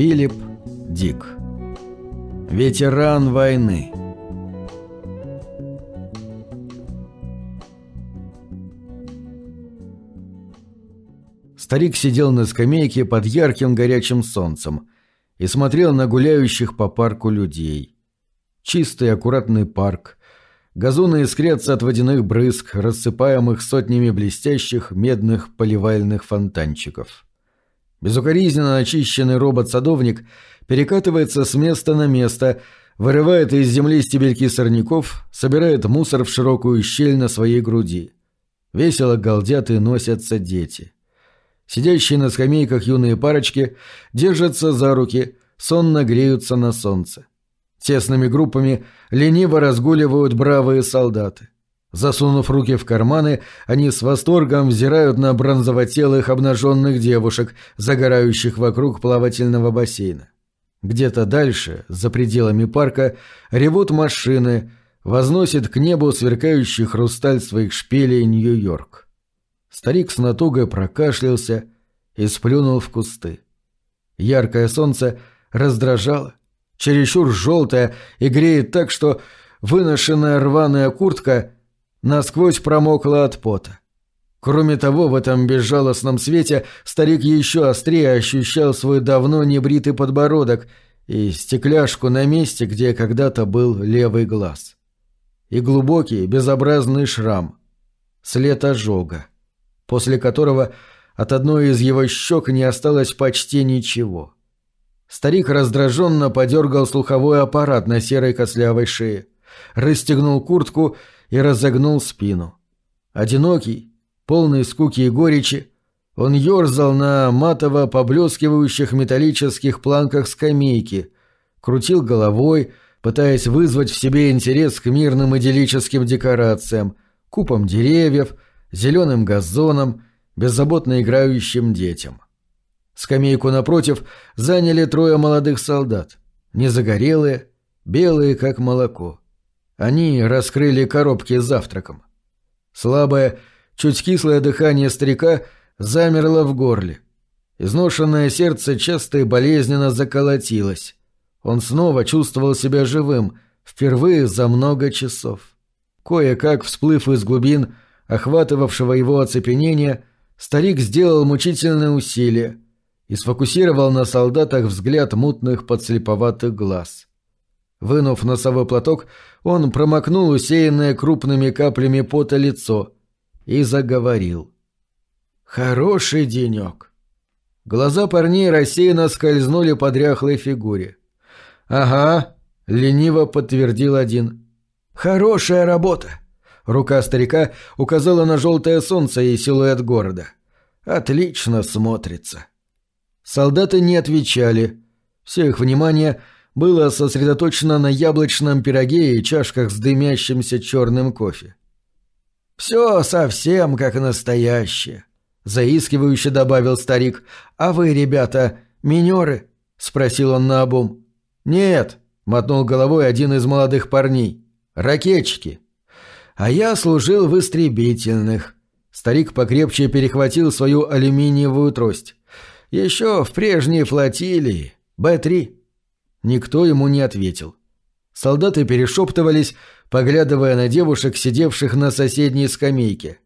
Филипп Дик. Ветеран войны. Старик сидел на скамейке под ярким горячим солнцем и смотрел на гуляющих по парку людей. Чистый аккуратный парк. Газоны искрятся от водяных брызг, рассыпаемых сотнями блестящих медных поливальных фонтанчиков. Безукоризненно очищенный робот-садовник перекатывается с места на место, вырывает из земли стебельки сорняков, собирает мусор в широкую щель на своей груди. Весело галдят и носятся дети. Сидящие на скамейках юные парочки держатся за руки, сонно греются на солнце. Тесными группами лениво разгуливают бравые солдаты. Засунув руки в карманы, они с восторгом взирают на бронзовотелых обнаженных девушек, загорающих вокруг плавательного бассейна. Где-то дальше, за пределами парка, ревут машины, возносит к небу сверкающий хрусталь своих шпилей Нью-Йорк. Старик с натугой прокашлялся и сплюнул в кусты. Яркое солнце раздражало, чересчур желтое и греет так, что выношенная рваная куртка — насквозь промокла от пота. Кроме того, в этом безжалостном свете старик еще острее ощущал свой давно небритый подбородок и стекляшку на месте, где когда-то был левый глаз. И глубокий, безобразный шрам. След ожога, после которого от одной из его щек не осталось почти ничего. Старик раздраженно подергал слуховой аппарат на серой кослявой шее, расстегнул куртку и и разогнул спину. Одинокий, полный скуки и горечи, он ерзал на матово поблескивающих металлических планках скамейки, крутил головой, пытаясь вызвать в себе интерес к мирным идиллическим декорациям, купам деревьев, зеленым газонам, беззаботно играющим детям. Скамейку напротив заняли трое молодых солдат, незагорелые, белые, как молоко. Они раскрыли коробки с завтраком. Слабое, чуть кислое дыхание старика замерло в горле. Изношенное сердце часто и болезненно заколотилось. Он снова чувствовал себя живым, впервые за много часов. Кое-как, всплыв из глубин, охватывавшего его оцепенения, старик сделал мучительное усилие и сфокусировал на солдатах взгляд мутных подслеповатых глаз. Вынув носовой платок, он промокнул усеянное крупными каплями пота лицо и заговорил. «Хороший денек». Глаза парней рассеянно скользнули по дряхлой фигуре. «Ага», — лениво подтвердил один. «Хорошая работа». Рука старика указала на желтое солнце и силуэт города. «Отлично смотрится». Солдаты не отвечали. Все их внимание — было сосредоточено на яблочном пироге и чашках с дымящимся черным кофе. «Все совсем как настоящее», — заискивающе добавил старик. «А вы, ребята, минеры?» — спросил он наобум. «Нет», — мотнул головой один из молодых парней. «Ракетчики». «А я служил в истребительных». Старик покрепче перехватил свою алюминиевую трость. «Еще в прежней флотилии. Б-3». Никто ему не ответил. Солдаты перешептывались, поглядывая на девушек, сидевших на соседней скамейке.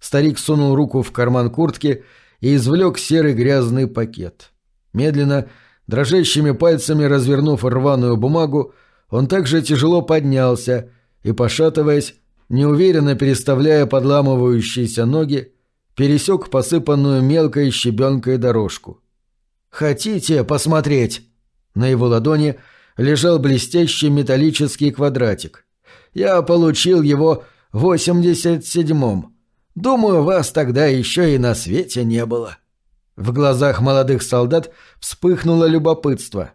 Старик сунул руку в карман куртки и извлек серый грязный пакет. Медленно, дрожащими пальцами развернув рваную бумагу, он также тяжело поднялся и, пошатываясь, неуверенно переставляя подламывающиеся ноги, пересек посыпанную мелкой щебенкой дорожку. «Хотите посмотреть?» На его ладони лежал блестящий металлический квадратик. Я получил его в 87-м. Думаю, вас тогда еще и на свете не было». В глазах молодых солдат вспыхнуло любопытство.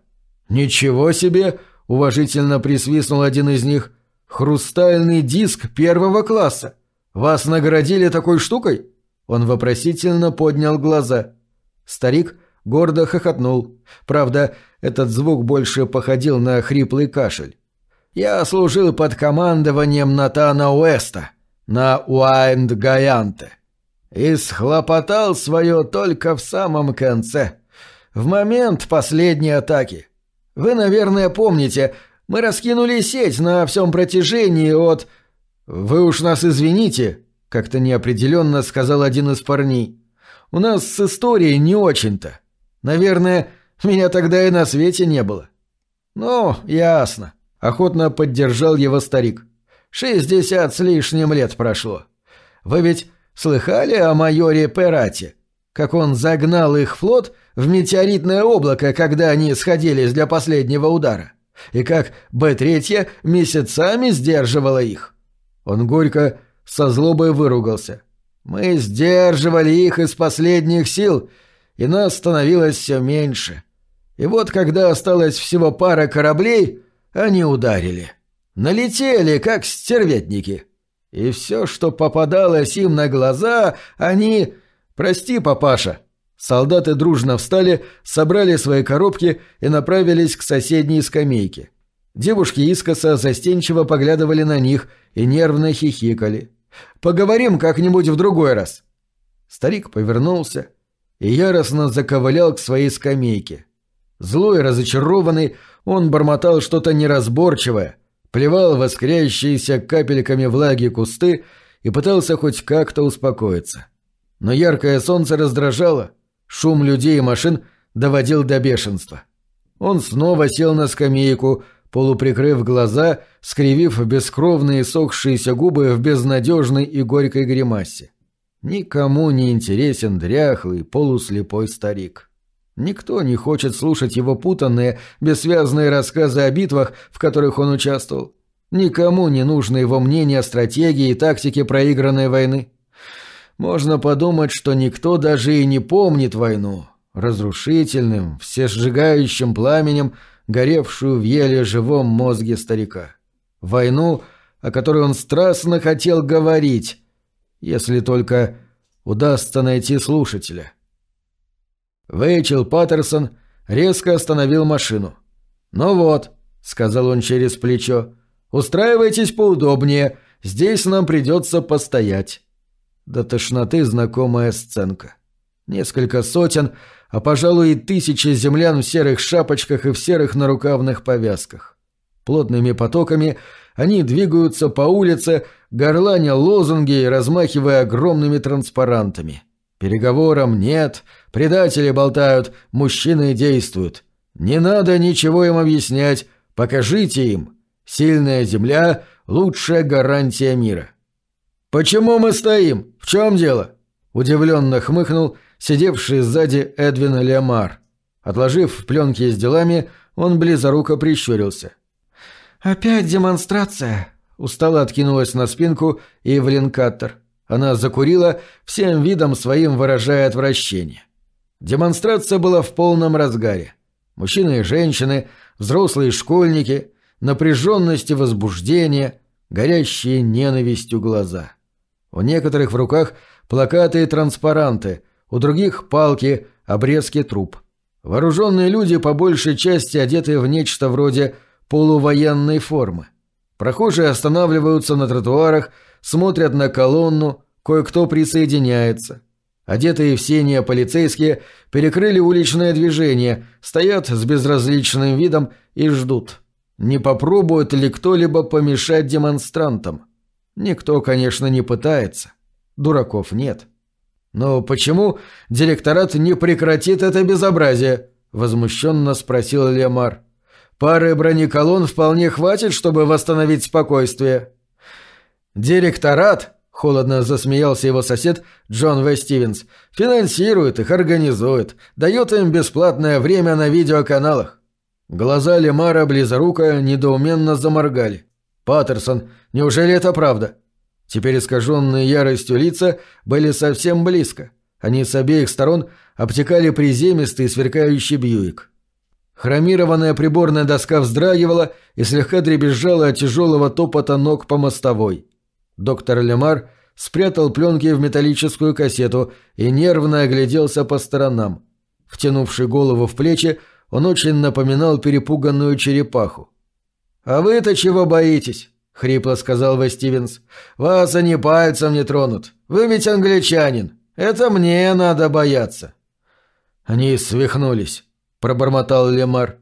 «Ничего себе!» — уважительно присвистнул один из них. «Хрустальный диск первого класса! Вас наградили такой штукой?» Он вопросительно поднял глаза. Старик гордо хохотнул. Правда, этот звук больше походил на хриплый кашель. «Я служил под командованием Натана Уэста на Уайнд-Гаянте и схлопотал свое только в самом конце. в момент последней атаки. Вы, наверное, помните, мы раскинули сеть на всем протяжении от... Вы уж нас извините, как-то неопределенно сказал один из парней. У нас с историей не очень-то. Наверное, меня тогда и на свете не было. Ну, ясно. Охотно поддержал его старик. Шестьдесят с лишним лет прошло. Вы ведь слыхали о майоре Перате? Как он загнал их флот в метеоритное облако, когда они сходились для последнего удара? И как Б-3 месяцами сдерживала их? Он горько со злобой выругался. Мы сдерживали их из последних сил, и нас становилось все меньше. И вот когда осталось всего пара кораблей, они ударили. Налетели, как стерветники. И все, что попадалось им на глаза, они... Прости, папаша. Солдаты дружно встали, собрали свои коробки и направились к соседней скамейке. Девушки искоса застенчиво поглядывали на них и нервно хихикали. Поговорим как-нибудь в другой раз». Старик повернулся и яростно заковылял к своей скамейке. Злой, разочарованный, он бормотал что-то неразборчивое, плевал в капельками влаги кусты и пытался хоть как-то успокоиться. Но яркое солнце раздражало, шум людей и машин доводил до бешенства. Он снова сел на скамейку, полуприкрыв глаза, скривив бескровные сохшиеся губы в безнадежной и горькой гримасе. Никому не интересен дряхлый, полуслепой старик. Никто не хочет слушать его путанные, бессвязные рассказы о битвах, в которых он участвовал. Никому не нужно его мнение о стратегии и тактике проигранной войны. Можно подумать, что никто даже и не помнит войну. Разрушительным, всесжигающим пламенем – горевшую в еле живом мозге старика. Войну, о которой он страстно хотел говорить, если только удастся найти слушателя. Вейчел Паттерсон резко остановил машину. «Ну вот», — сказал он через плечо, — «устраивайтесь поудобнее, здесь нам придется постоять». До тошноты знакомая сценка. Несколько сотен, а, пожалуй, и тысячи землян в серых шапочках и в серых нарукавных повязках. Плотными потоками они двигаются по улице, горланя лозунги и размахивая огромными транспарантами. Переговорам нет, предатели болтают, мужчины действуют. Не надо ничего им объяснять, покажите им. Сильная земля — лучшая гарантия мира. «Почему мы стоим? В чем дело?» — удивленно хмыкнул — сидевший сзади Эдвин Лемар. Отложив пленки с делами, он близоруко прищурился. «Опять демонстрация!» Устало откинулась на спинку Ивлин Каттер. Она закурила, всем видом своим выражая отвращение. Демонстрация была в полном разгаре. Мужчины и женщины, взрослые школьники, напряженность и возбуждение, горящие ненавистью глаза. У некоторых в руках плакаты и транспаранты, у других палки, обрезки труб. Вооруженные люди по большей части одеты в нечто вроде полувоенной формы. Прохожие останавливаются на тротуарах, смотрят на колонну, кое-кто присоединяется. Одетые в синие полицейские перекрыли уличное движение, стоят с безразличным видом и ждут. Не попробует ли кто-либо помешать демонстрантам? Никто, конечно, не пытается. Дураков нет. «Но почему директорат не прекратит это безобразие?» – возмущенно спросил Лемар. «Пары бронеколон вполне хватит, чтобы восстановить спокойствие». «Директорат», – холодно засмеялся его сосед Джон В. Стивенс, – «финансирует их, организует, дает им бесплатное время на видеоканалах». Глаза Лемара близорука недоуменно заморгали. «Паттерсон, неужели это правда?» Теперь искаженные яростью лица были совсем близко. Они с обеих сторон обтекали приземистый сверкающий бьюик. Хромированная приборная доска вздрагивала и слегка дребезжала от тяжелого топота ног по мостовой. Доктор Лемар спрятал пленки в металлическую кассету и нервно огляделся по сторонам. Втянувший голову в плечи, он очень напоминал перепуганную черепаху. «А вы-то чего боитесь?» — хрипло сказал Ве Стивенс. «Вас они пальцем не тронут. Вы ведь англичанин. Это мне надо бояться». Они свихнулись. Пробормотал Лемар.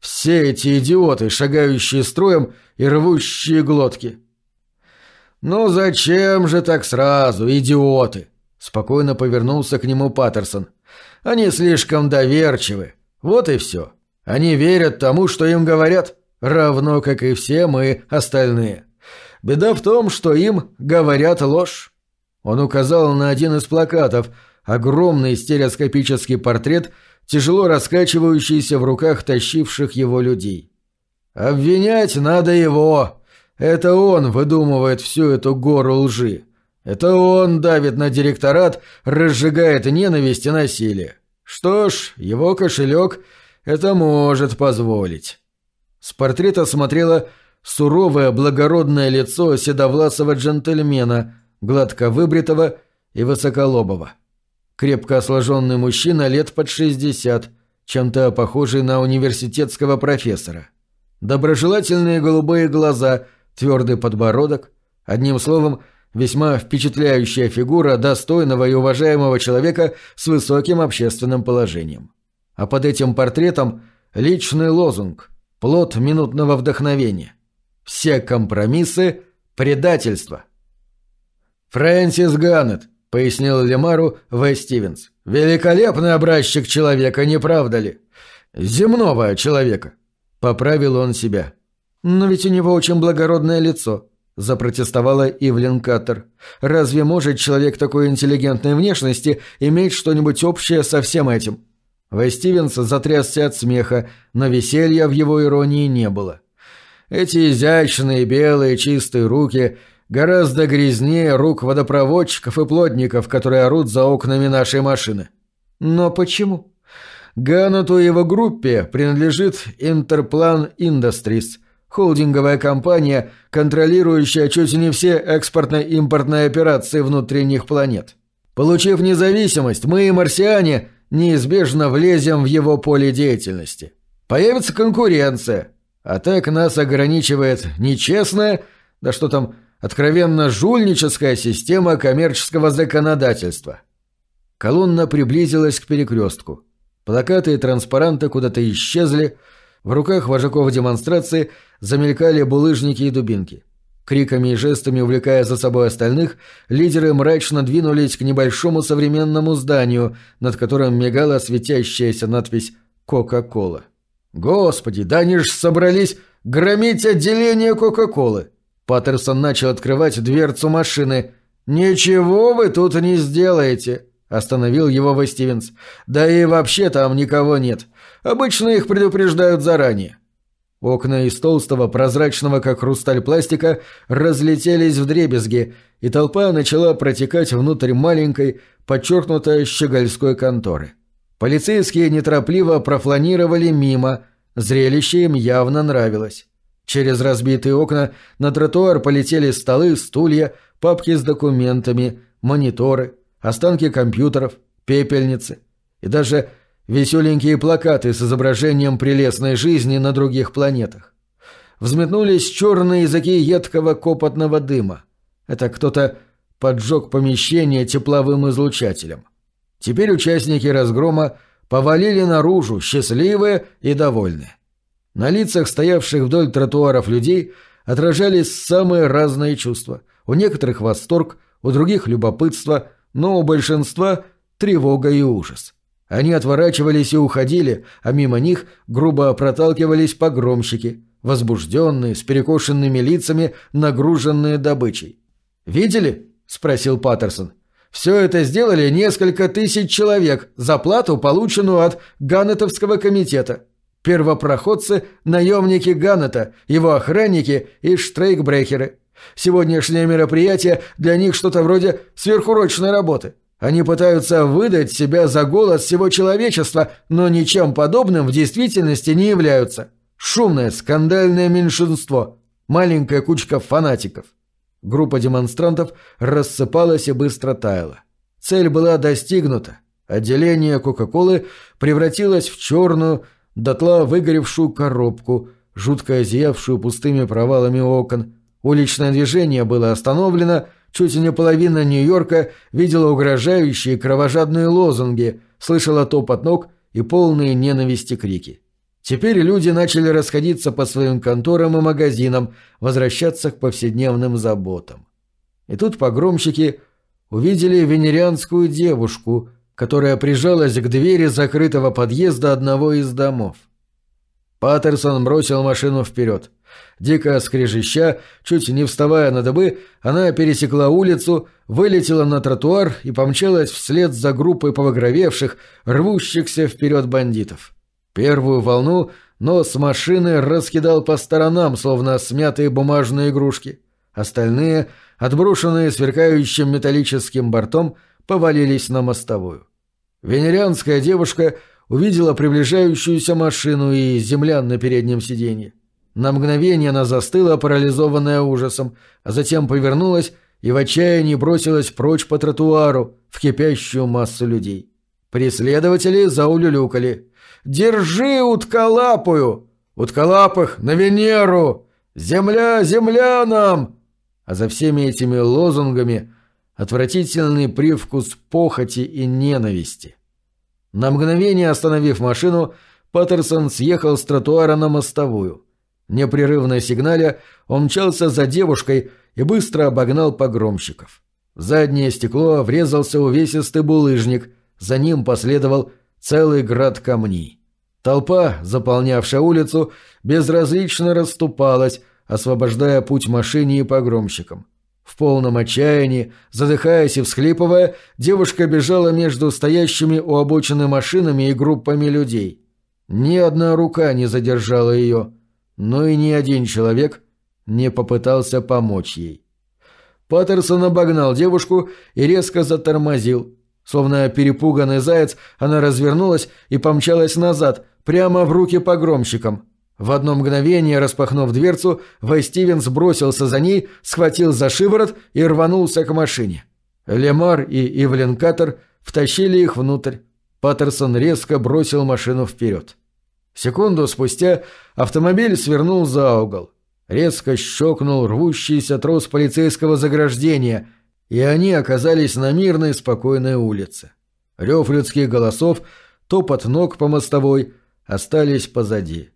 «Все эти идиоты, шагающие строем и рвущие глотки». «Ну зачем же так сразу, идиоты?» Спокойно повернулся к нему Паттерсон. «Они слишком доверчивы. Вот и все. Они верят тому, что им говорят, равно как и все мы остальные. Беда в том, что им говорят ложь». Он указал на один из плакатов, огромный стереоскопический портрет, тяжело раскачивающийся в руках тащивших его людей. «Обвинять надо его. Это он выдумывает всю эту гору лжи. Это он давит на директорат, разжигает ненависть и насилие. Что ж, его кошелек это может позволить. С портрета смотрело суровое благородное лицо седовласого джентльмена, гладко выбритого и высоколобого. Крепко сложенный мужчина лет под шестьдесят, чем-то похожий на университетского профессора. Доброжелательные голубые глаза, твердый подбородок, одним словом – Весьма впечатляющая фигура достойного и уважаемого человека с высоким общественным положением. А под этим портретом личный лозунг, плод минутного вдохновения. Все компромиссы – предательство. «Фрэнсис Ганнет», – пояснил Лемару В. Стивенс. «Великолепный образчик человека, не правда ли? Земного человека», – поправил он себя. «Но ведь у него очень благородное лицо», – запротестовала Ивлин Каттер. «Разве может человек такой интеллигентной внешности иметь что-нибудь общее со всем этим?» Вэй Стивенс затрясся от смеха, но веселья в его иронии не было. Эти изящные, белые, чистые руки гораздо грязнее рук водопроводчиков и плотников, которые орут за окнами нашей машины. Но почему? Ганнету и его группе принадлежит Интерплан Industries – холдинговая компания, контролирующая чуть не все экспортно-импортные операции внутренних планет. Получив независимость, мы и марсиане неизбежно влезем в его поле деятельности. Появится конкуренция, а так нас ограничивает нечестная, да что там, откровенно жульническая система коммерческого законодательства. Колонна приблизилась к перекрестку. Плакаты и транспаранты куда-то исчезли, в руках вожаков демонстрации замелькали булыжники и дубинки. Криками и жестами увлекая за собой остальных, лидеры мрачно двинулись к небольшому современному зданию, над которым мигала светящаяся надпись «Кока-кола». «Господи, да они ж собрались громить отделение Кока-колы!» Паттерсон начал открывать дверцу машины. «Ничего вы тут не сделаете!» – остановил его Вэй. «Да и вообще там никого нет. Обычно их предупреждают заранее. Окна из толстого, прозрачного, как хрусталь пластика, разлетелись в дребезги, и толпа начала протекать внутрь маленькой, подчеркнутой щегольской конторы. Полицейские неторопливо профланировали мимо, зрелище им явно нравилось. Через разбитые окна на тротуар полетели столы, стулья, папки с документами, мониторы, останки компьютеров, пепельницы и даже веселенькие плакаты с изображением прелестной жизни на других планетах. Взметнулись черные языки едкого копотного дыма. Это кто-то поджег помещение тепловым излучателем. Теперь участники разгрома повалили наружу, счастливые и довольные. На лицах стоявших вдоль тротуаров людей отражались самые разные чувства. У некоторых восторг, у других любопытство, но у большинства тревога и ужас. Они отворачивались и уходили, а мимо них грубо проталкивались погромщики, возбужденные, с перекошенными лицами, нагруженные добычей. «Видели?» – спросил Паттерсон. «Все это сделали несколько тысяч человек за плату, полученную от Ганнетовского комитета. Первопроходцы – наемники Ганнета, его охранники и штрейкбрехеры. Сегодняшнее мероприятие для них что-то вроде сверхурочной работы». Они пытаются выдать себя за голос всего человечества, но ничем подобным в действительности не являются. Шумное, скандальное меньшинство. Маленькая кучка фанатиков. Группа демонстрантов рассыпалась и быстро таяла. Цель была достигнута. Отделение Кока-Колы превратилось в черную, дотла выгоревшую коробку, жутко зиявшую пустыми провалами окон. Уличное движение было остановлено, Чуть не половина Нью-Йорка видела угрожающие кровожадные лозунги, слышала топот ног и полные ненависти крики. Теперь люди начали расходиться по своим конторам и магазинам, возвращаться к повседневным заботам. И тут погромщики увидели венерианскую девушку, которая прижалась к двери закрытого подъезда одного из домов. Паттерсон бросил машину вперед. Дико скрежеща, чуть не вставая на дыбы, она пересекла улицу, вылетела на тротуар и помчалась вслед за группой повогровевших, рвущихся вперед бандитов. Первую волну нос машины раскидал по сторонам, словно смятые бумажные игрушки. Остальные, отброшенные сверкающим металлическим бортом, повалились на мостовую. Венерианская девушка увидела приближающуюся машину и землян на переднем сиденье. На мгновение она застыла, парализованная ужасом, а затем повернулась и в отчаянии бросилась прочь по тротуару в кипящую массу людей. Преследователи заулюлюкали. «Держи утколапую! Утколапых на Венеру! Земля землянам!» А за всеми этими лозунгами отвратительный привкус похоти и ненависти. На мгновение остановив машину, Паттерсон съехал с тротуара на мостовую. Непрерывно сигналя, он мчался за девушкой и быстро обогнал погромщиков. В заднее стекло врезался увесистый булыжник, за ним последовал целый град камней. Толпа, заполнявшая улицу, безразлично расступалась, освобождая путь машине и погромщикам. В полном отчаянии, задыхаясь и всхлипывая, девушка бежала между стоящими у обочины машинами и группами людей. Ни одна рука не задержала ее – но и ни один человек не попытался помочь ей. Паттерсон обогнал девушку и резко затормозил. Словно перепуганный заяц, она развернулась и помчалась назад, прямо в руки погромщикам. В одно мгновение, распахнув дверцу, Вэй Стивенс бросился за ней, схватил за шиворот и рванулся к машине. Лемар и Ивлен Каттер втащили их внутрь. Паттерсон резко бросил машину вперед. Секунду спустя автомобиль свернул за угол. Резко щелкнул рвущийся трос полицейского заграждения, и они оказались на мирной спокойной улице. Рев людских голосов, топот ног по мостовой остались позади.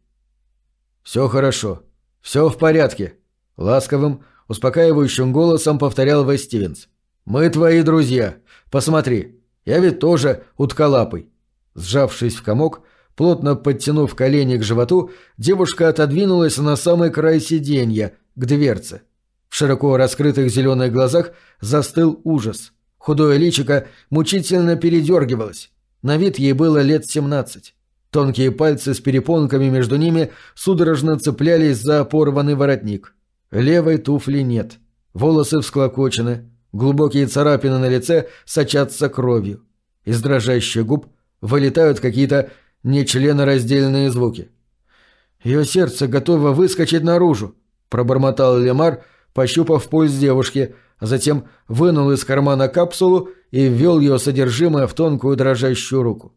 «Все хорошо. Все в порядке», — ласковым, успокаивающим голосом повторял Вэй Стивенс. «Мы твои друзья. Посмотри, я ведь тоже утколапый». Сжавшись в комок, — Плотно подтянув колени к животу, девушка отодвинулась на самый край сиденья, к дверце. В широко раскрытых зеленых глазах застыл ужас. Худое личико мучительно передергивалось. На вид ей было лет семнадцать. Тонкие пальцы с перепонками между ними судорожно цеплялись за порванный воротник. Левой туфли нет. Волосы всклокочены. Глубокие царапины на лице сочатся кровью. Из дрожащих губ вылетают какие-то нечленораздельные звуки. «Ее сердце готово выскочить наружу», — пробормотал Лемар, пощупав пульс девушки, а затем вынул из кармана капсулу и ввел ее содержимое в тонкую дрожащую руку.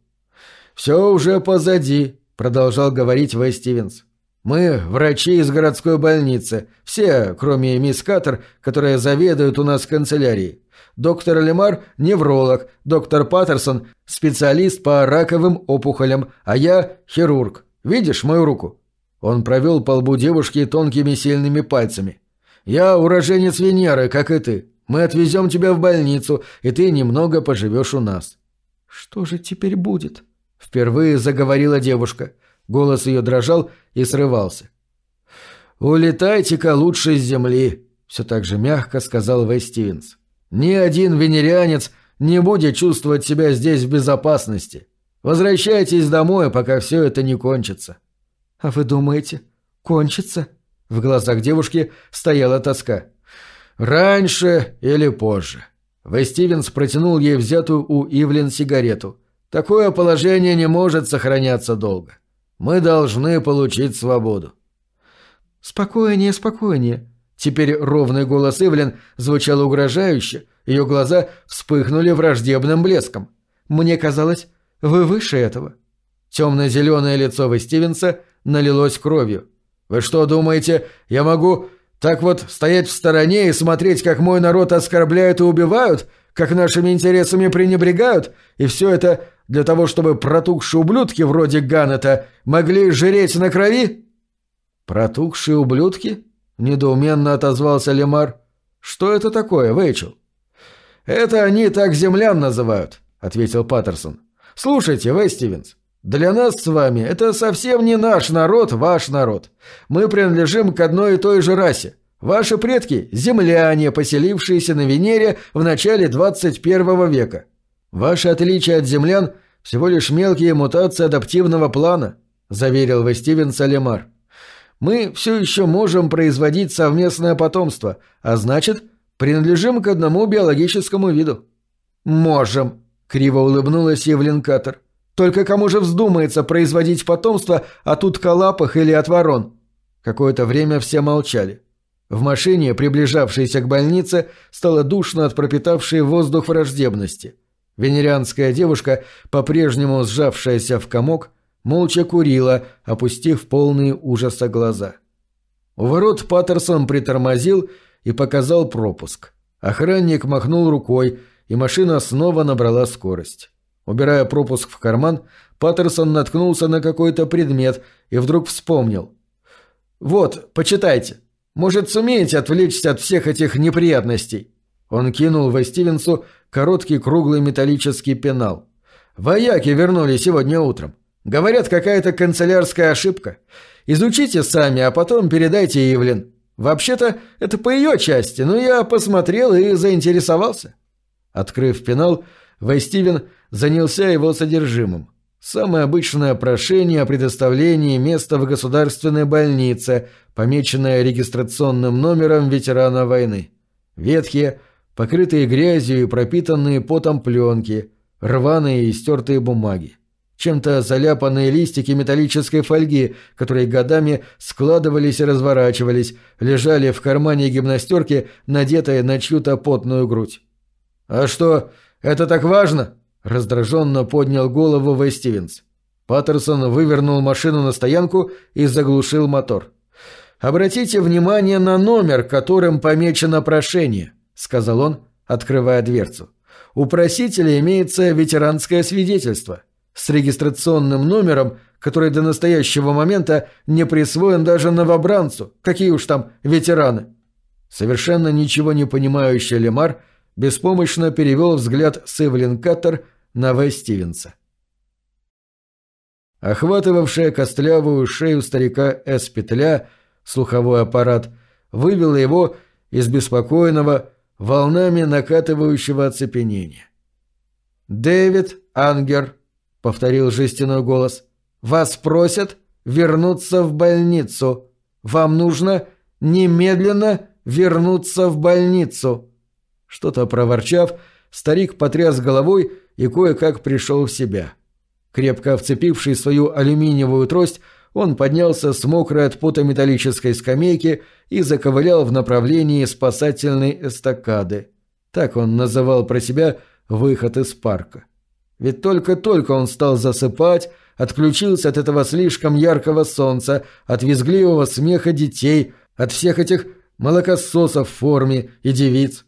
«Все уже позади», — продолжал говорить Вэй Стивенс. «Мы врачи из городской больницы, все, кроме мисс Каттер, которая заведует у нас канцелярией. Доктор Лемар – невролог, доктор Паттерсон – специалист по раковым опухолям, а я – хирург. Видишь мою руку?» Он провел по лбу девушки тонкими сильными пальцами. «Я уроженец Венеры, как и ты. Мы отвезем тебя в больницу, и ты немного поживешь у нас». «Что же теперь будет?» – впервые заговорила девушка. Голос ее дрожал и срывался. «Улетайте-ка лучше с земли», – все так же мягко сказал Вэй Стивенс. Ни один венерианец не будет чувствовать себя здесь в безопасности. Возвращайтесь домой, пока все это не кончится». «А вы думаете, кончится?» В глазах девушки стояла тоска. «Раньше или позже». Вэй Стивенс протянул ей взятую у Ивлин сигарету. «Такое положение не может сохраняться долго. Мы должны получить свободу». «Спокойнее, спокойнее. Теперь ровный голос Ивлен звучал угрожающе, ее глаза вспыхнули враждебным блеском. «Мне казалось, вы выше этого». Темно-зеленое лицо Стивенса налилось кровью. «Вы что думаете, я могу так вот стоять в стороне и смотреть, как мой народ оскорбляют и убивают, как нашими интересами пренебрегают, и все это для того, чтобы протухшие ублюдки вроде Ганнета могли жреть на крови?» «Протухшие ублюдки?» — недоуменно отозвался Лемар. «Что это такое, Вейчел?» «Это они так землян называют», — ответил Паттерсон. «Слушайте, Вэй для нас с вами это совсем не наш народ, ваш народ. Мы принадлежим к одной и той же расе. Ваши предки – земляне, поселившиеся на Венере в начале 21 века. Ваше отличие от землян – всего лишь мелкие мутации адаптивного плана», – заверил Вэй Стивенс Алемар. «Мы все еще можем производить совместное потомство, а значит, принадлежим к одному биологическому виду». «Можем», – криво улыбнулась Евлин Каттер. «Только кому же вздумается производить потомство от утколапых или от ворон?» Какое-то время все молчали. В машине, приближавшейся к больнице, стало душно от пропитавшей воздух враждебности. Венерианская девушка, по-прежнему сжавшаяся в комок, молча курила, опустив полные ужаса глаза. У ворот Паттерсон притормозил и показал пропуск. Охранник махнул рукой, и машина снова набрала скорость. Убирая пропуск в карман, Паттерсон наткнулся на какой-то предмет и вдруг вспомнил. «Вот, почитайте. Может, сумеете отвлечься от всех этих неприятностей?» Он кинул в Стивенсу короткий круглый металлический пенал. «Вояки вернули сегодня утром. Говорят, какая-то канцелярская ошибка. Изучите сами, а потом передайте Ивлин. Вообще-то, это по ее части, но я посмотрел и заинтересовался». Открыв пенал, Вайстивен занялся его содержимым. Самое обычное прошение о предоставлении места в государственной больнице, помеченное регистрационным номером ветерана войны. Ветхие, покрытые грязью и пропитанные потом пленки, рваные и стертые бумаги чем-то заляпанные листики металлической фольги, которые годами складывались и разворачивались, лежали в кармане гимнастерки, надетой на чью-то потную грудь. «А что, это так важно?» – раздраженно поднял голову Вэй Стивенс. Паттерсон вывернул машину на стоянку и заглушил мотор. «Обратите внимание на номер, которым помечено прошение», – сказал он, открывая дверцу. «У просителя имеется ветеранское свидетельство» с регистрационным номером, который до настоящего момента не присвоен даже новобранцу, какие уж там ветераны. Совершенно ничего не понимающий Лемар беспомощно перевел взгляд с Эвелин Каттер на В. Стивенса. Охватывавшая костлявую шею старика С. петля, слуховой аппарат, вывела его из беспокойного, волнами накатывающего оцепенения. Дэвид Ангер — повторил жестяной голос. «Вас просят вернуться в больницу. Вам нужно немедленно вернуться в больницу». Что-то проворчав, старик потряс головой и кое-как пришел в себя. Крепко вцепивший свою алюминиевую трость, он поднялся с мокрой от пота металлической скамейки и заковылял в направлении спасательной эстакады. Так он называл про себя выход из парка. Ведь только-только он стал засыпать, отключился от этого слишком яркого солнца, от визгливого смеха детей, от всех этих молокососов в форме и девиц.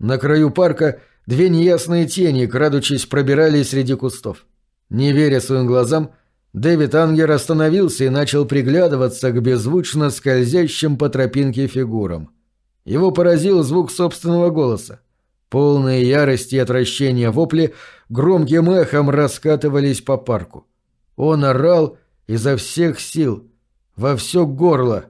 На краю парка две неясные тени, крадучись, пробирались среди кустов. Не веря своим глазам, Дэвид Ангер остановился и начал приглядываться к беззвучно скользящим по тропинке фигурам. Его поразил звук собственного голоса. Полные ярости и отвращения вопли громким эхом раскатывались по парку. Он орал изо всех сил, во все горло.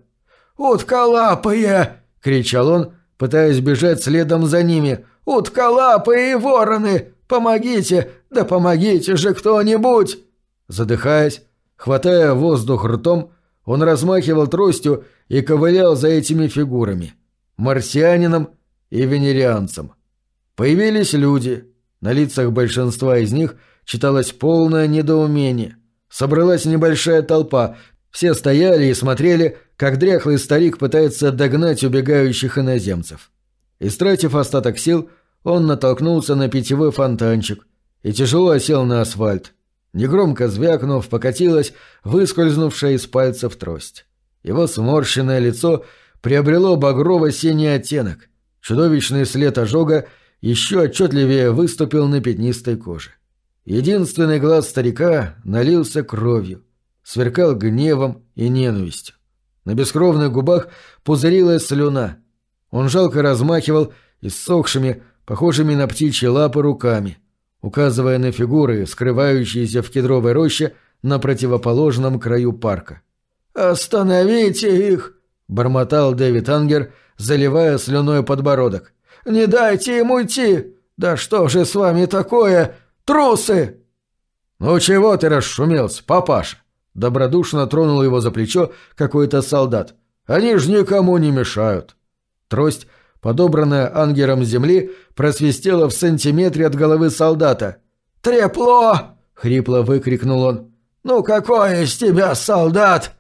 «Утколапые!» — кричал он, пытаясь бежать следом за ними. «Утколапые вороны! Помогите! Да помогите же кто-нибудь!» Задыхаясь, хватая воздух ртом, он размахивал тростью и ковылял за этими фигурами — марсианином и венерианцем. Появились люди. На лицах большинства из них читалось полное недоумение. Собралась небольшая толпа. Все стояли и смотрели, как дряхлый старик пытается догнать убегающих иноземцев. Истратив остаток сил, он натолкнулся на питьевой фонтанчик и тяжело осел на асфальт. Негромко звякнув, покатилась выскользнувшая из пальцев трость. Его сморщенное лицо приобрело багрово-синий оттенок. Чудовищный след ожога еще отчетливее выступил на пятнистой коже. Единственный глаз старика налился кровью, сверкал гневом и ненавистью. На бескровных губах пузырилась слюна. Он жалко размахивал иссохшими, похожими на птичьи лапы руками, указывая на фигуры, скрывающиеся в кедровой роще на противоположном краю парка. «Остановите их!» — бормотал Дэвид Ангер, заливая слюной подбородок. «Не дайте им уйти! Да что же с вами такое? Трусы!» «Ну чего ты расшумелся, папаша?» Добродушно тронул его за плечо какой-то солдат. «Они ж никому не мешают». Трость, подобранная ангером земли, просвистела в сантиметре от головы солдата. «Трепло!» — хрипло выкрикнул он. «Ну какой из тебя солдат?»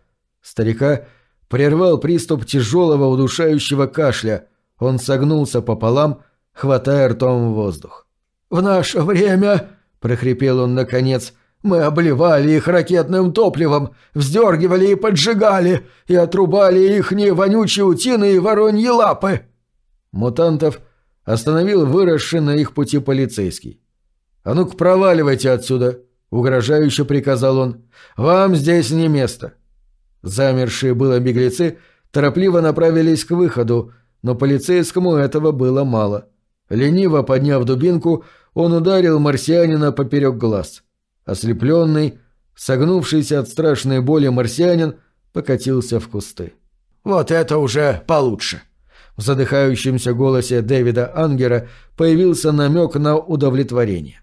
Старика прервал приступ тяжелого удушающего кашля. Он согнулся пополам, хватая ртом воздух. «В наше время...» — прохрипел он наконец. «Мы обливали их ракетным топливом, вздергивали и поджигали, и отрубали ихние вонючие утины и вороньи лапы!» Мутантов остановил выросший на их пути полицейский. «А ну-ка проваливайте отсюда!» — угрожающе приказал он. «Вам здесь не место!» Замершие было беглецы торопливо направились к выходу, но полицейскому этого было мало. Лениво подняв дубинку, он ударил марсианина поперек глаз. Ослепленный, согнувшийся от страшной боли марсианин покатился в кусты. «Вот это уже получше!» В задыхающемся голосе Дэвида Ангера появился намек на удовлетворение.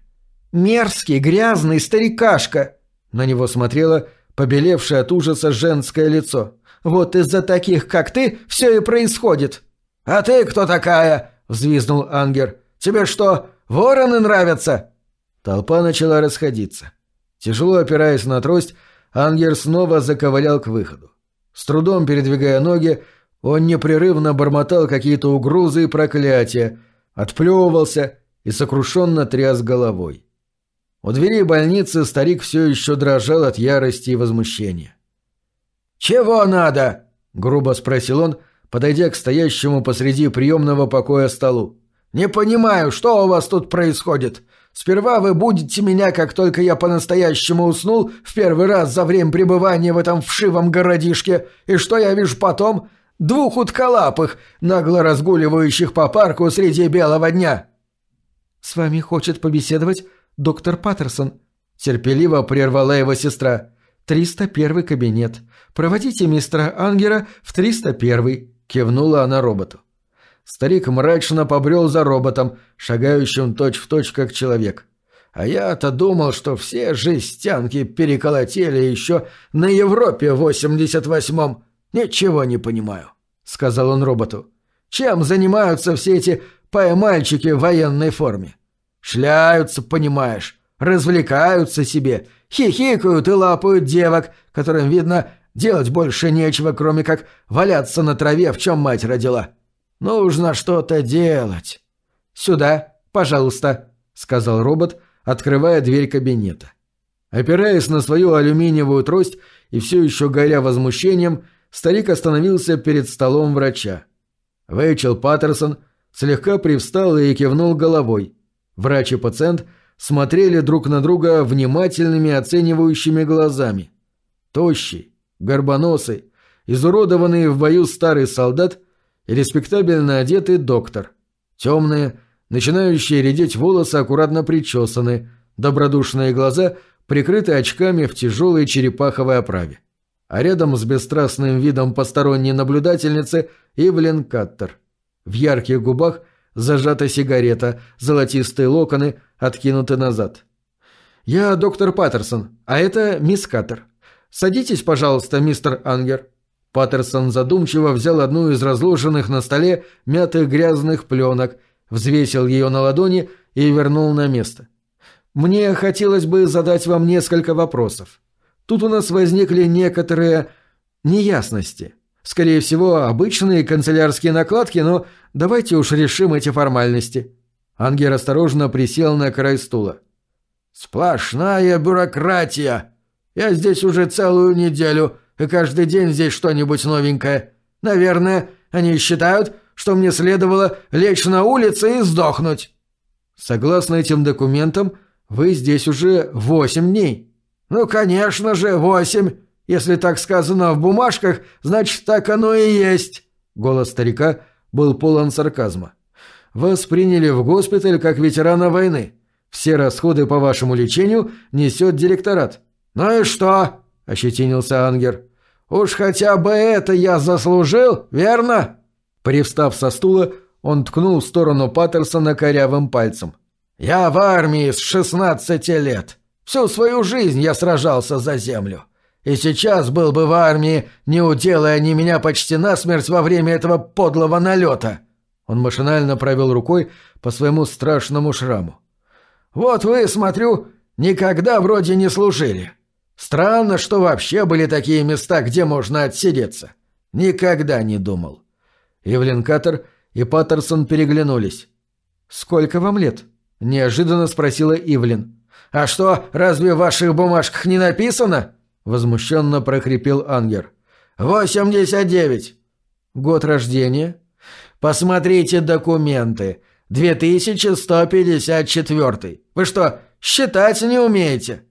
«Мерзкий, грязный старикашка!» На него смотрела побелевшее от ужаса женское лицо. «Вот из-за таких, как ты, все и происходит!» «А ты кто такая?» — взвизнул Ангер. «Тебе что, вороны нравятся?» Толпа начала расходиться. Тяжело опираясь на трость, Ангер снова заковылял к выходу. С трудом передвигая ноги, он непрерывно бормотал какие-то угрозы и проклятия, отплевывался и сокрушенно тряс головой. У двери больницы старик все еще дрожал от ярости и возмущения. «Чего надо?» — грубо спросил он, подойдя к стоящему посреди приемного покоя столу. «Не понимаю, что у вас тут происходит? Сперва вы будете меня, как только я по-настоящему уснул, в первый раз за время пребывания в этом вшивом городишке, и что я вижу потом? Двух утколапых, нагло разгуливающих по парку среди белого дня». «С вами хочет побеседовать доктор Паттерсон», — терпеливо прервала его сестра. «301 кабинет. Проводите мистера Ангера в 301 кивнула она роботу. Старик мрачно побрел за роботом, шагающим точь-в-точь, точь, как человек. А я-то думал, что все жестянки переколотили еще на Европе в 88-м. Ничего не понимаю, — сказал он роботу. Чем занимаются все эти поймальчики в военной форме? Шляются, понимаешь, развлекаются себе, хихикают и лапают девок, которым, видно, делать больше нечего, кроме как валяться на траве, в чем мать родила. Нужно что-то делать. Сюда, пожалуйста, сказал робот, открывая дверь кабинета. Опираясь на свою алюминиевую трость и все еще горя возмущением, старик остановился перед столом врача. Вейчел Паттерсон слегка привстал и кивнул головой. Врач и пациент смотрели друг на друга внимательными оценивающими глазами. Тощий, горбоносый, изуродованный в бою старый солдат и респектабельно одетый доктор. Темные, начинающие редеть волосы аккуратно причесаны, добродушные глаза прикрыты очками в тяжелой черепаховой оправе. А рядом с бесстрастным видом посторонней наблюдательницы Ивлен Каттер. В ярких губах – Зажата сигарета, золотистые локоны откинуты назад. «Я доктор Паттерсон, а это мисс Каттер. Садитесь, пожалуйста, мистер Ангер». Паттерсон задумчиво взял одну из разложенных на столе мятых грязных пленок, взвесил ее на ладони и вернул на место. «Мне хотелось бы задать вам несколько вопросов. Тут у нас возникли некоторые неясности. Скорее всего, обычные канцелярские накладки, но давайте уж решим эти формальности». Ангер осторожно присел на край стула. «Сплошная бюрократия. Я здесь уже целую неделю, каждый день здесь что-нибудь новенькое. Наверное, они считают, что мне следовало лечь на улице и сдохнуть». Согласно этим документам, вы здесь уже восемь дней. Ну, конечно же, восемь. Если так сказано в бумажках, значит, так оно и есть. Голос старика был полон сарказма. Вас приняли в госпиталь как ветерана войны. Все расходы по вашему лечению несет директорат. Ну и что? ощетинился Ангер. Уж хотя бы это я заслужил, верно? Привстав со стула, он ткнул в сторону Паттерсона корявым пальцем. «Я в армии с 16 лет. Всю свою жизнь я сражался за землю. И сейчас был бы в армии, не уделая они меня почти насмерть во время этого подлого налета». Он машинально провел рукой по своему страшному шраму. «Вот вы, смотрю, никогда вроде не служили. Странно, что вообще были такие места, где можно отсидеться. Никогда не думал». Эвелин Каттер и Паттерсон переглянулись. «Сколько вам лет?» — неожиданно спросила Ивлин. «А что, разве в ваших бумажках не написано?» — возмущенно прохрипел Ангер. «Восемьдесят девять». «Год рождения?» «Посмотрите документы. 2154. Вы что, считать не умеете?»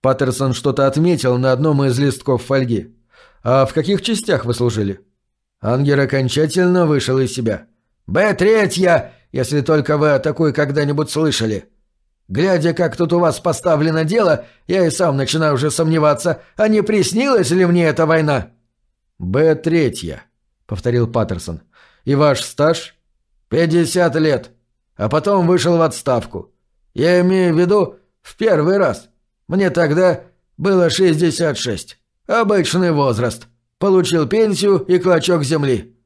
Паттерсон что-то отметил на одном из листков фольги. «А в каких частях вы служили?» Ангер окончательно вышел из себя. «Б третья, если только вы о такой когда-нибудь слышали. Глядя, как тут у вас поставлено дело, я и сам начинаю уже сомневаться, а не приснилась ли мне эта война?» «Б третья», — повторил Паттерсон. «И ваш стаж?» «Пятьдесят лет. А потом вышел в отставку. Я имею в виду в первый раз. Мне тогда было шестьдесят шесть. Обычный возраст. Получил пенсию и клочок земли».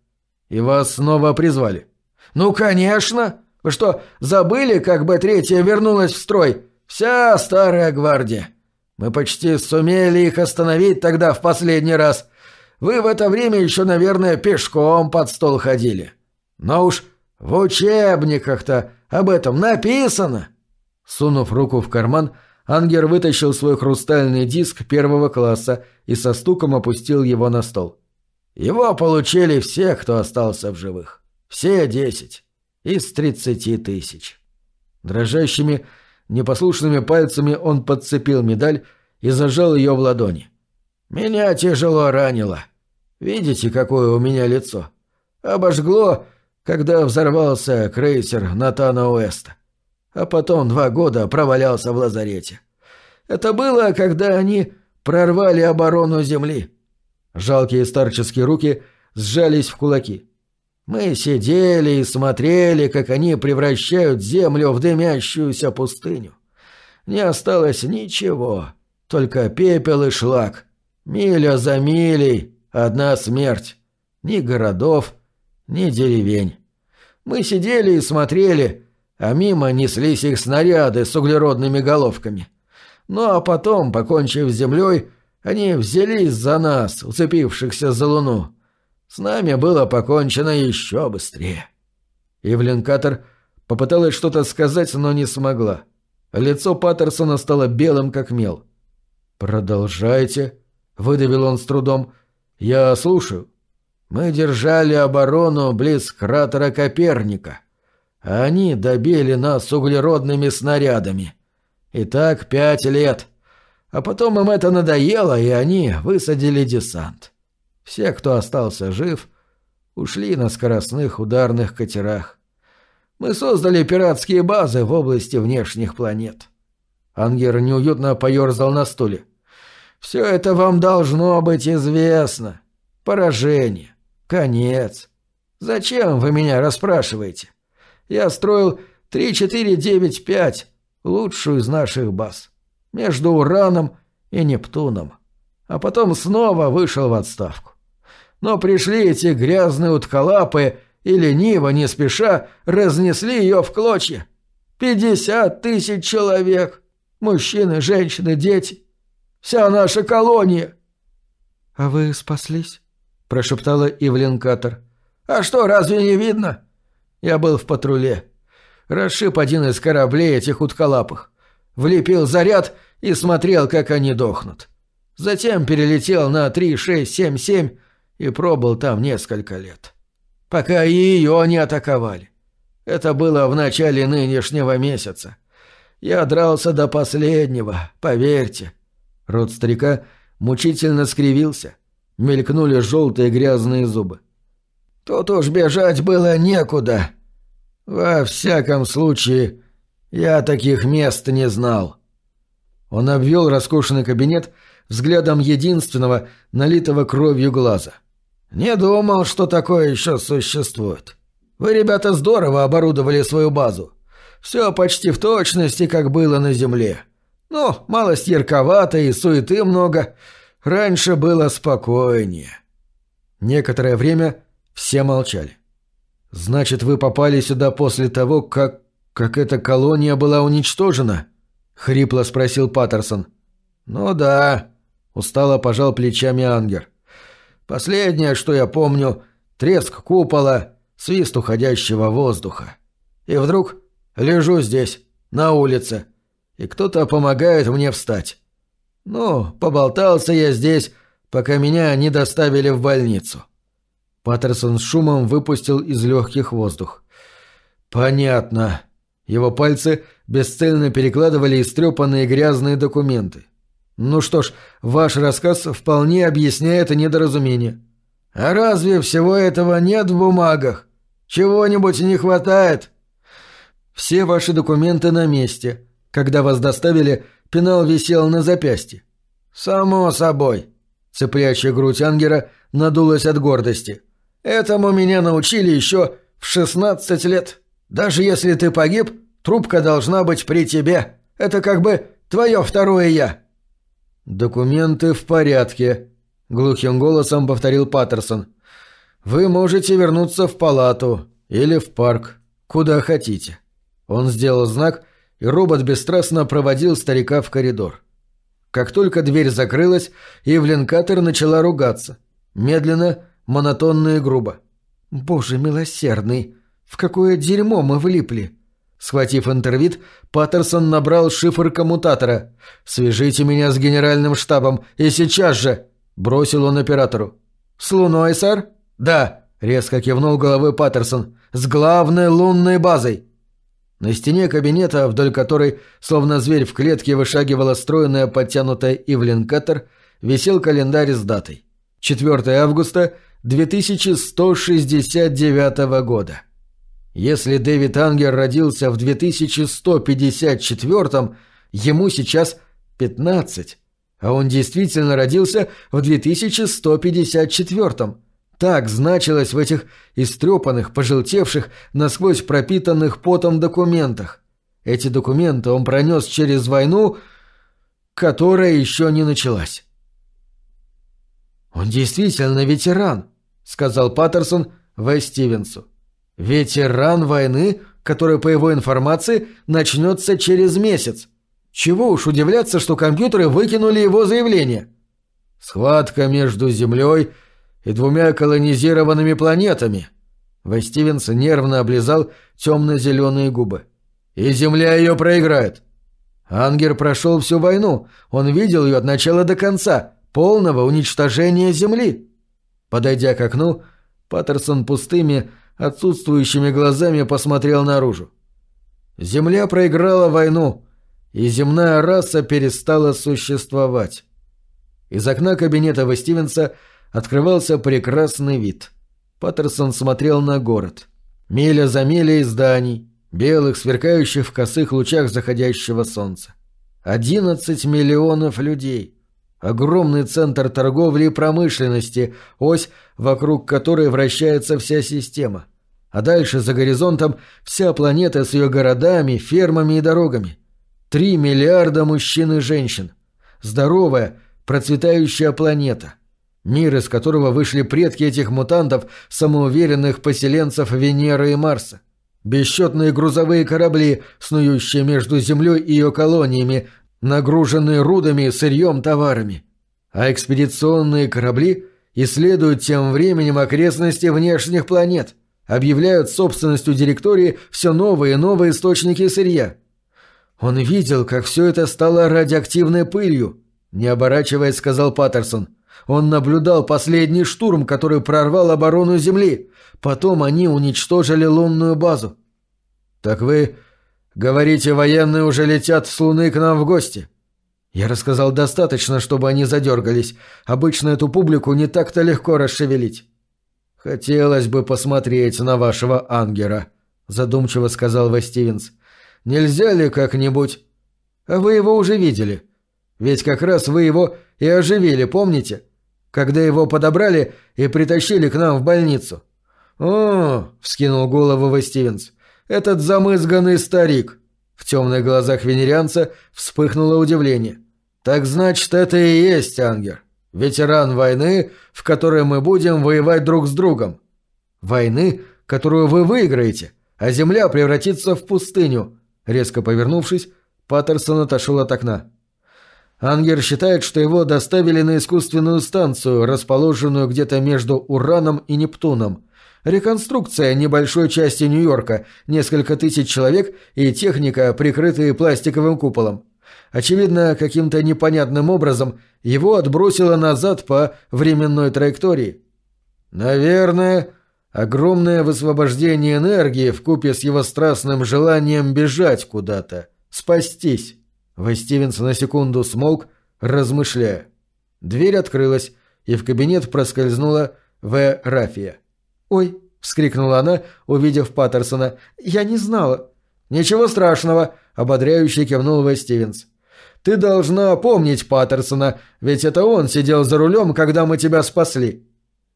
«И вас снова призвали?» «Ну, конечно! Вы что, забыли, как бы третья вернулась в строй? Вся старая гвардия. Мы почти сумели их остановить тогда в последний раз. Вы в это время еще, наверное, пешком под стол ходили. Но уж в учебниках-то об этом написано!» Сунув руку в карман, Ангер вытащил свой хрустальный диск первого класса и со стуком опустил его на стол. Его получили все, кто остался в живых. Все десять. Из тридцати тысяч. Дрожащими, непослушными пальцами он подцепил медаль и зажал ее в ладони. «Меня тяжело ранило. Видите, какое у меня лицо? Обожгло, когда взорвался крейсер Натана Уэста. А потом два года провалялся в лазарете. Это было, когда они прорвали оборону Земли». Жалкие старческие руки сжались в кулаки. Мы сидели и смотрели, как они превращают землю в дымящуюся пустыню. Не осталось ничего, только пепел и шлак. Миля за милей, одна смерть. Ни городов, ни деревень. Мы сидели и смотрели, а мимо неслись их снаряды с углеродными головками. Ну а потом, покончив с землей, они взялись за нас, уцепившихся за луну. С нами было покончено еще быстрее. Ивлин Каттер попыталась что-то сказать, но не смогла. Лицо Паттерсона стало белым, как мел. «Продолжайте», — выдавил он с трудом. «Я слушаю». «Мы держали оборону близ кратера Коперника. Они добили нас углеродными снарядами. И так пять лет. А потом им это надоело, и они высадили десант. Все, кто остался жив, ушли на скоростных ударных катерах. Мы создали пиратские базы в области внешних планет. Ангер неуютно поерзал на стуле. Все это вам должно быть известно. Поражение. Конец. Зачем вы меня расспрашиваете? Я строил 3495, лучшую из наших баз. Между Ураном и Нептуном. А потом снова вышел в отставку. Но пришли эти грязные утколапы и лениво, не спеша, разнесли ее в клочья. Пятьдесят тысяч человек. Мужчины, женщины, дети. Вся наша колония. — А вы спаслись? — прошептала Ивлин Катер. — А что, разве не видно? Я был в патруле. Расшиб один из кораблей этих утколапых. Влепил заряд и смотрел, как они дохнут. Затем перелетел на 3677 и пробыл там несколько лет. Пока и ее не атаковали. Это было в начале нынешнего месяца. Я дрался до последнего, поверьте». Рот старика мучительно скривился. Мелькнули желтые грязные зубы. «Тут уж бежать было некуда. Во всяком случае, я таких мест не знал». Он обвел роскошный кабинет взглядом единственного, налитого кровью глаза. «Не думал, что такое еще существует. Вы, ребята, здорово оборудовали свою базу. Все почти в точности, как было на Земле. Ну, малость ярковато и суеты много. Раньше было спокойнее». Некоторое время все молчали. «Значит, вы попали сюда после того, как... как эта колония была уничтожена?» — хрипло спросил Паттерсон. «Ну да», — устало пожал плечами Ангер. «Последнее, что я помню, треск купола, свист уходящего воздуха. И вдруг лежу здесь, на улице, и кто-то помогает мне встать. Ну, поболтался я здесь, пока меня не доставили в больницу». Паттерсон с шумом выпустил из легких воздух. «Понятно». Его пальцы бесцельно перекладывали истрепанные грязные документы. Ну что ж, ваш рассказ вполне объясняет недоразумение. А разве всего этого нет в бумагах? Чего-нибудь не хватает? Все ваши документы на месте. Когда вас доставили, пенал висел на запястье. Само собой. Цеплящая грудь Ангера надулась от гордости. Этому меня научили еще в шестнадцать лет. Даже если ты погиб, Трубка должна быть при тебе. Это как бы твое второе «я». «Документы в порядке», — глухим голосом повторил Паттерсон. «Вы можете вернуться в палату или в парк, куда хотите». Он сделал знак, и робот бесстрастно проводил старика в коридор. Как только дверь закрылась, Ивлин Каттер начала ругаться. Медленно, монотонно и грубо. «Боже милосердный! В какое дерьмо мы влипли!» Схватив интервит, Паттерсон набрал шифр коммутатора. «Свяжите меня с генеральным штабом, и сейчас же!» – бросил он оператору. «С Луной, сэр?» «Да», – резко кивнул головой Паттерсон. «С главной лунной базой!» На стене кабинета, вдоль которой, словно зверь в клетке, вышагивала стройная подтянутая Ивлин Каттер, висел календарь с датой. 4 августа 2169 года. Если Дэвид Ангер родился в 2154-м, ему сейчас 15, а он действительно родился в 2154-м. Так значилось в этих истрепанных, пожелтевших, насквозь пропитанных потом документах. Эти документы он пронес через войну, которая еще не началась. «Он действительно ветеран», — сказал Паттерсон В. Стивенсу. Ветеран войны, который, по его информации, начнется через месяц. Чего уж удивляться, что компьютеры выкинули его заявление. Схватка между Землей и двумя колонизированными планетами. Вай Стивенс нервно облизал темно-зеленые губы. И Земля ее проиграет. Ангер прошел всю войну. Он видел ее от начала до конца. Полного уничтожения Земли. Подойдя к окну, Паттерсон пустыми, отсутствующими глазами посмотрел наружу. Земля проиграла войну, и земная раса перестала существовать. Из окна кабинета в Стивенса открывался прекрасный вид. Паттерсон смотрел на город. Миля за милей зданий, белых, сверкающих в косых лучах заходящего солнца. Одиннадцать миллионов людей. Огромный центр торговли и промышленности, ось, вокруг которой вращается вся система. А дальше, за горизонтом, вся планета с ее городами, фермами и дорогами. Три миллиарда мужчин и женщин. Здоровая, процветающая планета. Мир, из которого вышли предки этих мутантов, самоуверенных поселенцев Венеры и Марса. Бесчетные грузовые корабли, снующие между Землей и ее колониями, нагруженные рудами, сырьем, товарами. А экспедиционные корабли исследуют тем временем окрестности внешних планет, объявляют собственностью директории все новые и новые источники сырья. Он видел, как все это стало радиоактивной пылью, не оборачиваясь, сказал Паттерсон. Он наблюдал последний штурм, который прорвал оборону Земли. Потом они уничтожили лунную базу. «Так вы говорите, военные уже летят с Луны к нам в гости?» Я рассказал достаточно, чтобы они задергались. Обычно эту публику не так-то легко расшевелить. «Хотелось бы посмотреть на вашего ангера», — задумчиво сказал Во. «Нельзя ли как-нибудь...» «А вы его уже видели. Ведь как раз вы его и оживили, помните? Когда его подобрали и притащили к нам в больницу». «О!» — вскинул голову Во. «Этот замызганный старик!» В темных глазах венерианца вспыхнуло удивление. «Так значит, это и есть ангер. Ветеран войны, в которой мы будем воевать друг с другом. Войны, которую вы выиграете, а земля превратится в пустыню». Резко повернувшись, Паттерсон отошел от окна. Ангер считает, что его доставили на искусственную станцию, расположенную где-то между Ураном и Нептуном. Реконструкция небольшой части Нью-Йорка, несколько тысяч человек и техника, прикрытые пластиковым куполом. Очевидно, каким-то непонятным образом его отбросило назад по временной траектории. Наверное, огромное высвобождение энергии в купе с его страстным желанием бежать куда-то, спастись. Вэй на секунду смолк, размышляя. Дверь открылась, и в кабинет проскользнула В. Рафия. «Ой!» — вскрикнула она, увидев Паттерсона. «Я не знала». «Ничего страшного!» — ободряюще кивнул В. Стивенс. «Ты должна помнить Паттерсона, ведь это он сидел за рулем, когда мы тебя спасли».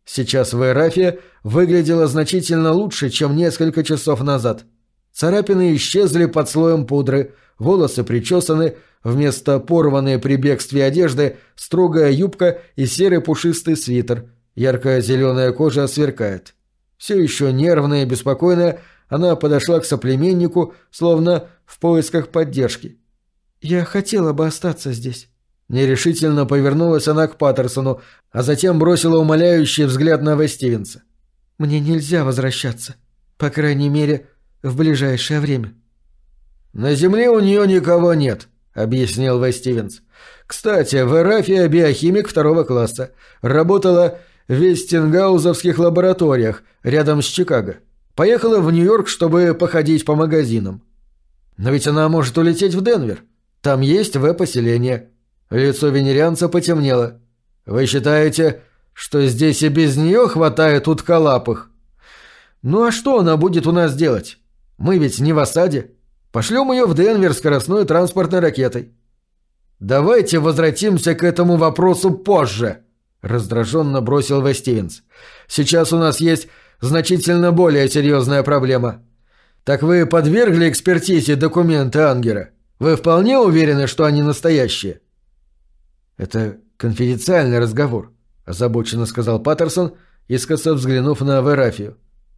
Сейчас В. Рафия выглядела значительно лучше, чем несколько часов назад. Царапины исчезли под слоем пудры, волосы причесаны, вместо порванной при бегстве одежды строгая юбка и серый пушистый свитер. Яркая зеленая кожа сверкает. Все еще нервная и беспокойная, она подошла к соплеменнику, словно в поисках поддержки. «Я хотела бы остаться здесь». Нерешительно повернулась она к Паттерсону, а затем бросила умоляющий взгляд на Вестивенса. «Мне нельзя возвращаться. По крайней мере, в ближайшее время». «На Земле у нее никого нет», — объяснил Вестивенс. «Кстати, в Эрафия биохимик второго класса. Работала в Вестингаузовских лабораториях, рядом с Чикаго. Поехала в Нью-Йорк, чтобы походить по магазинам. Но ведь она может улететь в Денвер. Там есть В-поселение. Лицо венерианца потемнело. Вы считаете, что здесь и без нее хватает утколапых? Ну а что она будет у нас делать? Мы ведь не в осаде. Пошлем ее в Денвер скоростной транспортной ракетой. Давайте возвратимся к этому вопросу позже. — раздраженно бросил Вестивенс. «Сейчас у нас есть значительно более серьезная проблема. Так вы подвергли экспертизе документы Ангера? Вы вполне уверены, что они настоящие?» «Это конфиденциальный разговор», — озабоченно сказал Паттерсон, искоса взглянув на Верафию.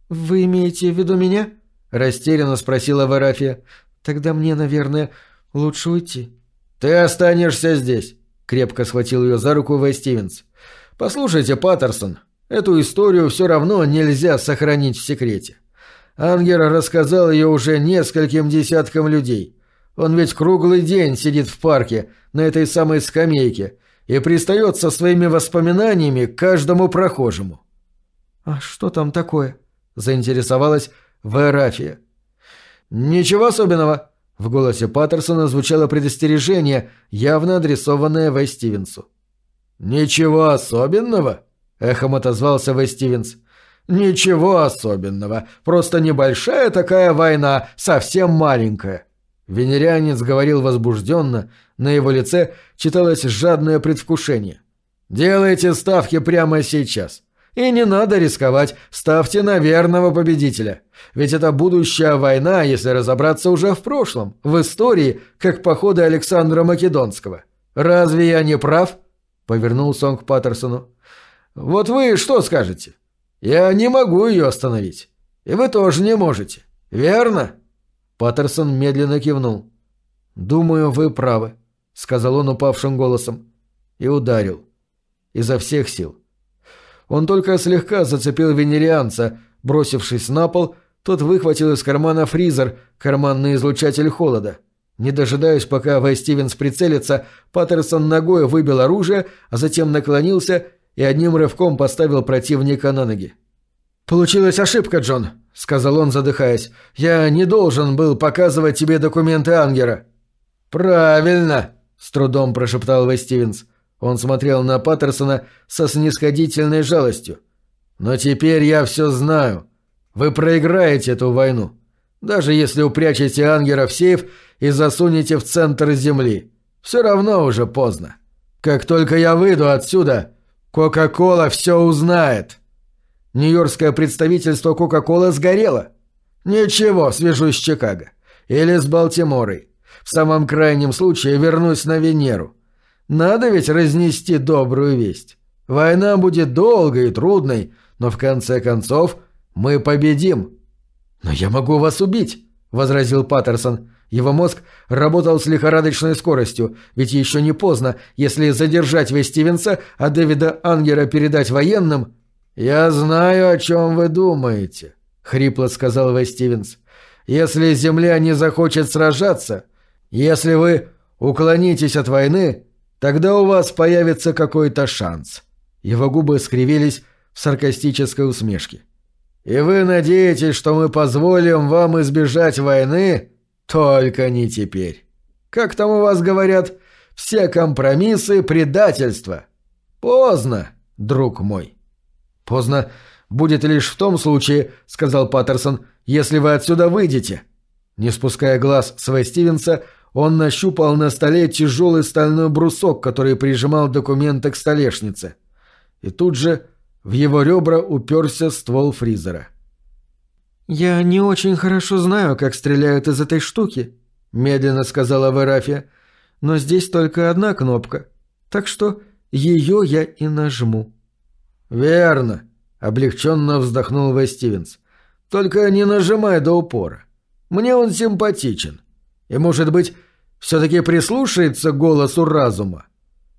«Вы имеете в виду меня?» — растерянно спросила Верафия. «Тогда мне, наверное, лучше уйти». «Ты останешься здесь», — крепко схватил ее за руку Вэй Стивенс. «Послушайте, Паттерсон, эту историю все равно нельзя сохранить в секрете. Ангер рассказал ее уже нескольким десяткам людей. Он ведь круглый день сидит в парке, на этой самой скамейке, и пристает со своими воспоминаниями к каждому прохожему». «А что там такое?» – заинтересовалась Верафия. «Ничего особенного», – в голосе Паттерсона звучало предостережение, явно адресованное Вэй Стивенсу. «Ничего особенного?» — эхом отозвался Вэй Стивенс. «Ничего особенного. Просто небольшая такая война, совсем маленькая». Венерянец говорил возбужденно, на его лице читалось жадное предвкушение. «Делайте ставки прямо сейчас. И не надо рисковать, ставьте на верного победителя. Ведь это будущая война, если разобраться уже в прошлом, в истории, как походы Александра Македонского. Разве я не прав?» Повернулся он к Паттерсону. «Вот вы что скажете? Я не могу ее остановить. И вы тоже не можете. Верно?» Паттерсон медленно кивнул. «Думаю, вы правы», — сказал он упавшим голосом. И ударил. Изо всех сил. Он только слегка зацепил венерианца. Бросившись на пол, тот выхватил из кармана фризер, карманный излучатель холода. Не дожидаясь, пока Вай Стивенс прицелится, Паттерсон ногой выбил оружие, а затем наклонился и одним рывком поставил противника на ноги. «Получилась ошибка, Джон», — сказал он, задыхаясь. «Я не должен был показывать тебе документы Ангера». «Правильно», — с трудом прошептал Вэй Стивенс. Он смотрел на Паттерсона со снисходительной жалостью. «Но теперь я все знаю. Вы проиграете эту войну. Даже если упрячете Ангера в сейф и засунете в центр земли. Все равно уже поздно. Как только я выйду отсюда, Кока-Кола все узнает». Нью-Йоркское представительство Кока-Кола сгорело. Ничего, свяжусь с Чикаго. Или с Балтиморой. В самом крайнем случае вернусь на Венеру. Надо ведь разнести добрую весть. Война будет долгой и трудной, но в конце концов мы победим. Но я могу вас убить, возразил Паттерсон. Его мозг работал с лихорадочной скоростью, ведь еще не поздно, если задержать Вест Стивенса, а Дэвида Ангера передать военным, «Я знаю, о чем вы думаете», — хрипло сказал Вэй Стивенс. «Если Земля не захочет сражаться, если вы уклонитесь от войны, тогда у вас появится какой-то шанс». Его губы скривились в саркастической усмешке. «И вы надеетесь, что мы позволим вам избежать войны? Только не теперь. Как там у вас говорят, все компромиссы — предательство. Поздно, друг мой». «Поздно будет лишь в том случае», — сказал Паттерсон, — «если вы отсюда выйдете». Не спуская глаз с Стивенса, он нащупал на столе тяжелый стальной брусок, который прижимал документы к столешнице. И тут же в его ребра уперся ствол фризера. «Я не очень хорошо знаю, как стреляют из этой штуки», — медленно сказала Верафия, — «но здесь только одна кнопка, так что ее я и нажму». «Верно», — облегченно вздохнул Вэй Стивенс. «Только не нажимай до упора. Мне он симпатичен. И, может быть, все-таки прислушается к голосу разума.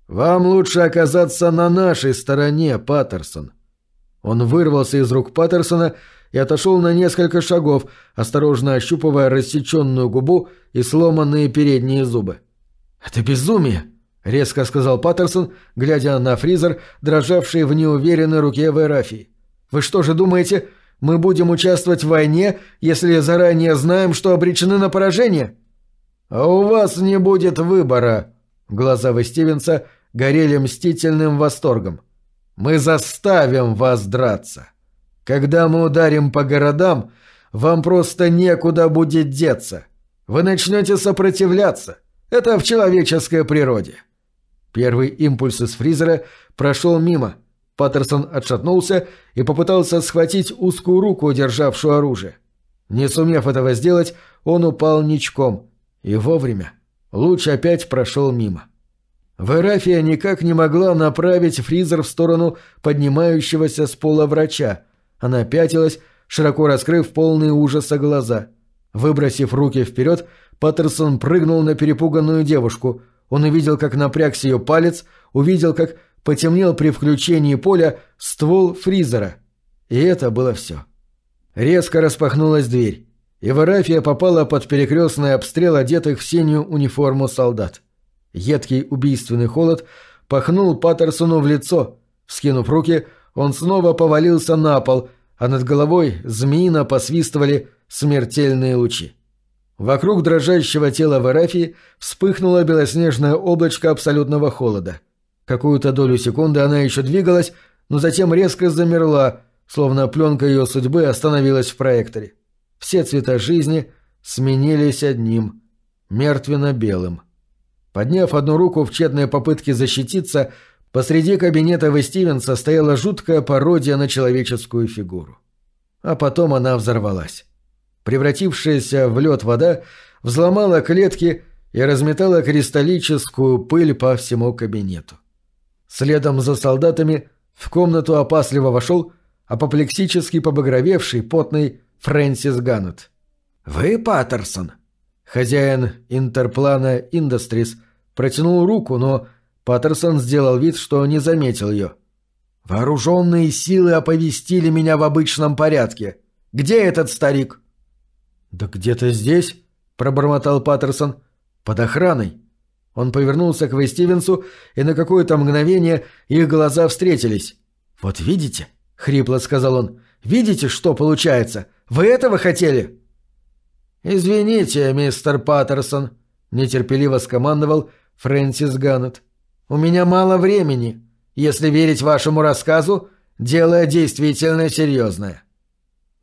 Вам лучше оказаться на нашей стороне, Паттерсон». Он вырвался из рук Паттерсона и отошел на несколько шагов, осторожно ощупывая рассеченную губу и сломанные передние зубы. «Это безумие!» — резко сказал Паттерсон, глядя на фризер, дрожавший в неуверенной руке Верафии. «Вы что же думаете, мы будем участвовать в войне, если заранее знаем, что обречены на поражение?» «А у вас не будет выбора», — глаза Вы Стивенса горели мстительным восторгом. «Мы заставим вас драться. Когда мы ударим по городам, вам просто некуда будет деться. Вы начнете сопротивляться. Это в человеческой природе». Первый импульс из фризера прошел мимо. Паттерсон отшатнулся и попытался схватить узкую руку, державшую оружие. Не сумев этого сделать, он упал ничком. И вовремя. Луч опять прошел мимо. Верафия никак не могла направить фризер в сторону поднимающегося с пола врача. Она пятилась, широко раскрыв полные ужаса глаза. Выбросив руки вперед, Паттерсон прыгнул на перепуганную девушку – он увидел, как напрягся ее палец, увидел, как потемнел при включении поля ствол фризера. И это было все. Резко распахнулась дверь, и Варафия попала под перекрестный обстрел одетых в синюю униформу солдат. Едкий убийственный холод пахнул Паттерсону в лицо. Вскинув руки, он снова повалился на пол, а над головой змеино посвистывали смертельные лучи. Вокруг дрожащего тела Варафии вспыхнуло белоснежное облачко абсолютного холода. Какую-то долю секунды она еще двигалась, но затем резко замерла, словно пленка ее судьбы остановилась в проекторе. Все цвета жизни сменились одним — мертвенно-белым. Подняв одну руку в тщетной попытке защититься, посреди кабинета в Стивенса стояла жуткая пародия на человеческую фигуру. А потом она взорвалась. Превратившаяся в лед вода взломала клетки и разметала кристаллическую пыль по всему кабинету. Следом за солдатами в комнату опасливо вошел апоплексически побагровевший, потный Фрэнсис Ганнет. «Вы Паттерсон?» Хозяин Интерплана Индустрис протянул руку, но Паттерсон сделал вид, что не заметил ее. «Вооруженные силы оповестили меня в обычном порядке. Где этот старик?» «Да где-то здесь», — пробормотал Паттерсон, — «под охраной». Он повернулся к Вестивенсу, и на какое-то мгновение их глаза встретились. «Вот видите?» — хрипло сказал он. Видите, что получается? Вы этого хотели?» «Извините, мистер Паттерсон», — нетерпеливо скомандовал Фрэнсис Ганнет. «У меня мало времени. Если верить вашему рассказу, дело действительно серьезное».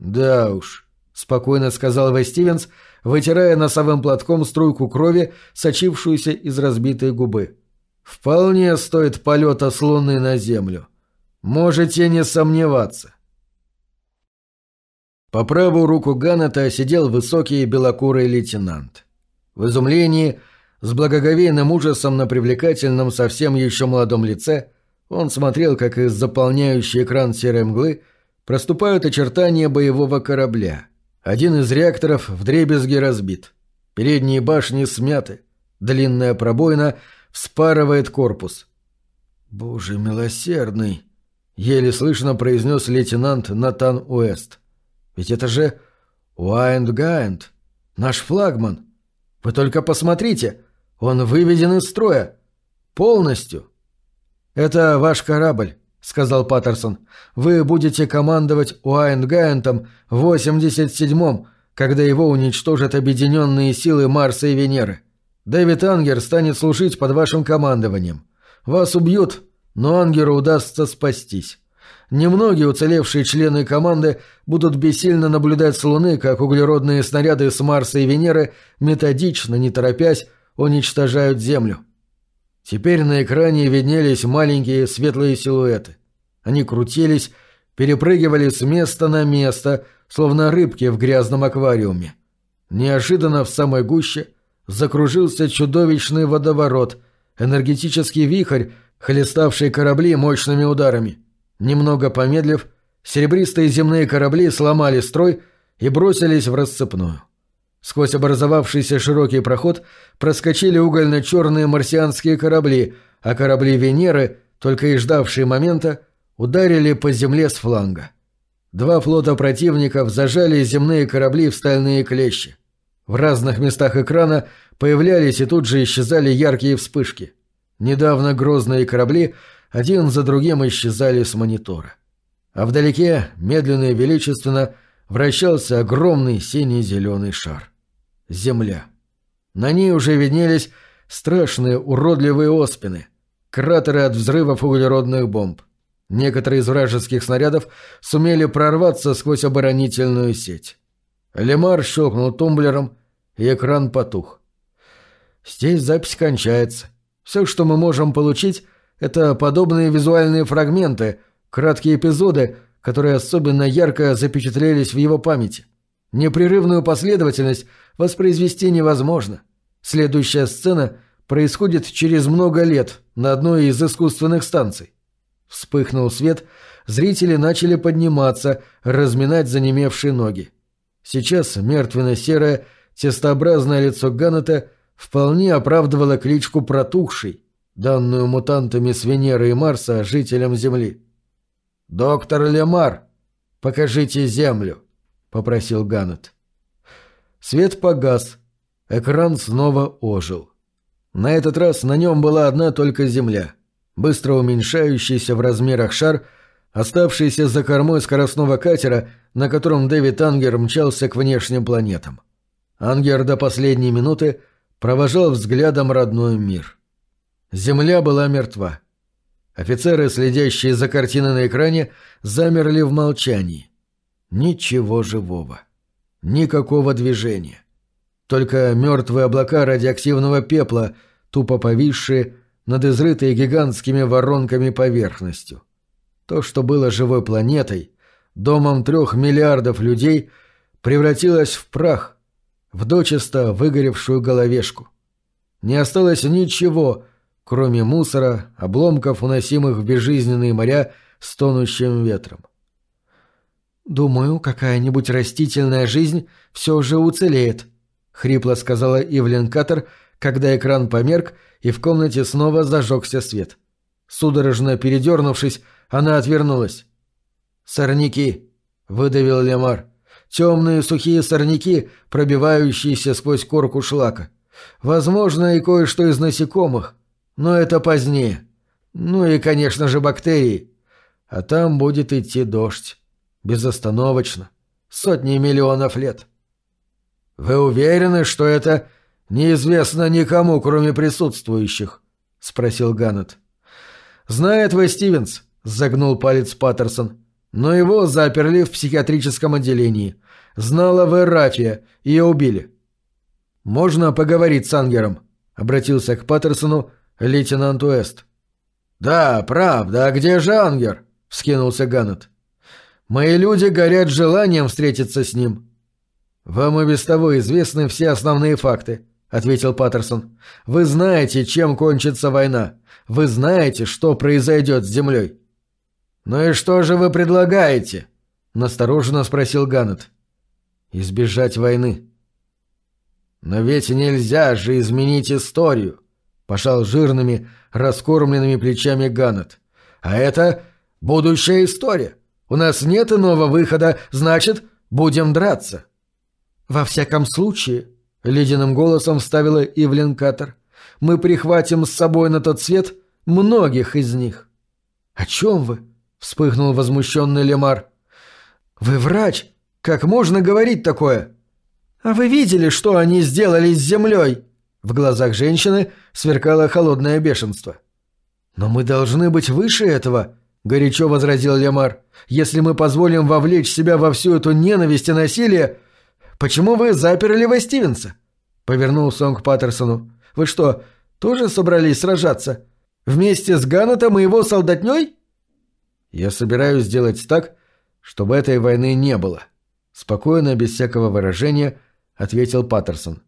«Да уж», — спокойно сказал Вэй Стивенс, вытирая носовым платком струйку крови, сочившуюся из разбитой губы. «Вполне стоит полета с Луны на Землю. Можете не сомневаться». По правую руку Ганнета сидел высокий белокурый лейтенант. В изумлении, с благоговейным ужасом на привлекательном совсем еще молодом лице, он смотрел, как из заполняющей экран серой мглы проступают очертания боевого корабля. Один из реакторов вдребезги разбит. Передние башни смяты. Длинная пробоина вспарывает корпус. «Боже милосердный!» — еле слышно произнес лейтенант Натан Уэст. Ведь это же Уайнд Гайнд, наш флагман. Вы только посмотрите, он выведен из строя. Полностью. Это ваш корабль, сказал Паттерсон. Вы будете командовать Уайнд Гайндом в 87-м, когда его уничтожат объединенные силы Марса и Венеры. Дэвид Ангер станет служить под вашим командованием. Вас убьют, но Ангеру удастся спастись. Немногие уцелевшие члены команды будут бессильно наблюдать с Луны, как углеродные снаряды с Марса и Венеры методично, не торопясь, уничтожают Землю. Теперь на экране виднелись маленькие светлые силуэты. Они крутились, перепрыгивали с места на место, словно рыбки в грязном аквариуме. Неожиданно в самой гуще закружился чудовищный водоворот, энергетический вихрь, хлеставший корабли мощными ударами. Немного помедлив, серебристые земные корабли сломали строй и бросились в расцепную. Сквозь образовавшийся широкий проход проскочили угольно-черные марсианские корабли, а корабли Венеры, только и ждавшие момента, ударили по земле с фланга. Два флота противников зажали земные корабли в стальные клещи. В разных местах экрана появлялись и тут же исчезали яркие вспышки. Недавно грозные корабли один за другим исчезали с монитора. А вдалеке, медленно и величественно, вращался огромный синий-зеленый шар. Земля. На ней уже виднелись страшные уродливые оспины, кратеры от взрывов углеродных бомб. Некоторые из вражеских снарядов сумели прорваться сквозь оборонительную сеть. Лемар щелкнул тумблером, и экран потух. Здесь запись кончается. Все, что мы можем получить, это подобные визуальные фрагменты, краткие эпизоды, которые особенно ярко запечатлелись в его памяти. Непрерывную последовательность воспроизвести невозможно. Следующая сцена происходит через много лет на одной из искусственных станций. Вспыхнул свет, зрители начали подниматься, разминать занемевшие ноги. Сейчас мертвенно-серое, тестообразное лицо Ганнета вполне оправдывало кличку «протухший», данную мутантами с Венеры и Марса жителям Земли. «Доктор Лемар, покажите Землю», — попросил Ганнет. Свет погас, экран снова ожил. На этот раз на нем была одна только Земля, быстро уменьшающийся в размерах шар, оставшийся за кормой скоростного катера, на котором Дэвид Ангер мчался к внешним планетам. Ангер до последней минуты провожал взглядом родной мир. — Земля была мертва. Офицеры, следящие за картиной на экране, замерли в молчании. Ничего живого. Никакого движения. Только мертвые облака радиоактивного пепла, тупо повисшие над изрытой гигантскими воронками поверхностью. То, что было живой планетой, домом трех миллиардов людей, превратилось в прах, в дочисто выгоревшую головешку. Не осталось ничего, кроме мусора, обломков, уносимых в безжизненные моря с тонущим ветром. «Думаю, какая-нибудь растительная жизнь все же уцелеет», — хрипло сказала Ивлен Каттер, когда экран померк, и в комнате снова зажегся свет. Судорожно передернувшись, она отвернулась. «Сорняки», — выдавил Лемар. «Темные сухие сорняки, пробивающиеся сквозь корку шлака. Возможно, и кое-что из насекомых, но это позднее. Ну и, конечно же, бактерии. А там будет идти дождь. Безостановочно. Сотни миллионов лет. Вы уверены, что это неизвестно никому, кроме присутствующих? Спросил Ганнет. Знает вы, Стивенс, загнул палец Паттерсон. Но его заперли в психиатрическом отделении. Знала вы Рафия, ее убили. «Можно поговорить с Ангером?» — обратился к Паттерсону лейтенант Уэст. «Да, правда, а где же Ангер?» — вскинулся Ганнет. «Мои люди горят желанием встретиться с ним». «Вам и без того известны все основные факты», — ответил Паттерсон. «Вы знаете, чем кончится война. Вы знаете, что произойдет с землей». «Ну и что же вы предлагаете?» — настороженно спросил Ганнет. «Избежать войны», «Но ведь нельзя же изменить историю», — пошел жирными, раскормленными плечами Ганнет. «А это будущая история. У нас нет иного выхода, значит, будем драться». «Во всяком случае», — ледяным голосом вставила Ивлин Каттер, «мы прихватим с собой на тот свет многих из них». «О чем вы?» — вспыхнул возмущенный Лемар. «Вы врач? Как можно говорить такое?» «А вы видели, что они сделали с землей?» В глазах женщины сверкало холодное бешенство. «Но мы должны быть выше этого», — горячо возразил Лемар. «Если мы позволим вовлечь себя во всю эту ненависть и насилие... Почему вы заперли Во Стивенса?» Повернулся он к Паттерсону. «Вы что, тоже собрались сражаться? Вместе с Ганнетом и его солдатней?» «Я собираюсь сделать так, чтобы этой войны не было», — спокойно, без всякого выражения, — ответил Паттерсон.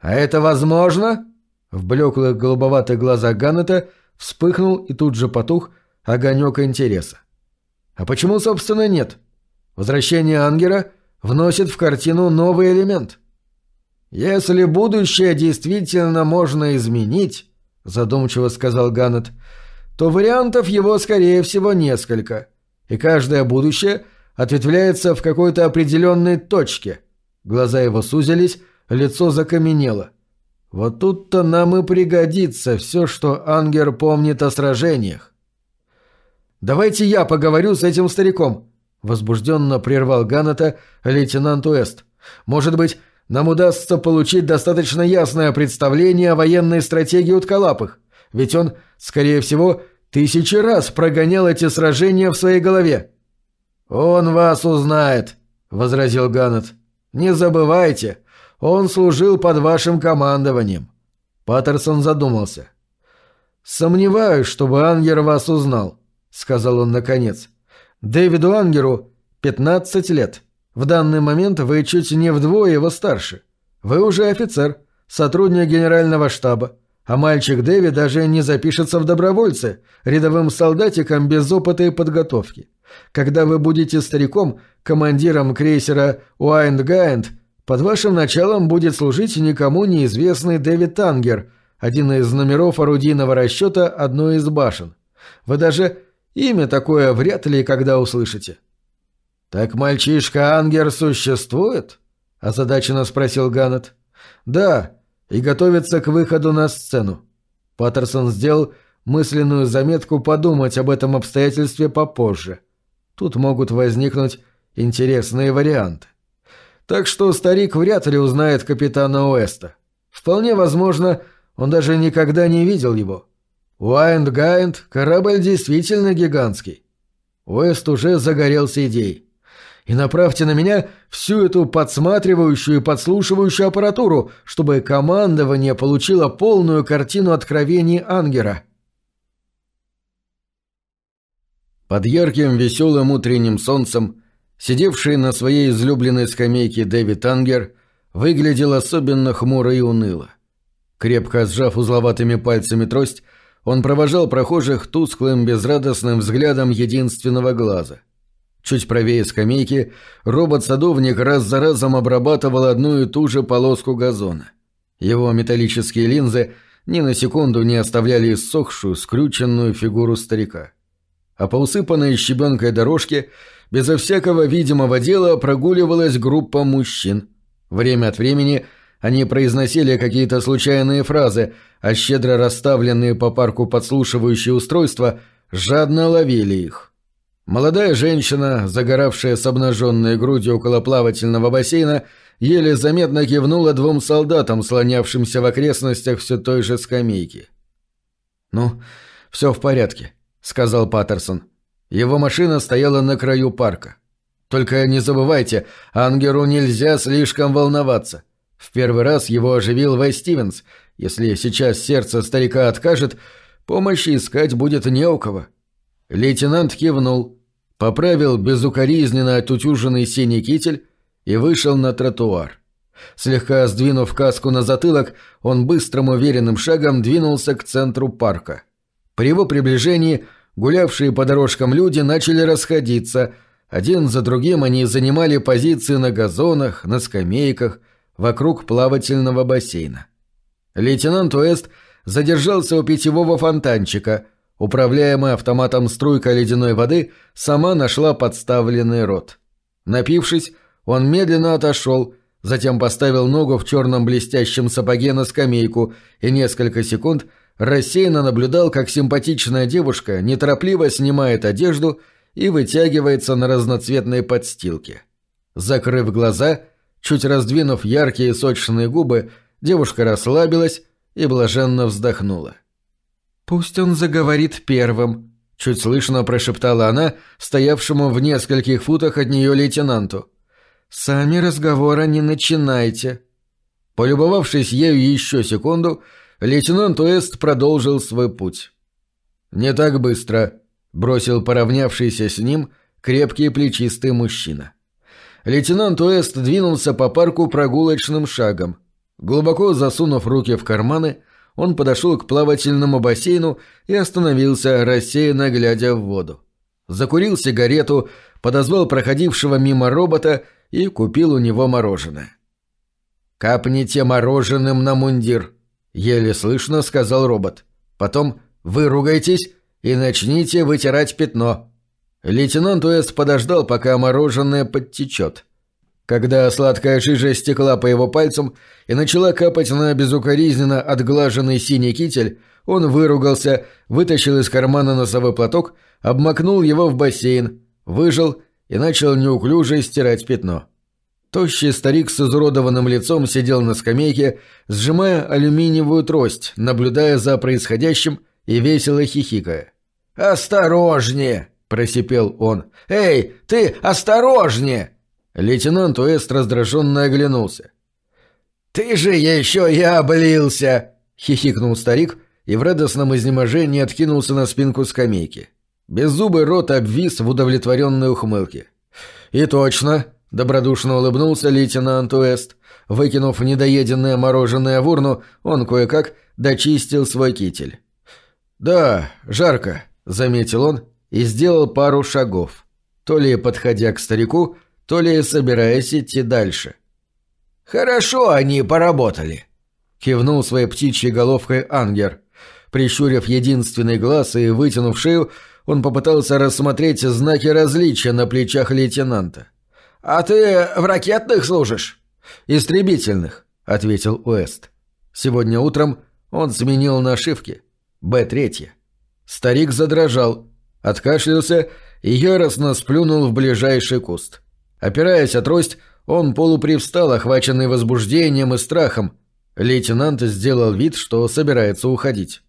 «А это возможно?» В блеклых голубоватых глазах Ганнета вспыхнул и тут же потух огонек интереса. «А почему, собственно, нет? Возвращение Ангера вносит в картину новый элемент». «Если будущее действительно можно изменить», — задумчиво сказал Ганнет, — «то вариантов его, скорее всего, несколько, и каждое будущее ответвляется в какой-то определенной точке — Глаза его сузились, лицо закаменело. Вот тут-то нам и пригодится все, что Ангер помнит о сражениях. «Давайте я поговорю с этим стариком», — возбужденно прервал Ганнета лейтенант Уэст. «Может быть, нам удастся получить достаточно ясное представление о военной стратегии Уткалапых, ведь он, скорее всего, тысячи раз прогонял эти сражения в своей голове». «Он вас узнает», — возразил Ганнет. Не забывайте, он служил под вашим командованием. Паттерсон задумался. «Сомневаюсь, чтобы Ангер вас узнал», — сказал он наконец. «Дэвиду Ангеру 15 лет. В данный момент вы чуть не вдвое его старше. Вы уже офицер, сотрудник генерального штаба, а мальчик Дэви даже не запишется в добровольцы, рядовым солдатиком без опыта и подготовки. Когда вы будете стариком, командиром крейсера Уайнд Гайнд, под вашим началом будет служить никому неизвестный Дэвид Тангер, один из номеров орудийного расчета одной из башен. Вы даже имя такое вряд ли когда услышите. «Так мальчишка Ангер существует?» – озадаченно спросил Ганнет. «Да, и готовится к выходу на сцену». Паттерсон сделал мысленную заметку подумать об этом обстоятельстве попозже. Тут могут возникнуть интересные варианты. Так что старик вряд ли узнает капитана Уэста. Вполне возможно, он даже никогда не видел его. Уайнд Гайнд – корабль действительно гигантский. Уэст уже загорелся идеей. И направьте на меня всю эту подсматривающую и подслушивающую аппаратуру, чтобы командование получило полную картину откровений Ангера. Под ярким веселым утренним солнцем, сидевший на своей излюбленной скамейке Дэвид Ангер, выглядел особенно хмуро и уныло. Крепко сжав узловатыми пальцами трость, он провожал прохожих тусклым, безрадостным взглядом единственного глаза. Чуть правее скамейки робот-садовник раз за разом обрабатывал одну и ту же полоску газона. Его металлические линзы ни на секунду не оставляли иссохшую, скрюченную фигуру старика а по усыпанной щебенкой дорожке безо всякого видимого дела прогуливалась группа мужчин. Время от времени они произносили какие-то случайные фразы, а щедро расставленные по парку подслушивающие устройства жадно ловили их. Молодая женщина, загоравшая с обнаженной грудью около плавательного бассейна, еле заметно кивнула двум солдатам, слонявшимся в окрестностях все той же скамейки. «Ну, все в порядке», — сказал Паттерсон. Его машина стояла на краю парка. «Только не забывайте, Ангеру нельзя слишком волноваться. В первый раз его оживил Вэй Стивенс. Если сейчас сердце старика откажет, помощи искать будет не у кого». Лейтенант кивнул, поправил безукоризненно отутюженный синий китель и вышел на тротуар. Слегка сдвинув каску на затылок, он быстрым уверенным шагом двинулся к центру парка. При его приближении гулявшие по дорожкам люди начали расходиться. Один за другим они занимали позиции на газонах, на скамейках, вокруг плавательного бассейна. Лейтенант Уэст задержался у питьевого фонтанчика. Управляемая автоматом струйка ледяной воды сама нашла подставленный рот. Напившись, он медленно отошел, затем поставил ногу в черном блестящем сапоге на скамейку и несколько секунд рассеянно наблюдал, как симпатичная девушка неторопливо снимает одежду и вытягивается на разноцветной подстилке. Закрыв глаза, чуть раздвинув яркие сочные губы, девушка расслабилась и блаженно вздохнула. «Пусть он заговорит первым», — чуть слышно прошептала она, стоявшему в нескольких футах от нее лейтенанту. «Сами разговора не начинайте». Полюбовавшись ею еще секунду, лейтенант Уэст продолжил свой путь. «Не так быстро», — бросил поравнявшийся с ним крепкий плечистый мужчина. Лейтенант Уэст двинулся по парку прогулочным шагом. Глубоко засунув руки в карманы, он подошел к плавательному бассейну и остановился, рассеянно глядя в воду. Закурил сигарету, подозвал проходившего мимо робота и купил у него мороженое. «Капните мороженым на мундир», — еле слышно сказал робот. «Потом выругайтесь и начните вытирать пятно». Лейтенант Уэст подождал, пока мороженое подтечет. Когда сладкая жижа стекла по его пальцам и начала капать на безукоризненно отглаженный синий китель, он выругался, вытащил из кармана носовой платок, обмакнул его в бассейн, выжил и начал неуклюже стирать пятно. Тощий старик с изуродованным лицом сидел на скамейке, сжимая алюминиевую трость, наблюдая за происходящим и весело хихикая. «Осторожнее!» — просипел он. «Эй, ты осторожнее!» Лейтенант Уэст раздраженно оглянулся. «Ты же еще и облился!» — хихикнул старик и в радостном изнеможении откинулся на спинку скамейки. Беззубый рот обвис в удовлетворенной ухмылке. «И точно!» — добродушно улыбнулся лейтенант Уэст. Выкинув недоеденное мороженое в урну, он кое-как дочистил свой китель. «Да, жарко», — заметил он и сделал пару шагов. То ли подходя к старику, то ли собираясь идти дальше. «Хорошо они поработали», — кивнул своей птичьей головкой Ангер. Прищурив единственный глаз и вытянув шею, он попытался рассмотреть знаки различия на плечах лейтенанта. «А ты в ракетных служишь?» «Истребительных», — ответил Уэст. Сегодня утром он сменил нашивки. Б-3. Старик задрожал, откашлялся и яростно сплюнул в ближайший куст. Опираясь о трость, он полупривстал, охваченный возбуждением и страхом. Лейтенант сделал вид, что собирается уходить.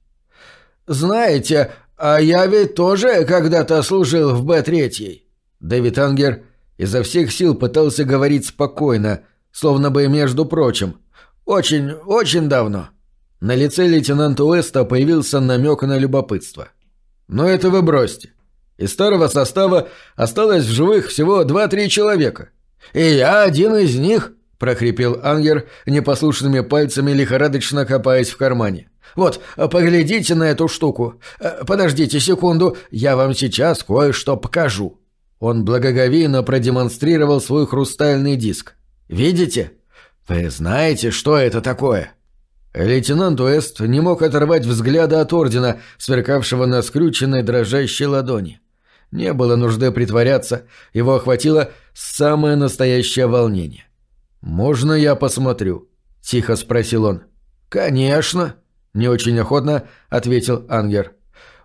«Знаете, «А я ведь тоже когда-то служил в Б-3». Дэвид Ангер изо всех сил пытался говорить спокойно, словно бы между прочим. «Очень, очень давно». На лице лейтенанта Уэста появился намек на любопытство. «Но это вы бросьте. Из старого состава осталось в живых всего два-три человека. И я один из них», — прохрипел Ангер, непослушными пальцами лихорадочно копаясь в кармане. Вот, поглядите на эту штуку. Э, подождите секунду, я вам сейчас кое-что покажу». Он благоговейно продемонстрировал свой хрустальный диск. «Видите? Вы знаете, что это такое?» Лейтенант Уэст не мог оторвать взгляда от ордена, сверкавшего на скрюченной дрожащей ладони. Не было нужды притворяться, его охватило самое настоящее волнение. «Можно я посмотрю?» — тихо спросил он. «Конечно!» Не очень охотно ответил Ангер.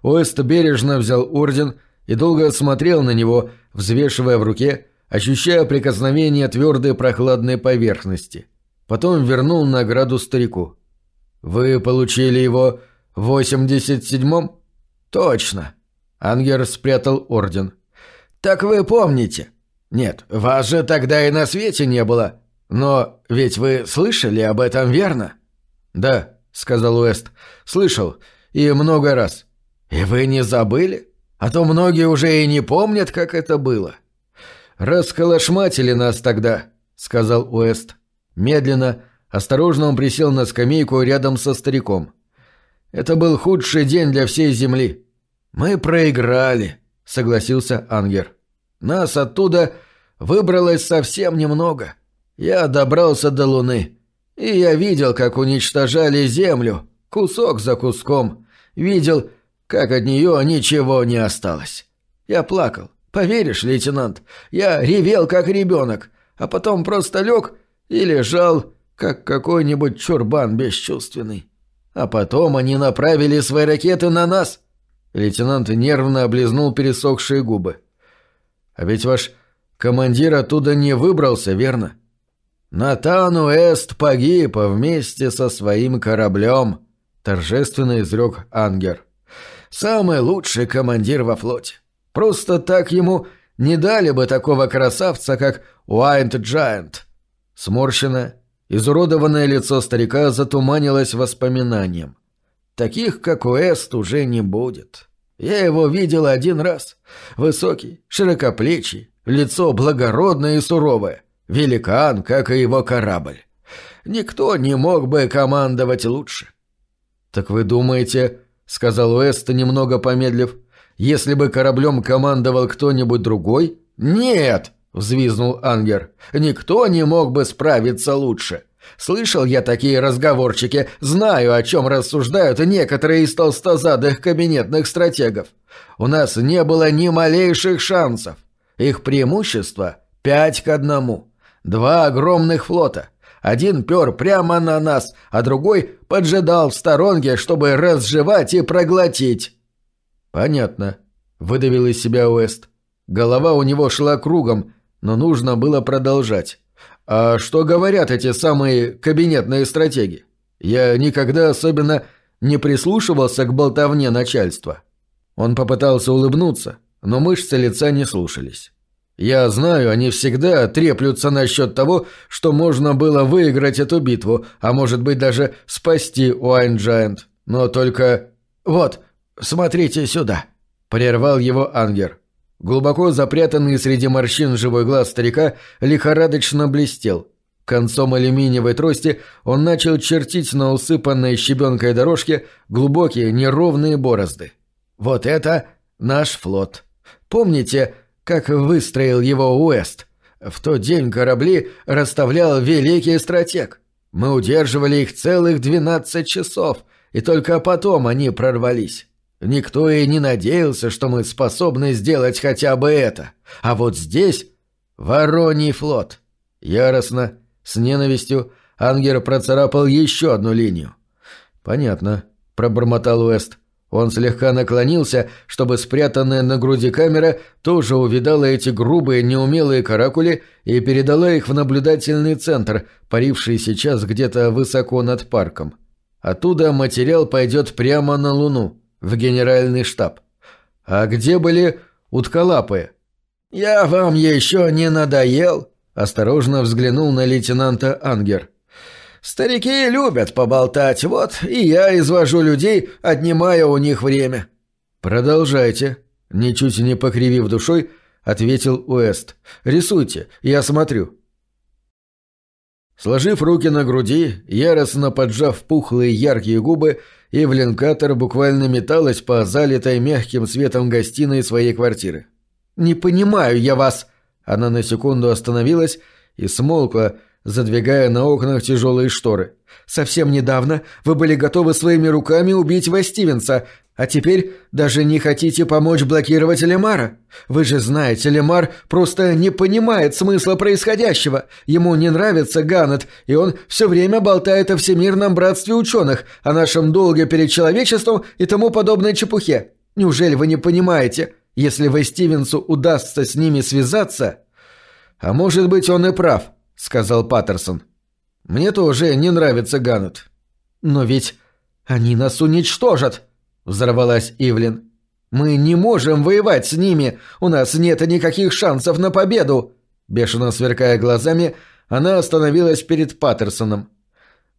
Уэст бережно взял орден и долго смотрел на него, взвешивая в руке, ощущая прикосновение твердой прохладной поверхности. Потом вернул награду старику. «Вы получили его в восемьдесят седьмом?» «Точно». Ангер спрятал орден. «Так вы помните. Нет, вас же тогда и на свете не было. Но ведь вы слышали об этом, верно?» «Да», — сказал Уэст. «Слышал. И много раз». «И вы не забыли? А то многие уже и не помнят, как это было». «Расколошматили нас тогда», — сказал Уэст. Медленно, осторожно он присел на скамейку рядом со стариком. «Это был худший день для всей Земли. Мы проиграли», — согласился Ангер. «Нас оттуда выбралось совсем немного. Я добрался до Луны, и я видел, как уничтожали Землю, кусок за куском. Видел, как от нее ничего не осталось. Я плакал. Поверишь, лейтенант, я ревел, как ребенок, а потом просто лег и лежал, как какой-нибудь чурбан бесчувственный. А потом они направили свои ракеты на нас. Лейтенант нервно облизнул пересохшие губы. А ведь ваш командир оттуда не выбрался, верно? Натан Уэст погиб вместе со своим кораблем, торжественно изрек Ангер. Самый лучший командир во флоте. Просто так ему не дали бы такого красавца, как Уайнт Джайант. Сморщенное, изуродованное лицо старика затуманилось воспоминанием. Таких, как Уэст, уже не будет. Я его видел один раз. Высокий, широкоплечий, лицо благородное и суровое. Великан, как и его корабль. Никто не мог бы командовать лучше. «Так вы думаете, — сказал Уэст, немного помедлив, — если бы кораблем командовал кто-нибудь другой?» «Нет!» — взвизнул Ангер. «Никто не мог бы справиться лучше. Слышал я такие разговорчики, знаю, о чем рассуждают некоторые из толстозадых кабинетных стратегов. У нас не было ни малейших шансов. Их преимущество — пять к одному. Два огромных флота. Один пер прямо на нас, а другой поджидал в сторонке, чтобы разжевать и проглотить. «Понятно», — выдавил из себя Уэст. Голова у него шла кругом, но нужно было продолжать. «А что говорят эти самые кабинетные стратеги? Я никогда особенно не прислушивался к болтовне начальства». Он попытался улыбнуться, но мышцы лица не слушались. «Я знаю, они всегда треплются насчет того, что можно было выиграть эту битву, а может быть даже спасти Уайн Джайант. Но только... Вот, смотрите сюда!» — прервал его Ангер. Глубоко запрятанный среди морщин живой глаз старика лихорадочно блестел. Концом алюминиевой трости он начал чертить на усыпанной щебенкой дорожке глубокие неровные борозды. «Вот это наш флот. Помните, как выстроил его Уэст? В тот день корабли расставлял великий стратег. Мы удерживали их целых двенадцать часов, и только потом они прорвались. Никто и не надеялся, что мы способны сделать хотя бы это. А вот здесь Вороний флот. Яростно, с ненавистью, Ангер процарапал еще одну линию. «Понятно», — пробормотал Уэст. Он слегка наклонился, чтобы спрятанная на груди камера тоже увидала эти грубые неумелые каракули и передала их в наблюдательный центр, паривший сейчас где-то высоко над парком. Оттуда материал пойдет прямо на Луну в генеральный штаб. А где были утколапые? «Я вам еще не надоел?» – осторожно взглянул на лейтенанта Ангер. «Старики любят поболтать, вот и я извожу людей, отнимая у них время». «Продолжайте», – ничуть не покривив душой, ответил Уэст. «Рисуйте, я смотрю». Сложив руки на груди, яростно поджав пухлые яркие губы, Ивлин Каттер буквально металась по залитой мягким светом гостиной своей квартиры. «Не понимаю я вас!» Она на секунду остановилась и смолкла, задвигая на окнах тяжелые шторы. «Совсем недавно вы были готовы своими руками убить Ве Стивенса, а теперь даже не хотите помочь блокировать Лемара. Вы же знаете, Лемар просто не понимает смысла происходящего. Ему не нравится Ганнет, и он все время болтает о всемирном братстве ученых, о нашем долге перед человечеством и тому подобной чепухе. Неужели вы не понимаете? если вы Стивенсу удастся с ними связаться...» «А может быть, он и прав», — сказал Паттерсон. «Мне тоже не нравится Ганнет». «Но ведь они нас уничтожат», — взорвалась Ивлин. «Мы не можем воевать с ними, у нас нет никаких шансов на победу!» Бешено сверкая глазами, она остановилась перед Паттерсоном.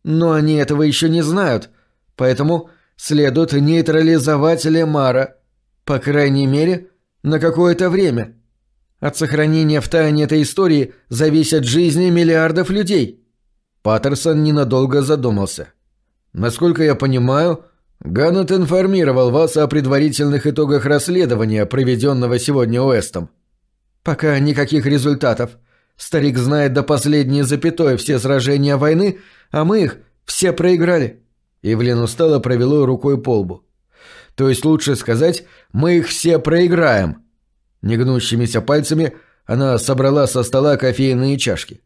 «Но они этого еще не знают, поэтому следует нейтрализовать Лемара. По крайней мере, на какое-то время. От сохранения в тайне этой истории зависят жизни миллиардов людей». Паттерсон ненадолго задумался. «Насколько я понимаю, Ганнет информировал вас о предварительных итогах расследования, проведенного сегодня Уэстом». «Пока никаких результатов. Старик знает до последней запятой все сражения войны, а мы их все проиграли». Ивлин устало провело рукой по лбу. «То есть лучше сказать, мы их все проиграем». Негнущимися пальцами она собрала со стола кофейные чашки.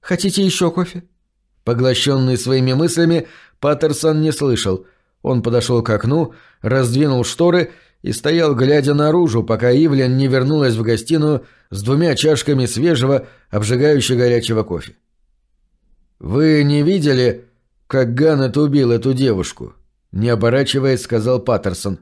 «Хотите еще кофе?» Поглощенный своими мыслями, Паттерсон не слышал. Он подошел к окну, раздвинул шторы и стоял, глядя наружу, пока Ивлен не вернулась в гостиную с двумя чашками свежего, обжигающего горячего кофе. «Вы не видели, как Ганнет убил эту девушку?» Не оборачиваясь, сказал Паттерсон.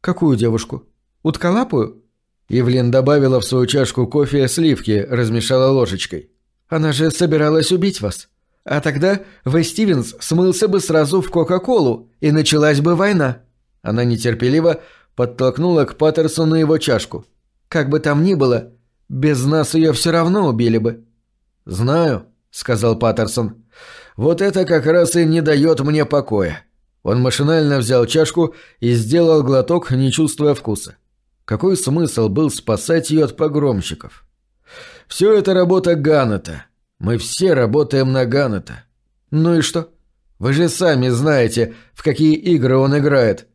«Какую девушку? Утколапую?» Ивлин добавила в свою чашку кофе сливки, размешала ложечкой. «Она же собиралась убить вас. А тогда В. Стивенс смылся бы сразу в Кока-Колу, и началась бы война». Она нетерпеливо подтолкнула к Паттерсону его чашку. «Как бы там ни было, без нас ее все равно убили бы». «Знаю», — сказал Паттерсон. «Вот это как раз и не дает мне покоя». Он машинально взял чашку и сделал глоток, не чувствуя вкуса. Какой смысл был спасать ее от погромщиков? «Все это работа Ганнета. Мы все работаем на Ганнета. Ну и что? Вы же сами знаете, в какие игры он играет.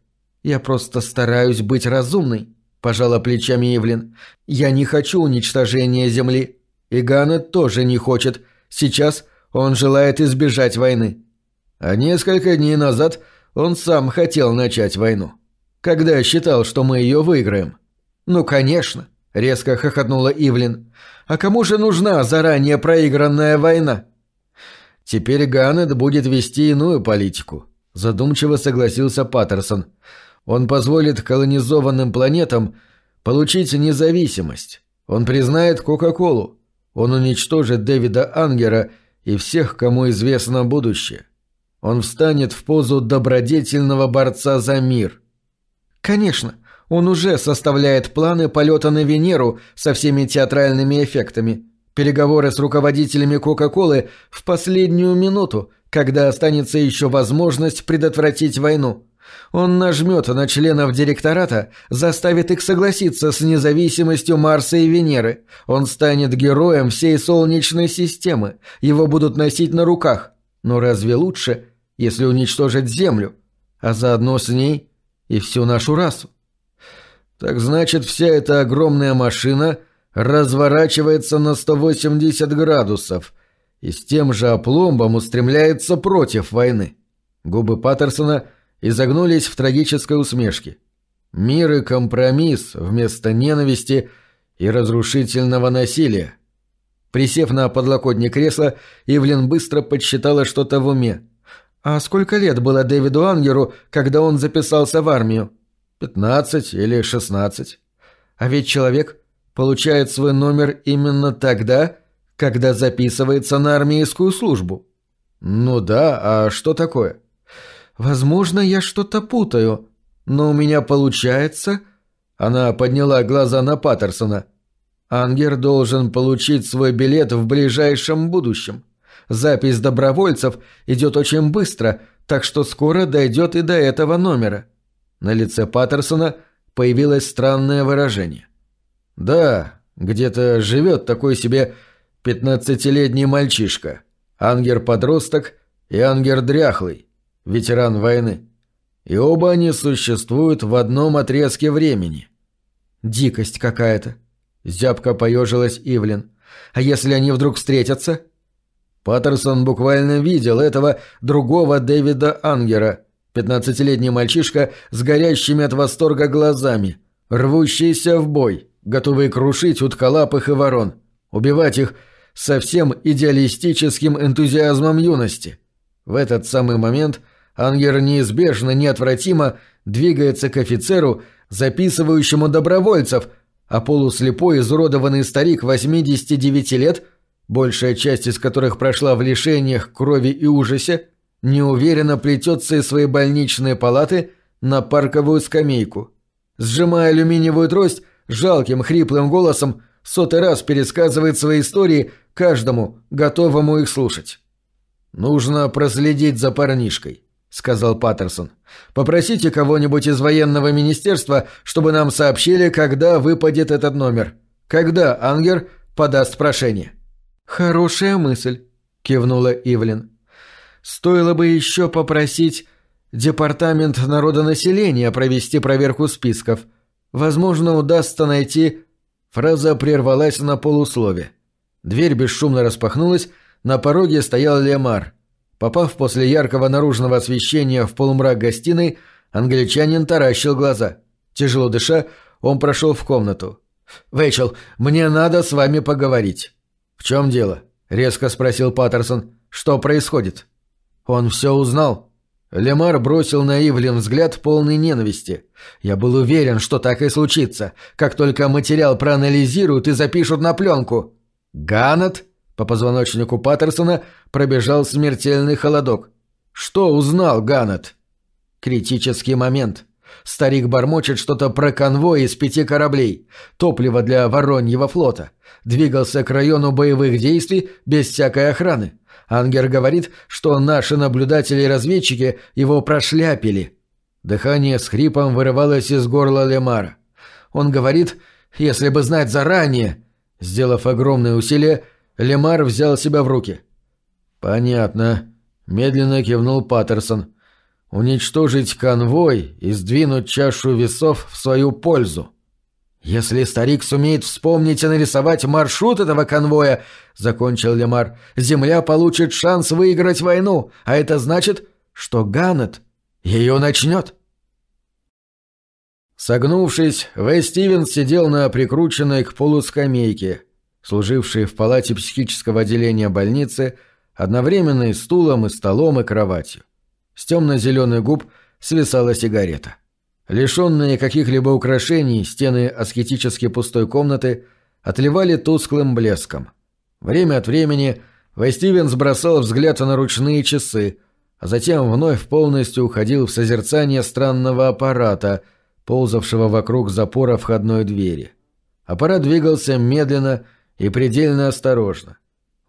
Я просто стараюсь быть разумной, пожала плечами Ивлин. Я не хочу уничтожения Земли. И Ганнет тоже не хочет. Сейчас он желает избежать войны. А несколько дней назад он сам хотел начать войну. Когда считал, что мы ее выиграем. Ну, конечно, резко хохотнула Ивлин. А кому же нужна заранее проигранная война? Теперь Ганнет будет вести иную политику, задумчиво согласился Паттерсон. Он позволит колонизованным планетам получить независимость. Он признает Кока-Колу. Он уничтожит Дэвида Ангера и всех, кому известно будущее. Он встанет в позу добродетельного борца за мир. Конечно, он уже составляет планы полета на Венеру со всеми театральными эффектами. Переговоры с руководителями Кока-Колы в последнюю минуту, когда останется еще возможность предотвратить войну. Он нажмет на членов директората, заставит их согласиться с независимостью Марса и Венеры. Он станет героем всей Солнечной системы. Его будут носить на руках. Но разве лучше, если уничтожить Землю, а заодно с ней и всю нашу расу? Так значит, вся эта огромная машина разворачивается на 180 градусов и с тем же опломбом устремляется против войны. Губы Паттерсона изогнулись в трагической усмешке. Мир и компромисс вместо ненависти и разрушительного насилия. Присев на подлокотник кресла, Ивлин быстро подсчитала что-то в уме. «А сколько лет было Дэвиду Ангеру, когда он записался в армию?» Пятнадцать или шестнадцать. А ведь человек получает свой номер именно тогда, когда записывается на армейскую службу. Ну да, а что такое? Возможно, я что-то путаю, но у меня получается... Она подняла глаза на Паттерсона. Ангер должен получить свой билет в ближайшем будущем. Запись добровольцев идет очень быстро, так что скоро дойдет и до этого номера. На лице Паттерсона появилось странное выражение. «Да, где-то живет такой себе пятнадцатилетний мальчишка, ангер-подросток и ангер-дряхлый, ветеран войны. И оба они существуют в одном отрезке времени». «Дикость какая-то», — зябко поежилась Ивлин. «А если они вдруг встретятся?» Паттерсон буквально видел этого другого Дэвида Ангера — Пятнадцатилетний мальчишка с горящими от восторга глазами. рвущиеся в бой, готовые крушить утколапых и ворон, убивать их со всем идеалистическим энтузиазмом юности. В этот самый момент Ангер неизбежно, неотвратимо двигается к офицеру, записывающему добровольцев, а полуслепой изуродованный старик 89 лет, большая часть из которых прошла в лишениях, крови и ужасе, неуверенно плетется из своей больничной палаты на парковую скамейку. Сжимая алюминиевую трость, жалким хриплым голосом сотый раз пересказывает свои истории каждому, готовому их слушать. «Нужно проследить за парнишкой», — сказал Паттерсон. «Попросите кого-нибудь из военного министерства, чтобы нам сообщили, когда выпадет этот номер. Когда Ангер подаст прошение». «Хорошая мысль», — кивнула Ивлин. «Стоило бы еще попросить Департамент народонаселения провести проверку списков. Возможно, удастся найти...» Фраза прервалась на полуслове. Дверь бесшумно распахнулась, на пороге стоял Лемар. Попав после яркого наружного освещения в полумрак гостиной, англичанин таращил глаза. Тяжело дыша, он прошел в комнату. «Вэйчел, мне надо с вами поговорить». «В чем дело?» — резко спросил Паттерсон. «Что происходит?» «Он все узнал». Лемар бросил на Ивлин взгляд полный ненависти. «Я был уверен, что так и случится. Как только материал проанализируют и запишут на пленку». «Ганнет?» По позвоночнику Паттерсона пробежал смертельный холодок. «Что узнал Ганнет?» «Критический момент. Старик бормочет что-то про конвой из пяти кораблей. Топливо для Вороньего флота. Двигался к району боевых действий без всякой охраны. Ангер говорит, что наши наблюдатели и разведчики его прошляпили. Дыхание с хрипом вырывалось из горла Лемара. Он говорит, если бы знать заранее... Сделав огромное усилие, Лемар взял себя в руки. «Понятно», — медленно кивнул Паттерсон. «Уничтожить конвой и сдвинуть чашу весов в свою пользу». «Если старик сумеет вспомнить и нарисовать маршрут этого конвоя», — закончил Лемар, — «Земля получит шанс выиграть войну, а это значит, что Ганнет ее начнет». Согнувшись, Вэй Стивенс сидел на прикрученной к полу скамейке, служившей в палате психического отделения больницы, одновременно и стулом, и столом, и кроватью. С темно-зеленых губ свисала сигарета. Лишенные каких-либо украшений, стены аскетически пустой комнаты отливали тусклым блеском. Время от времени Вэй Стивенс бросал взгляд на ручные часы, а затем вновь полностью уходил в созерцание странного аппарата, ползавшего вокруг запора входной двери. Аппарат двигался медленно и предельно осторожно.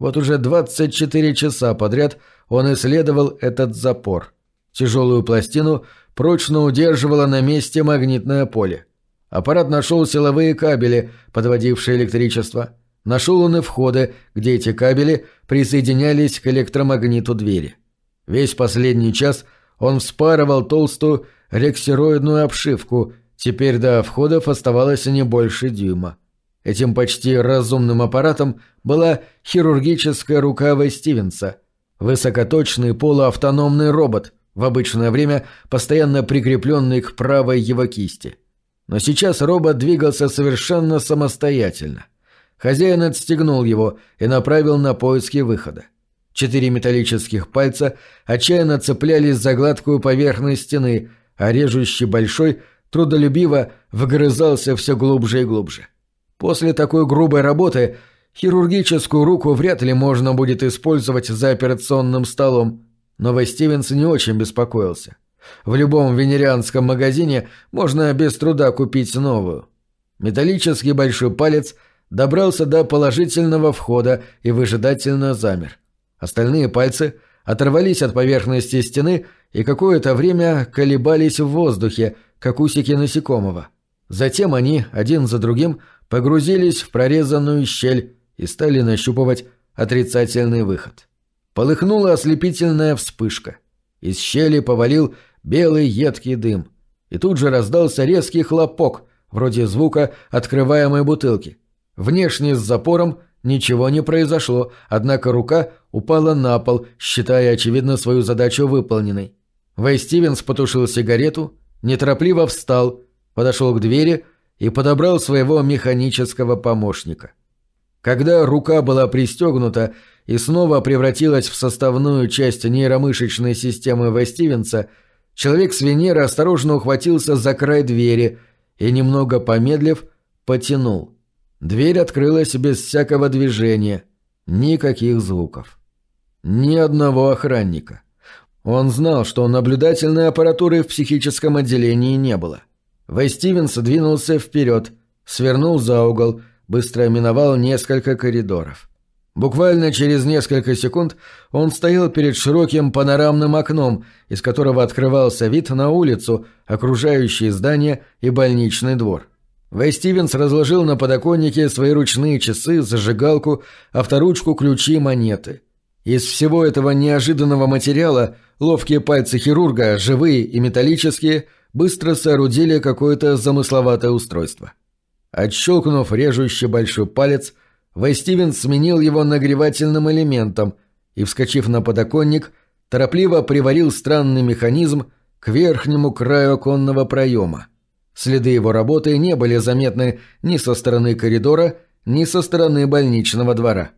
Вот уже 24 часа подряд он исследовал этот запор. Тяжелую пластину — прочно удерживало на месте магнитное поле. Аппарат нашел силовые кабели, подводившие электричество. Нашел он и входы, где эти кабели присоединялись к электромагниту двери. Весь последний час он вспарывал толстую рексероидную обшивку, теперь до входов оставалось не больше дюйма. Этим почти разумным аппаратом была хирургическая рука Вэй Стивенса, высокоточный полуавтономный робот – в обычное время постоянно прикрепленный к правой его кисти. Но сейчас робот двигался совершенно самостоятельно. Хозяин отстегнул его и направил на поиски выхода. Четыре металлических пальца отчаянно цеплялись за гладкую поверхность стены, а режущий большой трудолюбиво вгрызался все глубже и глубже. После такой грубой работы хирургическую руку вряд ли можно будет использовать за операционным столом, но Вэй Стивенс не очень беспокоился. В любом венерианском магазине можно без труда купить новую. Металлический большой палец добрался до положительного входа и выжидательно замер. Остальные пальцы оторвались от поверхности стены и какое-то время колебались в воздухе, как усики насекомого. Затем они, один за другим, погрузились в прорезанную щель и стали нащупывать отрицательный выход. Полыхнула ослепительная вспышка. Из щели повалил белый едкий дым. И тут же раздался резкий хлопок, вроде звука открываемой бутылки. Внешне с запором ничего не произошло, однако рука упала на пол, считая, очевидно, свою задачу выполненной. Вэй Стивенс потушил сигарету, неторопливо встал, подошел к двери и подобрал своего механического помощника. Когда рука была пристегнута и снова превратилась в составную часть нейромышечной системы Вестивенса, человек с Венеры осторожно ухватился за край двери и, немного помедлив, потянул. Дверь открылась без всякого движения, никаких звуков. Ни одного охранника. Он знал, что наблюдательной аппаратуры в психическом отделении не было. Вэй Стивенс двинулся вперед, свернул за угол, быстро миновал несколько коридоров. Буквально через несколько секунд он стоял перед широким панорамным окном, из которого открывался вид на улицу, окружающие здание и больничный двор. Вэй Стивенс разложил на подоконнике свои ручные часы, зажигалку, авторучку, ключи, монеты. Из всего этого неожиданного материала ловкие пальцы хирурга, живые и металлические, быстро соорудили какое-то замысловатое устройство. Отщелкнув режущий большой палец, Вэй сменил его нагревательным элементом и, вскочив на подоконник, торопливо приварил странный механизм к верхнему краю оконного проема. Следы его работы не были заметны ни со стороны коридора, ни со стороны больничного двора.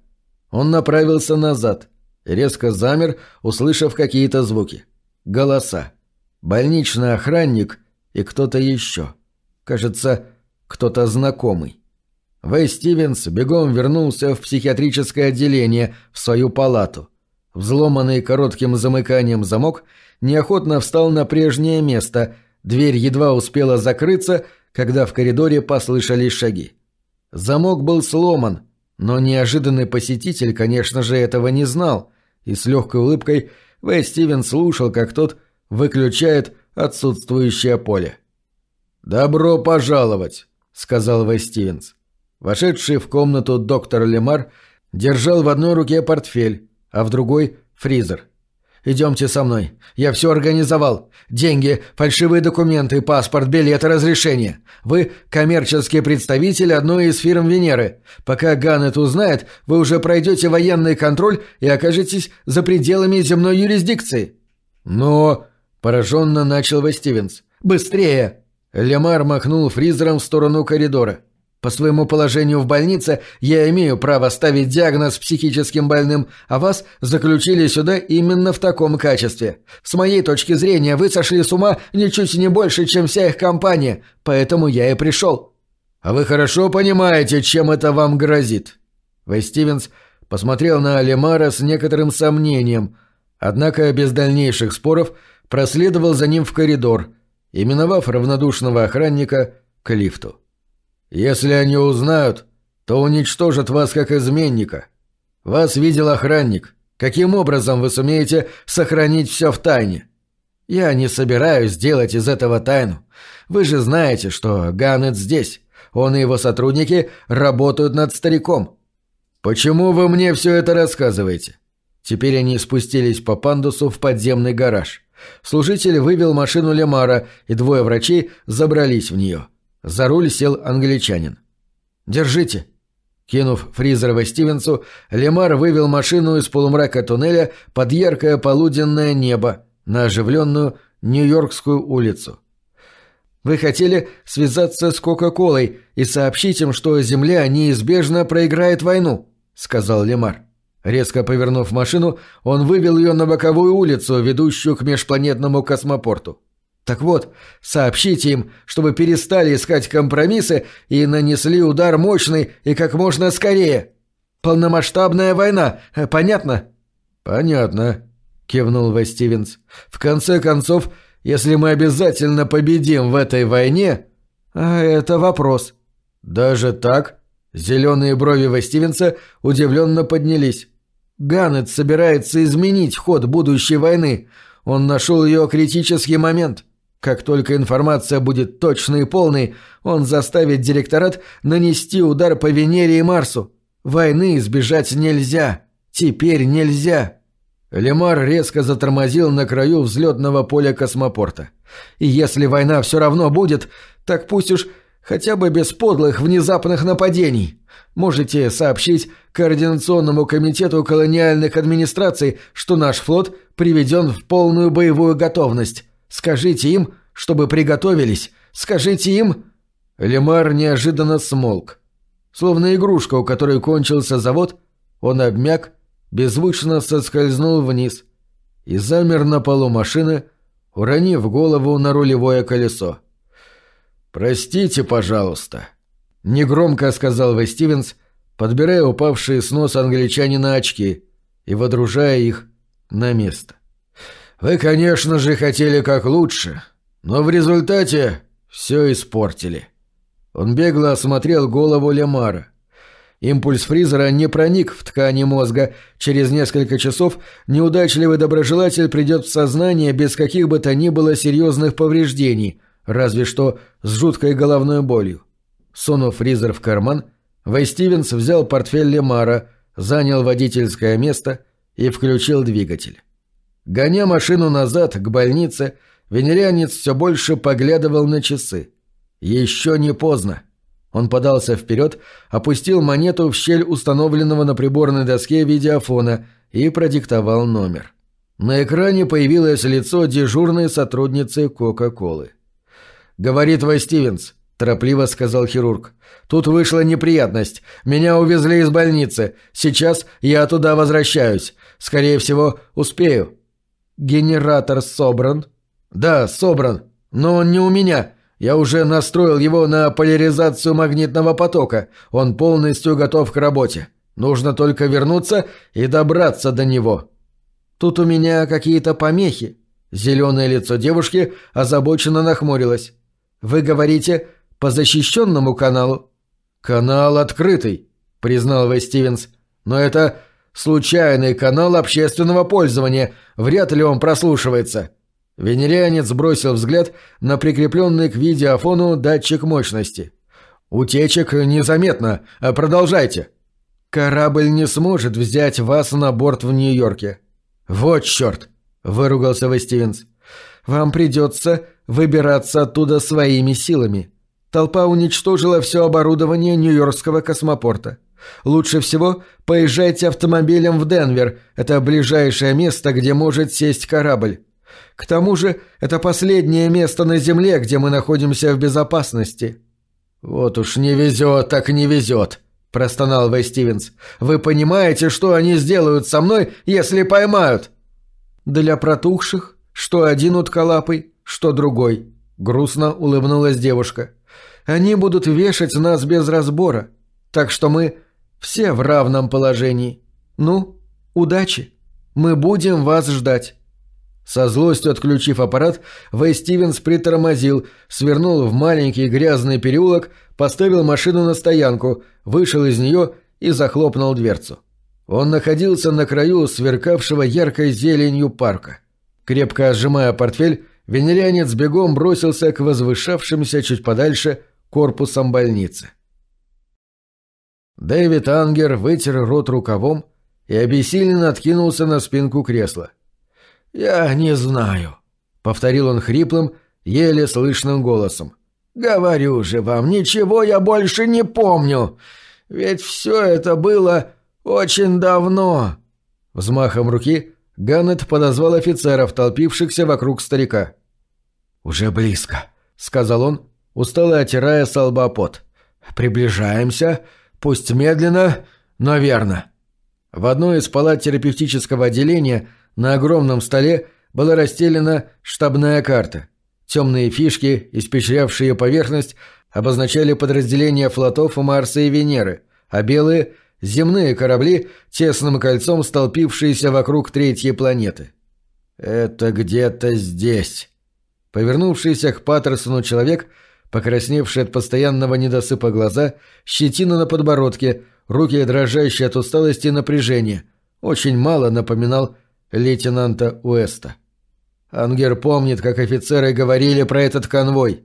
Он направился назад, резко замер, услышав какие-то звуки. Голоса. Больничный охранник и кто-то еще. Кажется, кто-то знакомый. Вэй Стивенс бегом вернулся в психиатрическое отделение, в свою палату. Взломанный коротким замыканием замок неохотно встал на прежнее место – Дверь едва успела закрыться, когда в коридоре послышались шаги. Замок был сломан, но неожиданный посетитель, конечно же, этого не знал, и с легкой улыбкой Вэй Стивен слушал, как тот выключает отсутствующее поле. «Добро пожаловать», — сказал Вэй Стивенс. Вошедший в комнату доктор Лемар держал в одной руке портфель, а в другой — фризер — Идемте со мной. Я все организовал. Деньги, фальшивые документы, паспорт, билеты, разрешение. Вы коммерческий представитель одной из фирм Венеры. Пока Ганнет узнает, вы уже пройдете военный контроль и окажетесь за пределами земной юрисдикции». «Но...» – пораженно начал Ве Стивенс. «Быстрее!» Лемар махнул фризером в сторону коридора. По своему положению в больнице я имею право ставить диагноз психическим больным, а вас заключили сюда именно в таком качестве. С моей точки зрения, вы сошли с ума ничуть не больше, чем вся их компания, поэтому я и пришел». «А вы хорошо понимаете, чем это вам грозит?» Вэй Стивенс посмотрел на Алимара с некоторым сомнением, однако без дальнейших споров проследовал за ним в коридор, именовав равнодушного охранника к лифту. Если они узнают, то уничтожат вас как изменника. Вас видел охранник. Каким образом вы сумеете сохранить все в тайне? Я не собираюсь делать из этого тайну. Вы же знаете, что Ганнет здесь. Он и его сотрудники работают над стариком. Почему вы мне все это рассказываете? Теперь они спустились по пандусу в подземный гараж. Служитель вывел машину Лемара, и двое врачей забрались в нее. За руль сел англичанин. «Держите!» Кинув фризера Стивенсу, Лемар вывел машину из полумрака туннеля под яркое полуденное небо на оживленную Нью-Йоркскую улицу. «Вы хотели связаться с Кока-Колой и сообщить им, что Земля неизбежно проиграет войну», — сказал Лемар. Резко повернув машину, он вывел ее на боковую улицу, ведущую к межпланетному космопорту. Так вот, сообщите им, чтобы перестали искать компромиссы и нанесли удар мощный и как можно скорее. Полномасштабная война, э, понятно? Понятно, кивнул Вэй Стивенс. В конце концов, если мы обязательно победим в этой войне... А это вопрос. Даже так? Зеленые брови Вэй Стивенса удивленно поднялись. Ганнет собирается изменить ход будущей войны. Он нашел ее критический момент. Как только информация будет точной и полной, он заставит директорат нанести удар по Венере и Марсу. Войны избежать нельзя. Теперь нельзя. Лемар резко затормозил на краю взлетного поля космопорта. И если война все равно будет, так пусть уж хотя бы без подлых внезапных нападений. Можете сообщить Координационному комитету колониальных администраций, что наш флот приведен в полную боевую готовность. Скажите им, чтобы приготовились. Скажите им...» Лемар неожиданно смолк. Словно игрушка, у которой кончился завод, он обмяк, беззвучно соскользнул вниз и замер на полу машины, уронив голову на рулевое колесо. «Простите, пожалуйста», — негромко сказал Вэй Стивенс, подбирая упавшие с носа англичанина очки и водружая их на место. «Вы, конечно же, хотели как лучше, но в результате все испортили». Он бегло осмотрел голову Лемара. Импульс фризера не проник в ткани мозга. Через несколько часов неудачливый доброжелатель придет в сознание без каких бы то ни было серьезных повреждений, разве что с жуткой головной болью. Сунув фризер в карман, Вэй Стивенс взял портфель Лемара, занял водительское место и включил двигатель. Гоня машину назад, к больнице, венерянец все больше поглядывал на часы. Еще не поздно. Он подался вперед, опустил монету в щель установленного на приборной доске видеофона и продиктовал номер. На экране появилось лицо дежурной сотрудницы Кока-Колы. «Говорит Вай Стивенс», — торопливо сказал хирург. «Тут вышла неприятность. Меня увезли из больницы. Сейчас я туда возвращаюсь. Скорее всего, успею». «Генератор собран?» «Да, собран. Но он не у меня. Я уже настроил его на поляризацию магнитного потока. Он полностью готов к работе. Нужно только вернуться и добраться до него». «Тут у меня какие-то помехи». Зеленое лицо девушки озабоченно нахмурилось. «Вы говорите по защищенному каналу?» «Канал открытый», — признал Вэй Стивенс. «Но это случайный канал общественного пользования. Вряд ли он прослушивается». Венерианец бросил взгляд на прикрепленный к видеофону датчик мощности. «Утечек незаметно. Продолжайте». «Корабль не сможет взять вас на борт в Нью-Йорке». «Вот черт!» — выругался Вэй Стивенс. «Вам придется выбираться оттуда своими силами. Толпа уничтожила все оборудование Нью-Йоркского космопорта. Лучше всего поезжайте автомобилем в Денвер, это ближайшее место, где может сесть корабль. К тому же это последнее место на Земле, где мы находимся в безопасности». «Вот уж не везет, так не везет», – простонал Вэй Стивенс. «Вы понимаете, что они сделают со мной, если поймают?» «Для протухших, что один утколапый, что другой», — грустно улыбнулась девушка. «Они будут вешать нас без разбора, так что мы все в равном положении. Ну, удачи. Мы будем вас ждать». Со злостью отключив аппарат, Вэй Стивенс притормозил, свернул в маленький грязный переулок, поставил машину на стоянку, вышел из нее и захлопнул дверцу. Он находился на краю сверкавшего яркой зеленью парка. Крепко сжимая портфель, венерянец бегом бросился к возвышавшимся чуть подальше корпусам больницы. Дэвид Ангер вытер рот рукавом и обессиленно откинулся на спинку кресла. «Я не знаю», — повторил он хриплым, еле слышным голосом. «Говорю же вам, ничего я больше не помню. Ведь все это было очень давно». Взмахом руки Ганнет подозвал офицеров, толпившихся вокруг старика. «Уже близко», — сказал он, устало отирая с лба пот. «Приближаемся, пусть медленно, но верно». В одной из палат терапевтического отделения на огромном столе была расстелена штабная карта. Темные фишки, испещрявшие поверхность, обозначали подразделения флотов Марса и Венеры, а белые — земные корабли, тесным кольцом столпившиеся вокруг третьей планеты. «Это где-то здесь». Повернувшийся к Паттерсону человек, покрасневший от постоянного недосыпа глаза, щетина на подбородке, руки дрожащие от усталости и напряжения, очень мало напоминал лейтенанта Уэста. Ангер помнит, как офицеры говорили про этот конвой.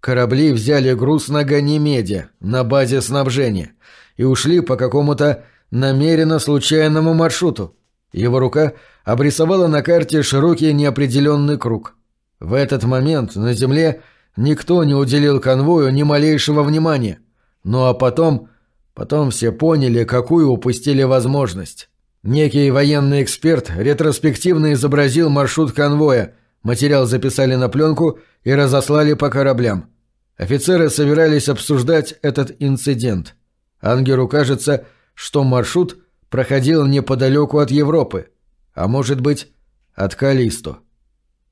Корабли взяли груз на Ганимеде, на базе снабжения, и ушли по какому-то намеренно случайному маршруту. Его рука обрисовала на карте широкий неопределенный круг. В этот момент на Земле никто не уделил конвою ни малейшего внимания. Ну а потом... Потом все поняли, какую упустили возможность. Некий военный эксперт ретроспективно изобразил маршрут конвоя, материал записали на пленку и разослали по кораблям. Офицеры собирались обсуждать этот инцидент. Ангеру кажется, что маршрут проходил неподалеку от Европы, а может быть, от Калисто.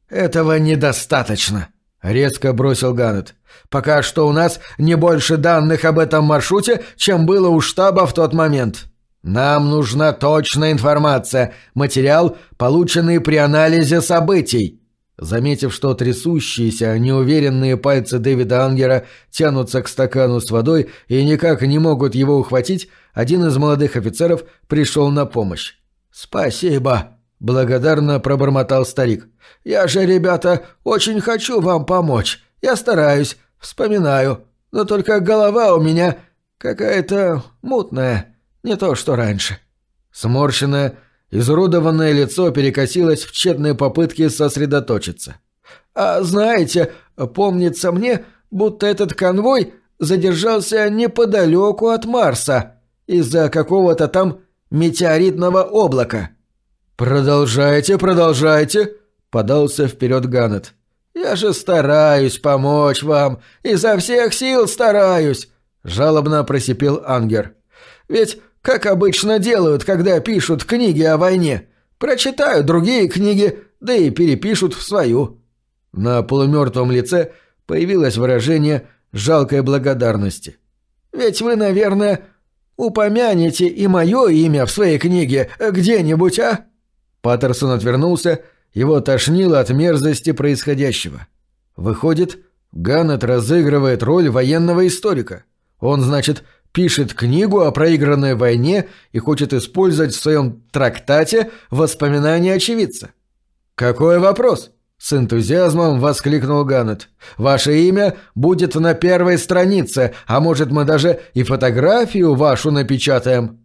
«Этого недостаточно», — резко бросил Ганнет. «Пока что у нас не больше данных об этом маршруте, чем было у штаба в тот момент. Нам нужна точная информация, материал, полученный при анализе событий». Заметив, что трясущиеся, неуверенные пальцы Дэвида Ангера тянутся к стакану с водой и никак не могут его ухватить, один из молодых офицеров пришел на помощь. «Спасибо», — благодарно пробормотал старик. «Я же, ребята, очень хочу вам помочь. Я стараюсь, вспоминаю. Но только голова у меня какая-то мутная, не то что раньше». Сморщенная, Изуродованное лицо перекосилось в тщетной попытке сосредоточиться. «А знаете, помнится мне, будто этот конвой задержался неподалеку от Марса из-за какого-то там метеоритного облака». «Продолжайте, продолжайте», — подался вперед Ганнет. «Я же стараюсь помочь вам, изо всех сил стараюсь», — жалобно просипел Ангер. «Ведь как обычно делают, когда пишут книги о войне. Прочитают другие книги, да и перепишут в свою». На полумертвом лице появилось выражение жалкой благодарности. «Ведь вы, наверное, упомянете и мое имя в своей книге где-нибудь, а?» Паттерсон отвернулся, его тошнило от мерзости происходящего. Выходит, Ганнет разыгрывает роль военного историка. Он, значит, пишет книгу о проигранной войне и хочет использовать в своем трактате воспоминания очевидца. «Какой вопрос?» — с энтузиазмом воскликнул Ганнет. «Ваше имя будет на первой странице, а может, мы даже и фотографию вашу напечатаем?»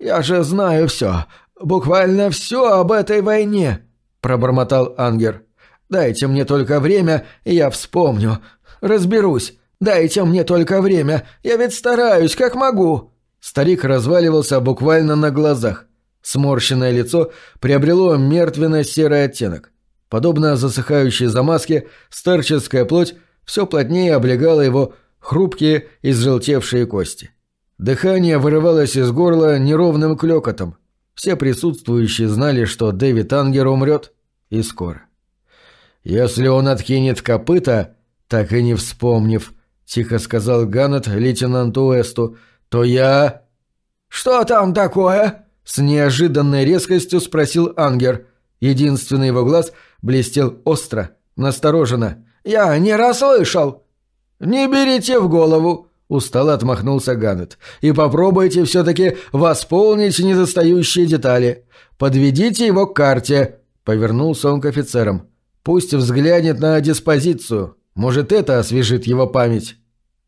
«Я же знаю все, буквально все об этой войне», — пробормотал Ангер. «Дайте мне только время, и я вспомню. Разберусь. «Дайте мне только время, я ведь стараюсь, как могу!» Старик разваливался буквально на глазах. Сморщенное лицо приобрело мертвенно-серый оттенок. Подобно засыхающей замазке, старческая плоть все плотнее облегала его хрупкие изжелтевшие кости. Дыхание вырывалось из горла неровным клёкотом. Все присутствующие знали, что Дэвид Ангер умрет, и скоро. Если он откинет копыта, так и не вспомнив, — тихо сказал Ганнет лейтенанту Уэсту, — то я... «Что там такое?» — с неожиданной резкостью спросил Ангер. Единственный его глаз блестел остро, настороженно. «Я не расслышал!» «Не берите в голову!» — устало отмахнулся Ганнет. «И попробуйте все-таки восполнить недостающие детали. Подведите его к карте!» — повернулся он к офицерам. «Пусть взглянет на диспозицию. Может, это освежит его память?»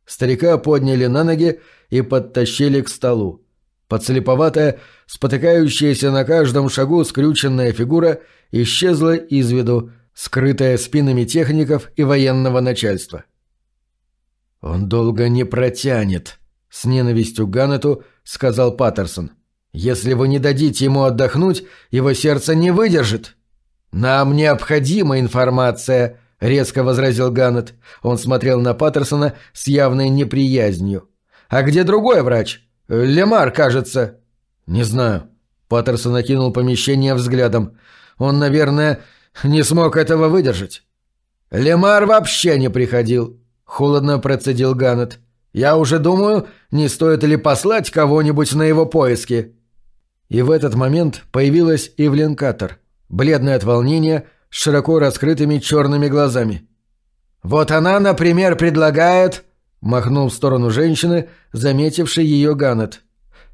Старика подняли на ноги и подтащили к столу. Подслеповатая, спотыкающаяся на каждом шагу скрюченная фигура исчезла из виду, скрытая спинами техников и военного начальства. «Он долго не протянет», — с ненавистью Ганнету сказал Паттерсон. «Если вы не дадите ему отдохнуть, его сердце не выдержит». «Нам необходима информация», — резко возразил Ганнет. Он смотрел на Паттерсона с явной неприязнью. «А где другой врач? Лемар, кажется». «Не знаю». Паттерсон окинул помещение взглядом. «Он, наверное, не смог этого выдержать». «Лемар вообще не приходил», — холодно процедил Ганнет. «Я уже думаю, не стоит ли послать кого-нибудь на его поиски». И в этот момент появилась Ивлин Каттер, бледная от волнения, — с широко раскрытыми черными глазами. «Вот она, например, предлагает...» — махнул в сторону женщины, заметившей ее Ганнет.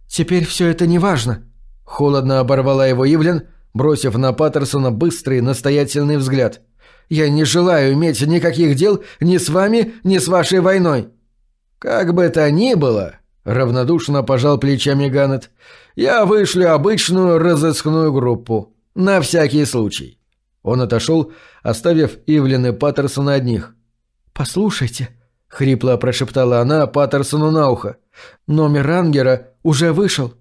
«Теперь все это неважно», — холодно оборвала его Ивлен, бросив на Паттерсона быстрый, настоятельный взгляд. «Я не желаю иметь никаких дел ни с вами, ни с вашей войной». «Как бы то ни было», — равнодушно пожал плечами Ганнет, — «я вышлю обычную разыскную группу. На всякий случай. Он отошел, оставив Ивлин и Паттерсона одних. «Послушайте», — хрипло прошептала она Паттерсону на ухо, — «номер Рангера уже вышел».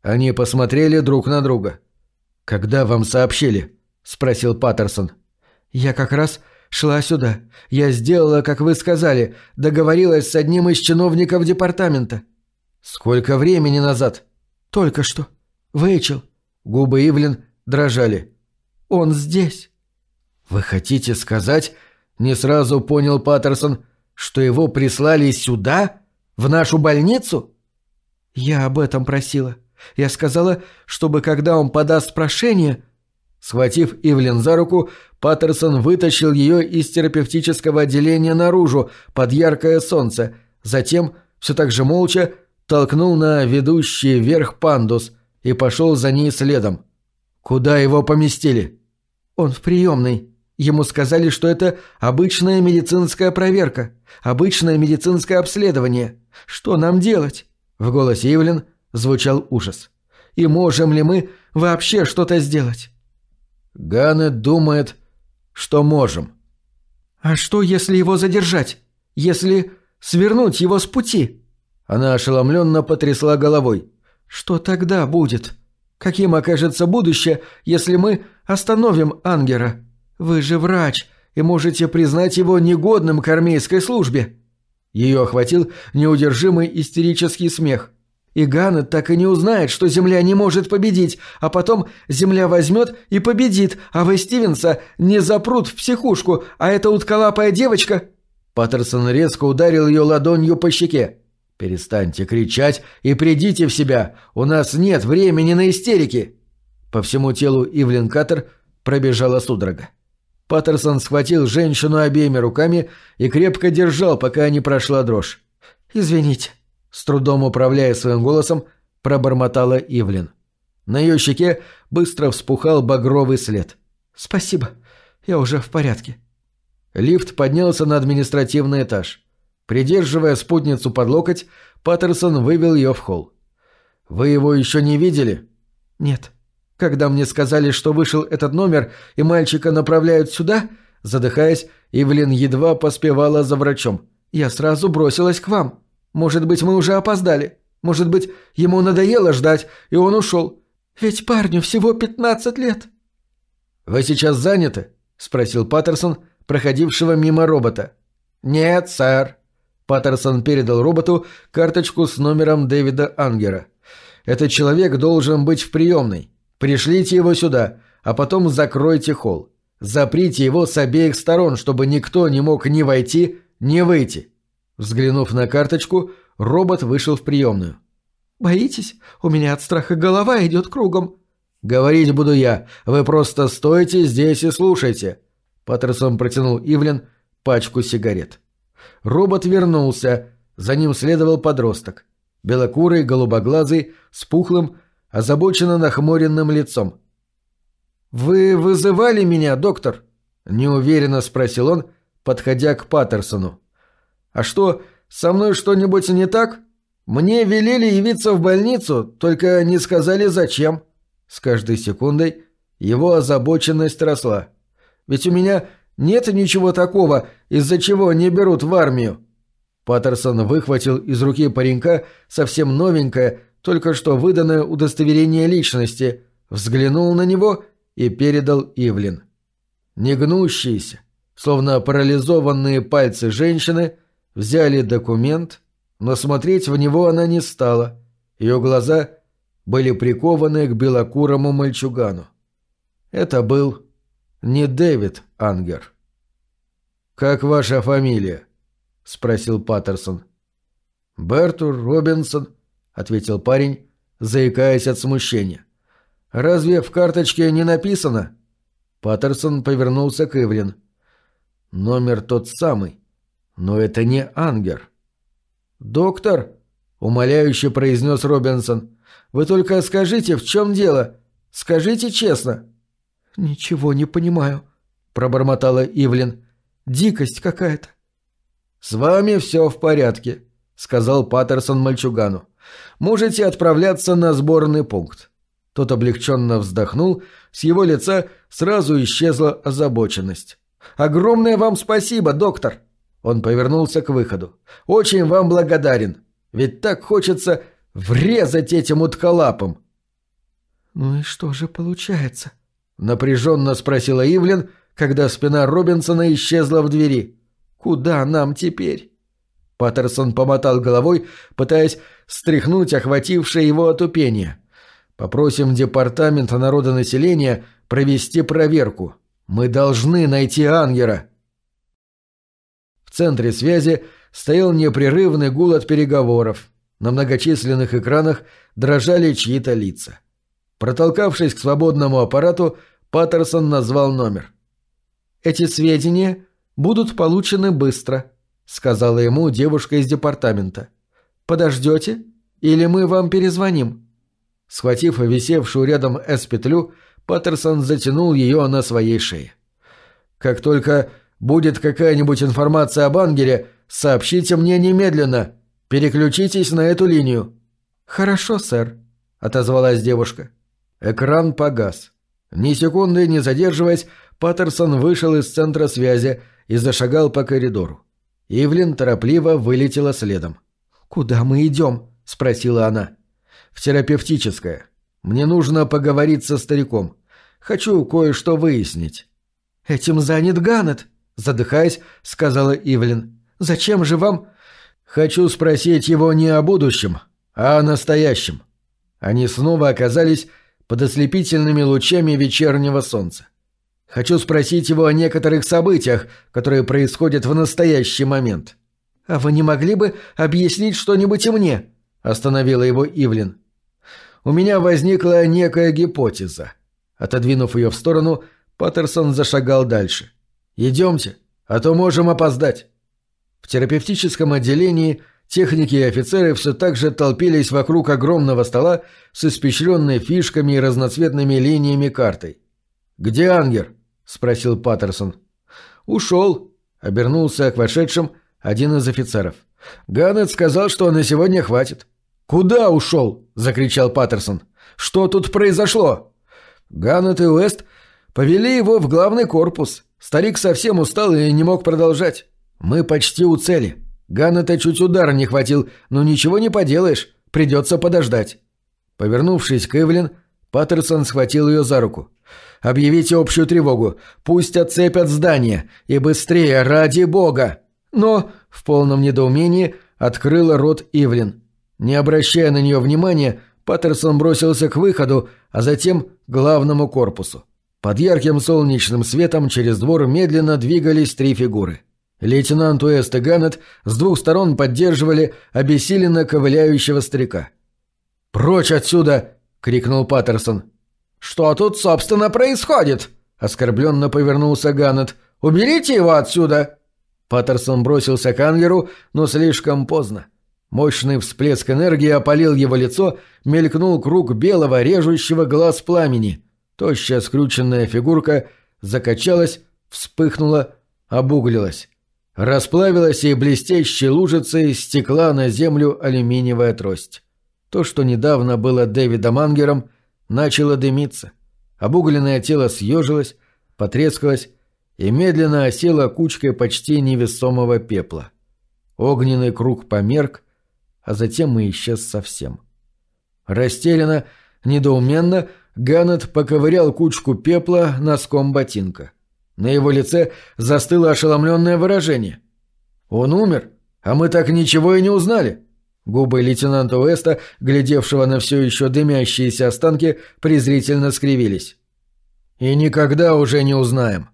Они посмотрели друг на друга. «Когда вам сообщили?» — спросил Паттерсон. «Я как раз Шла сюда. Я сделала, как вы сказали, договорилась с одним из чиновников департамента». «Сколько времени назад?» «Только что. Вэйчел». Губы Ивлин дрожали. «Он здесь». «Вы хотите сказать...» — не сразу понял Паттерсон, что его прислали сюда, в нашу больницу?» «Я об этом просила. Я сказала, чтобы когда он подаст прошение...» Схватив Ивлин за руку, Паттерсон вытащил ее из терапевтического отделения наружу, под яркое солнце, затем, все так же молча, толкнул на ведущий вверх пандус и пошел за ней следом. «Куда его поместили?» «Он в приемной. Ему сказали, что это обычная медицинская проверка, обычное медицинское обследование. Что нам делать?» В голосе Ивлин звучал ужас. «И можем ли мы вообще что-то сделать?» Ганнет думает, что можем. «А что, если его задержать? Если свернуть его с пути?» Она ошеломленно потрясла головой. «Что тогда будет? Каким окажется будущее, если мы остановим Ангера? Вы же врач и можете признать его негодным к армейской службе». Ее охватил неудержимый истерический смех. И Ганнет так и не узнает, что Земля не может победить, а потом Земля возьмет и победит, а вы Стивенса не запрут в психушку, а эта утколапая девочка...» Паттерсон резко ударил ее ладонью по щеке. «Перестаньте кричать и придите в себя, у нас нет времени на истерики!» По всему телу Ивлин Каттер пробежала судорога. Паттерсон схватил женщину обеими руками и крепко держал, пока не прошла дрожь. «Извините», с трудом управляя своим голосом, пробормотала Ивлин. На ее щеке быстро вспухал багровый след. «Спасибо, я уже в порядке». Лифт поднялся на административный этаж. Придерживая спутницу под локоть, Паттерсон вывел ее в холл. «Вы его еще не видели?» «Нет. Когда мне сказали, что вышел этот номер и мальчика направляют сюда...» Задыхаясь, Ивлин едва поспевала за врачом. «Я сразу бросилась к вам». Может быть, мы уже опоздали. Может быть, ему надоело ждать, и он ушел. Ведь парню всего пятнадцать лет». «Вы сейчас заняты?» – спросил Паттерсон, проходившего мимо робота. «Нет, сэр». Паттерсон передал роботу карточку с номером Дэвида Ангера. «Этот человек должен быть в приемной. Пришлите его сюда, а потом закройте холл. Заприте его с обеих сторон, чтобы никто не мог ни войти, ни выйти. Взглянув на карточку, робот вышел в приемную. «Боитесь? У меня от страха голова идет кругом». «Говорить буду я. Вы просто стойте здесь и слушайте». Паттерсон протянул Ивлен пачку сигарет. Робот вернулся. За ним следовал подросток. Белокурый, голубоглазый, с пухлым, озабоченно нахмуренным лицом. «Вы вызывали меня, доктор?» – неуверенно спросил он, подходя к Паттерсону. А что, со мной что-нибудь не так? Мне велели явиться в больницу, только не сказали зачем. С каждой секундой его озабоченность росла. Ведь у меня нет ничего такого, из-за чего не берут в армию. Паттерсон выхватил из руки паренька совсем новенькое, только что выданное удостоверение личности, взглянул на него и передал Ивлин. Негнущиеся, словно парализованные пальцы женщины – Взяли документ, но смотреть в него она не стала. Ее глаза были прикованы к белокурому мальчугану. Это был не Дэвид Ангер. «Как ваша фамилия?» — спросил Паттерсон. «Бертур Робинсон», — ответил парень, заикаясь от смущения. «Разве в карточке не написано?» Паттерсон повернулся к Ивлин. «Номер тот самый. Но это не Ангер. «Доктор», — умоляюще произнес Робинсон, — «вы только скажите, в чем дело? Скажите честно». «Ничего не понимаю», — пробормотала Ивлин. «Дикость какая-то». «С вами все в порядке», — сказал Паттерсон мальчугану. «Можете отправляться на сборный пункт». Тот облегченно вздохнул, с его лица сразу исчезла озабоченность. «Огромное вам спасибо, доктор!» Он повернулся к выходу. «Очень вам благодарен. Ведь так хочется врезать этим утколапом». «Ну и что же получается?» — напряженно спросила Ивлин, когда спина Робинсона исчезла в двери. «Куда нам теперь?» Паттерсон помотал головой, пытаясь стряхнуть охватившее его отупение. «Попросим Департамент народонаселения провести проверку. Мы должны найти Ангера». В центре связи стоял непрерывный гул от переговоров. На многочисленных экранах дрожали чьи-то лица. Протолкавшись к свободному аппарату, Паттерсон назвал номер. «Эти сведения будут получены быстро», — сказала ему девушка из департамента. «Подождете? Или мы вам перезвоним?» Схватив висевшую рядом С-петлю, Паттерсон затянул ее на своей шее. «Как только будет какая-нибудь информация об Ангеле, сообщите мне немедленно. Переключитесь на эту линию». «Хорошо, сэр», — отозвалась девушка. Экран погас. Ни секунды не задерживаясь, Паттерсон вышел из центра связи и зашагал по коридору. Ивлин торопливо вылетела следом. «Куда мы идем?» – спросила она. «В терапевтическое. Мне нужно поговорить со стариком. Хочу кое-что выяснить». «Этим занят Ганнет», – задыхаясь, сказала Ивлин. «Зачем же вам...» «Хочу спросить его не о будущем, а о настоящем». Они снова оказались под ослепительными лучами вечернего солнца. Хочу спросить его о некоторых событиях, которые происходят в настоящий момент. А вы не могли бы объяснить что-нибудь и мне? Остановила его Ивлин. У меня возникла некая гипотеза. Отодвинув ее в сторону, Паттерсон зашагал дальше. «Идемте, а то можем опоздать». В терапевтическом отделении техники и офицеры все так же толпились вокруг огромного стола с испещренной фишками и разноцветными линиями картой. «Где Ангер?» — спросил Паттерсон. «Ушел», — обернулся к вошедшим один из офицеров. «Ганнет сказал, что на сегодня хватит». «Куда ушел?» — закричал Паттерсон. «Что тут произошло?» Ганнет и Уэст повели его в главный корпус. Старик совсем устал и не мог продолжать. Мы почти у цели. Ганнета чуть удара не хватил, но ничего не поделаешь, придется подождать. Повернувшись к Эвелин, Паттерсон схватил ее за руку. «Объявите общую тревогу. Пусть отцепят здание. И быстрее, ради бога!» Но, в полном недоумении, открыла рот Ивлин. Не обращая на нее внимания, Паттерсон бросился к выходу, а затем к главному корпусу. Под ярким солнечным светом через двор медленно двигались три фигуры. Лейтенант Уэст и Ганнет с двух сторон поддерживали обессиленно ковыляющего старика. «Прочь отсюда!» — крикнул Паттерсон. «Что тут, собственно, происходит?» — оскорбленно повернулся Ганнет. «Уберите его отсюда!» Паттерсон бросился к Ангеру, но слишком поздно. Мощный всплеск энергии опалил его лицо, мелькнул круг белого, режущего глаз пламени. Тощая скрученная фигурка закачалась, вспыхнула, обуглилась. Расплавилась и блестящей лужицей стекла на землю алюминиевая трость. То, что недавно было Дэвидом Ангером, начало дымиться. Обугленное тело съежилось, потрескалось и медленно осело кучкой почти невесомого пепла. Огненный круг померк, а затем и исчез совсем. Растерянно, недоуменно, Ганнет поковырял кучку пепла носком ботинка. На его лице застыло ошеломленное выражение. «Он умер, а мы так ничего и не узнали». Губы лейтенанта Уэста, глядевшего на все еще дымящиеся останки, презрительно скривились. «И никогда уже не узнаем.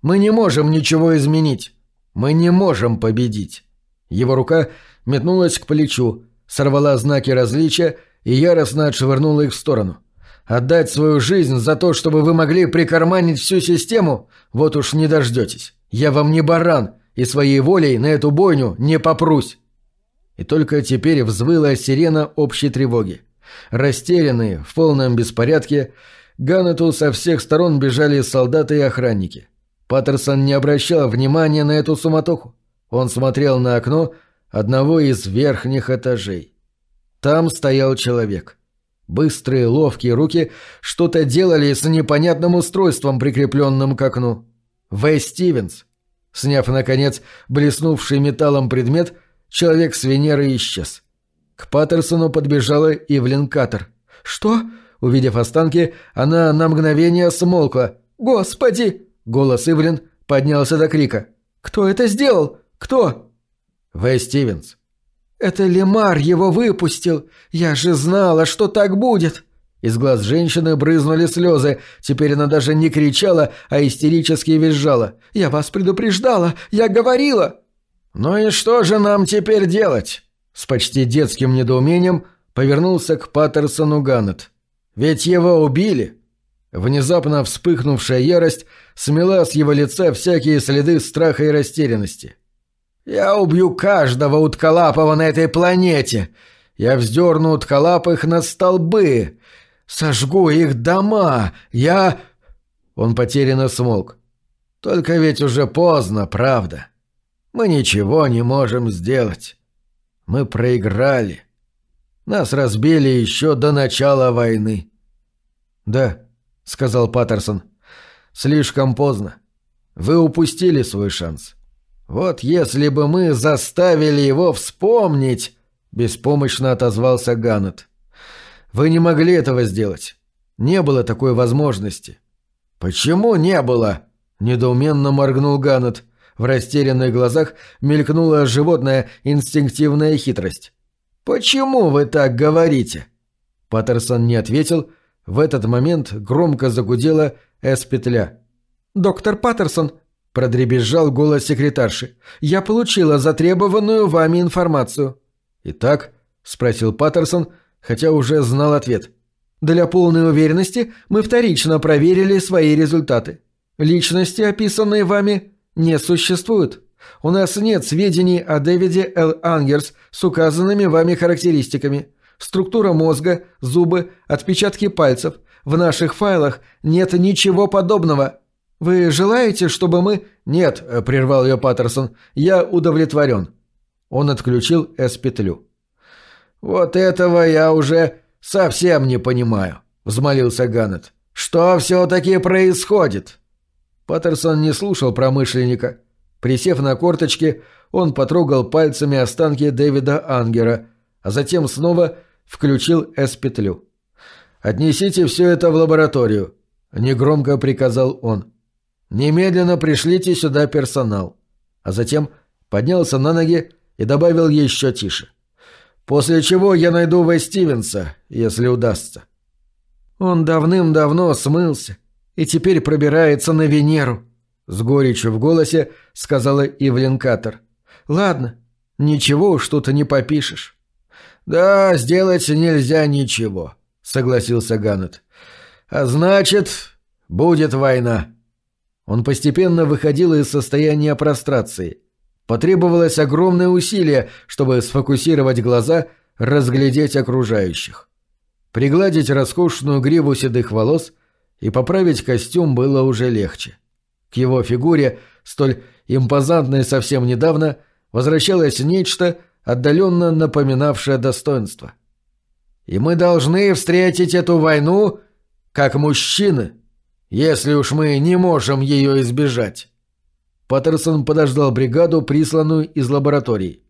Мы не можем ничего изменить. Мы не можем победить». Его рука метнулась к плечу, сорвала знаки различия и яростно отшвырнула их в сторону. «Отдать свою жизнь за то, чтобы вы могли прикарманить всю систему? Вот уж не дождетесь. Я вам не баран, и своей волей на эту бойню не попрусь». И только теперь взвыла сирена общей тревоги. Растерянные, в полном беспорядке, Ганнету со всех сторон бежали солдаты и охранники. Паттерсон не обращал внимания на эту суматоху. Он смотрел на окно одного из верхних этажей. Там стоял человек. Быстрые, ловкие руки что-то делали с непонятным устройством, прикрепленным к окну. Вэй Стивенс. Сняв, наконец, блеснувший металлом предмет – Человек с Венеры исчез. К Паттерсону подбежала Ивлин Каттер. «Что?» Увидев останки, она на мгновение смолкла. «Господи!» Голос Ивлин поднялся до крика. «Кто это сделал? Кто?» «Вэй Стивенс». «Это Лемар его выпустил. Я же знала, что так будет». Из глаз женщины брызнули слезы. Теперь она даже не кричала, а истерически визжала. «Я вас предупреждала! Я говорила!» «Ну и что же нам теперь делать?» С почти детским недоумением повернулся к Паттерсону Ганнет. «Ведь его убили!» Внезапно вспыхнувшая ярость смела с его лица всякие следы страха и растерянности. «Я убью каждого утколапого на этой планете! Я вздерну утколапых на столбы! Сожгу их дома! Я...» Он потерянно смолк. «Только ведь уже поздно, правда. Мы ничего не можем сделать. Мы проиграли. Нас разбили еще до начала войны». «Да», — сказал Паттерсон. «Слишком поздно. Вы упустили свой шанс. Вот если бы мы заставили его вспомнить...» — беспомощно отозвался Ганнет. «Вы не могли этого сделать. Не было такой возможности». «Почему не было?» — недоуменно моргнул Ганнет. В растерянных глазах мелькнула животная инстинктивная хитрость. «Почему вы так говорите?» Паттерсон не ответил, в этот момент громко загудела С-петля. «Доктор Паттерсон!» – продребезжал голос секретарши. «Я получила затребованную вами информацию». «Итак?» – спросил Паттерсон, хотя уже знал ответ. «Для полной уверенности мы вторично проверили свои результаты. Личности, описанные вами, не существуют. У нас нет сведений о Дэвиде Л. Ангерс с указанными вами характеристиками. Структура мозга, зубы, отпечатки пальцев. В наших файлах нет ничего подобного. Вы желаете, чтобы мы...» «Нет», — прервал ее Паттерсон, — «я удовлетворен». Он отключил С-петлю. «Вот этого я уже совсем не понимаю», — взмолился Ганнет. «Что все-таки происходит?» Паттерсон не слушал промышленника. Присев на корточки, он потрогал пальцами останки Дэвида Ангера, а затем снова включил С-петлю. «Отнесите все это в лабораторию», — негромко приказал он. «Немедленно пришлите сюда персонал». А затем поднялся на ноги и добавил еще тише. «После чего я найду Вэй Стивенса, если удастся». Он давным-давно смылся и теперь пробирается на Венеру», — с горечью в голосе сказала Ивлин Каттер. «Ладно, ничего уж тут не попишешь». «Да, сделать нельзя ничего», — согласился Ганнет. «А значит, будет война». Он постепенно выходил из состояния прострации. Потребовалось огромное усилие, чтобы сфокусировать глаза, разглядеть окружающих. Пригладить роскошную гриву седых волос и поправить костюм было уже легче. К его фигуре, столь импозантной совсем недавно, возвращалось нечто, отдаленно напоминавшее достоинство. И мы должны встретить эту войну как мужчины, если уж мы не можем ее избежать. Паттерсон подождал бригаду, присланную из лаборатории.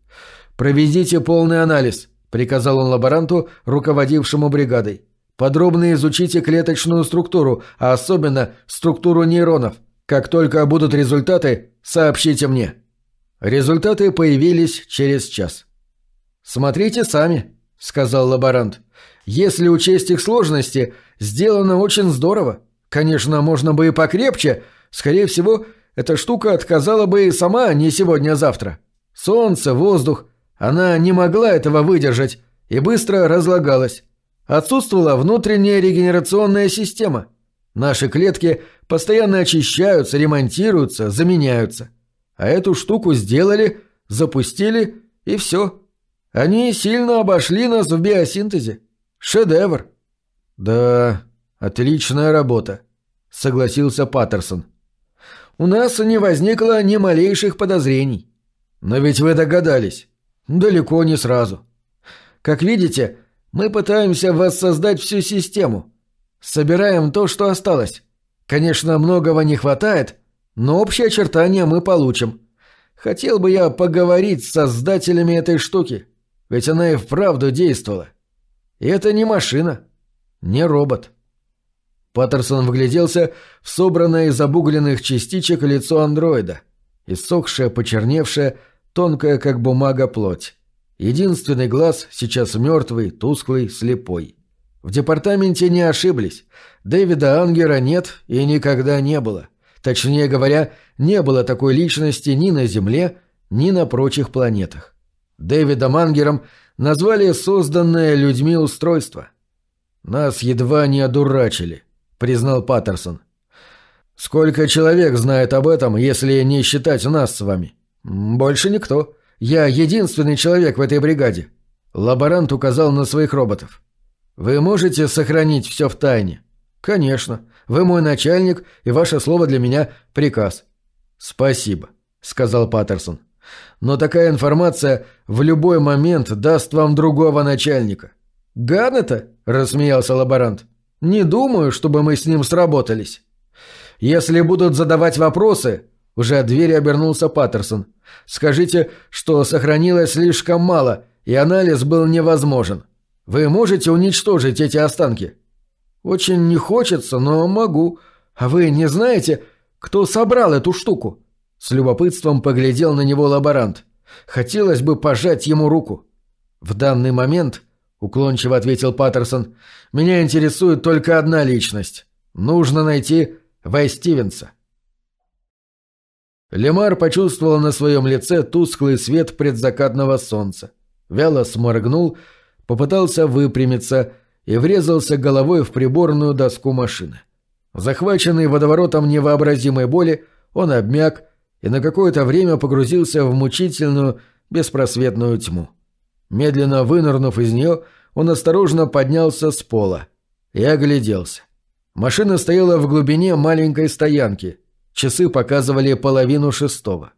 «Проведите полный анализ», — приказал он лаборанту, руководившему бригадой. «Подробно изучите клеточную структуру, а особенно структуру нейронов. Как только будут результаты, сообщите мне». Результаты появились через час. «Смотрите сами», — сказал лаборант. «Если учесть их сложности, сделано очень здорово. Конечно, можно бы и покрепче. Скорее всего, эта штука отказала бы и сама не сегодня-завтра. А Солнце, воздух. Она не могла этого выдержать и быстро разлагалась. Отсутствовала внутренняя регенерационная система. Наши клетки постоянно очищаются, ремонтируются, заменяются. А эту штуку сделали, запустили и все. Они сильно обошли нас в биосинтезе. Шедевр. Да, отличная работа, согласился Паттерсон. У нас не возникло ни малейших подозрений. Но ведь вы догадались. Далеко не сразу. Как видите, мы пытаемся воссоздать всю систему. Собираем то, что осталось. Конечно, многого не хватает, но общее очертания мы получим. Хотел бы я поговорить с создателями этой штуки. Ведь она и вправду действовала. И это не машина, не робот. Паттерсон вгляделся в собранное из обугленных частичек лицо андроида. Иссохшая, почерневшая, тонкая, как бумага, плоть. Единственный глаз сейчас мертвый, тусклый, слепой. В департаменте не ошиблись. Дэвида Ангера нет и никогда не было. Точнее говоря, не было такой личности ни на Земле, ни на прочих планетах. Дэвидом Ангером назвали созданное людьми устройство. «Нас едва не одурачили», — признал Паттерсон. «Сколько человек знает об этом, если не считать нас с вами?» «Больше никто. Я единственный человек в этой бригаде». Лаборант указал на своих роботов. «Вы можете сохранить все в тайне?» «Конечно. Вы мой начальник, и ваше слово для меня – приказ». «Спасибо», – сказал Паттерсон. «Но такая информация в любой момент даст вам другого начальника». «Гарнета?» – рассмеялся лаборант. «Не думаю, чтобы мы с ним сработались». «Если будут задавать вопросы...» Уже от двери обернулся Паттерсон. «Скажите, что сохранилось слишком мало, и анализ был невозможен. Вы можете уничтожить эти останки?» «Очень не хочется, но могу. А вы не знаете, кто собрал эту штуку?» С любопытством поглядел на него лаборант. Хотелось бы пожать ему руку. «В данный момент», — уклончиво ответил Паттерсон, — «меня интересует только одна личность. Нужно найти Вай Стивенса». Лемар почувствовал на своем лице тусклый свет предзакатного солнца. Вяло сморгнул, попытался выпрямиться — и врезался головой в приборную доску машины. Захваченный водоворотом невообразимой боли, он обмяк и на какое-то время погрузился в мучительную, беспросветную тьму. Медленно вынырнув из нее, он осторожно поднялся с пола и огляделся. Машина стояла в глубине маленькой стоянки. Часы показывали половину шестого.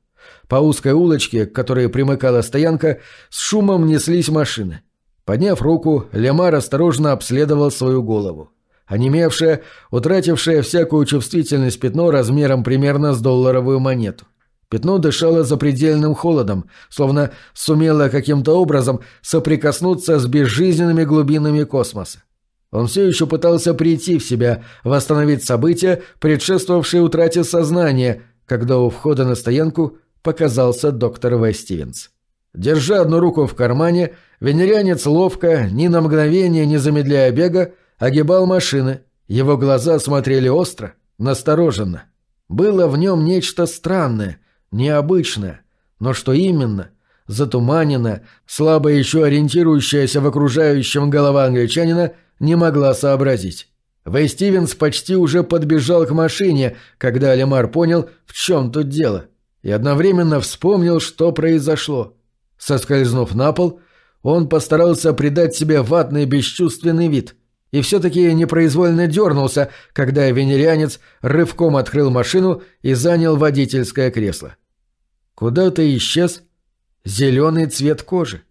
По узкой улочке, к которой примыкала стоянка, с шумом неслись машины. Подняв руку, Лемар осторожно обследовал свою голову. Онемевшее, утратившее всякую чувствительность пятно размером примерно с долларовую монету. Пятно дышало запредельным холодом, словно сумело каким-то образом соприкоснуться с безжизненными глубинами космоса. Он все еще пытался прийти в себя, восстановить события, предшествовавшие утрате сознания, когда у входа на стоянку показался доктор В. Стивенс. Держа одну руку в кармане, венерянец ловко, ни на мгновение не замедляя бега, огибал машины. Его глаза смотрели остро, настороженно. Было в нем нечто странное, необычное. Но что именно? Затуманенная, слабо еще ориентирующаяся в окружающем голова англичанина, не могла сообразить. Вэй Стивенс почти уже подбежал к машине, когда Алимар понял, в чем тут дело, и одновременно вспомнил, что произошло. Соскользнув на пол, он постарался придать себе ватный бесчувственный вид и все-таки непроизвольно дернулся, когда венерианец рывком открыл машину и занял водительское кресло. Куда-то исчез зеленый цвет кожи.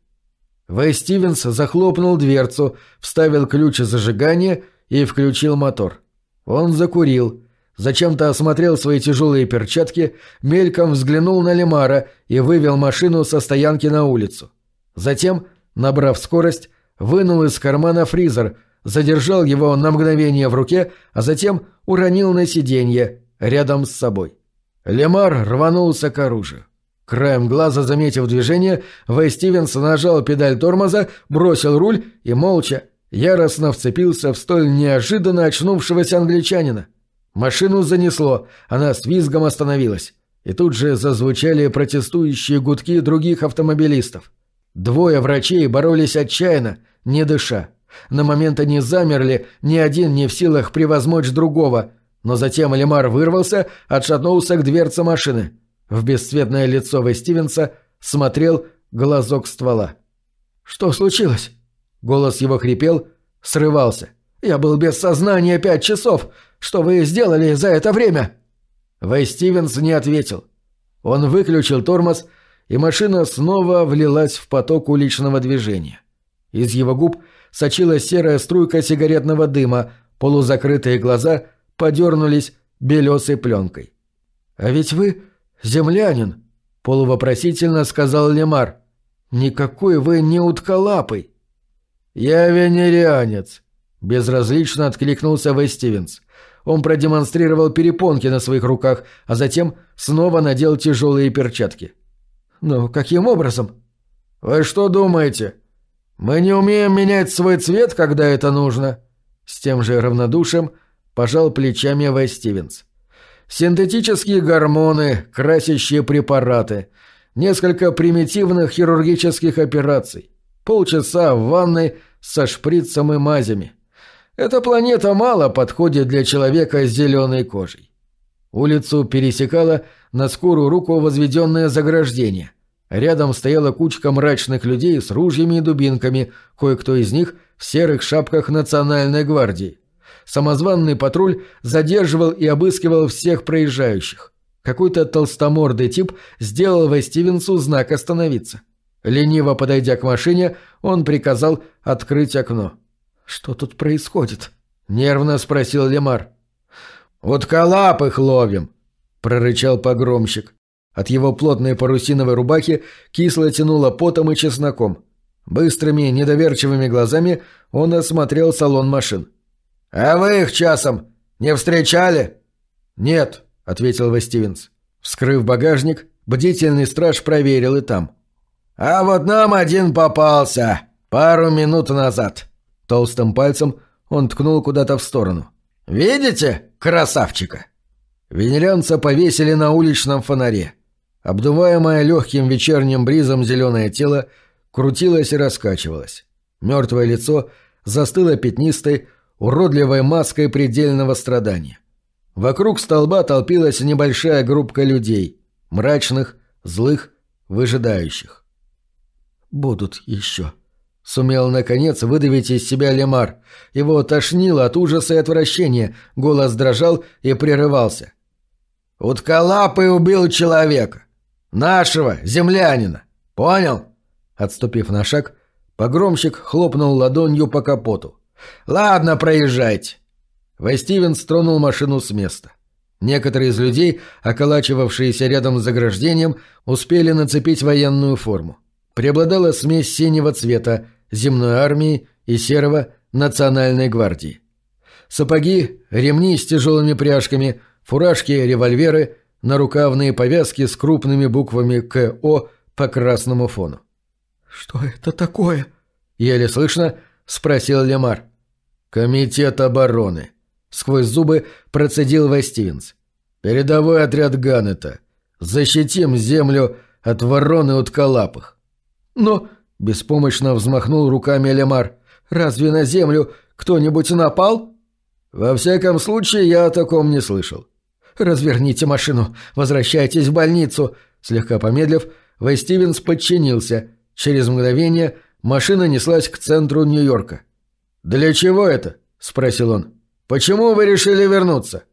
Вэй Стивенс захлопнул дверцу, вставил ключ зажигания и включил мотор. Он закурил, Зачем-то осмотрел свои тяжелые перчатки, мельком взглянул на Лемара и вывел машину со стоянки на улицу. Затем, набрав скорость, вынул из кармана фризер, задержал его на мгновение в руке, а затем уронил на сиденье рядом с собой. Лемар рванулся к оружию. Краем глаза, заметив движение, Вэй Стивенс нажал педаль тормоза, бросил руль и молча, яростно вцепился в столь неожиданно очнувшегося англичанина. Машину занесло, она с визгом остановилась. И тут же зазвучали протестующие гудки других автомобилистов. Двое врачей боролись отчаянно, не дыша. На момент они замерли, ни один не в силах превозмочь другого. Но затем Лемар вырвался, отшатнулся к дверце машины. В бесцветное лицо Вэй Стивенса смотрел глазок ствола. «Что случилось?» Голос его хрипел, срывался. «Я был без сознания пять часов. Что вы сделали за это время?» Вэй Стивенс не ответил. Он выключил тормоз, и машина снова влилась в поток уличного движения. Из его губ сочилась серая струйка сигаретного дыма, полузакрытые глаза подернулись белесой пленкой. «А ведь вы землянин», — полувопросительно сказал Лемар. «Никакой вы не утколапый». «Я венерианец», — безразлично откликнулся Вэй Стивенс. Он продемонстрировал перепонки на своих руках, а затем снова надел тяжелые перчатки. «Ну, каким образом?» «Вы что думаете? Мы не умеем менять свой цвет, когда это нужно?» С тем же равнодушием пожал плечами Вай Стивенс. «Синтетические гормоны, красящие препараты, несколько примитивных хирургических операций, полчаса в ванной со шприцем и мазями. Эта планета мало подходит для человека с зеленой кожей. Улицу пересекало на скорую руку возведенное заграждение. Рядом стояла кучка мрачных людей с ружьями и дубинками, кое-кто из них в серых шапках Национальной гвардии. Самозванный патруль задерживал и обыскивал всех проезжающих. Какой-то толстомордый тип сделал Вэй знак «Остановиться». Лениво подойдя к машине, он приказал открыть окно. «Что тут происходит?» — нервно спросил Лемар. «Утколап их ловим!» — прорычал погромщик. От его плотной парусиновой рубахи кисло тянуло потом и чесноком. Быстрыми, недоверчивыми глазами он осмотрел салон машин. «А вы их часом не встречали?» «Нет», — ответил Вестивенс. Вскрыв багажник, бдительный страж проверил и там. «А вот нам один попался. Пару минут назад». Толстым пальцем он ткнул куда-то в сторону. «Видите, красавчика?» Венерянца повесили на уличном фонаре. Обдуваемое легким вечерним бризом зеленое тело крутилось и раскачивалось. Мертвое лицо застыло пятнистой, уродливой маской предельного страдания. Вокруг столба толпилась небольшая группка людей, мрачных, злых, выжидающих будут еще». Сумел, наконец, выдавить из себя Лемар. Его тошнило от ужаса и отвращения, голос дрожал и прерывался. «Утколапый убил человека. Нашего, землянина. Понял?» Отступив на шаг, погромщик хлопнул ладонью по капоту. «Ладно, проезжайте». Вай Стивенс тронул машину с места. Некоторые из людей, околачивавшиеся рядом с заграждением, успели нацепить военную форму преобладала смесь синего цвета земной армии и серого национальной гвардии. Сапоги, ремни с тяжелыми пряжками, фуражки, револьверы, нарукавные повязки с крупными буквами КО по красному фону. «Что это такое?» — еле слышно спросил Лемар. «Комитет обороны», — сквозь зубы процедил Вестивенс. «Передовой отряд Ганнета. Защитим землю от ворон и утколапых. «Но...» — беспомощно взмахнул руками Лемар. «Разве на землю кто-нибудь напал?» «Во всяком случае, я о таком не слышал». «Разверните машину, возвращайтесь в больницу», — слегка помедлив, Вэй Стивенс подчинился. Через мгновение машина неслась к центру Нью-Йорка. «Для чего это?» — спросил он. «Почему вы решили вернуться?»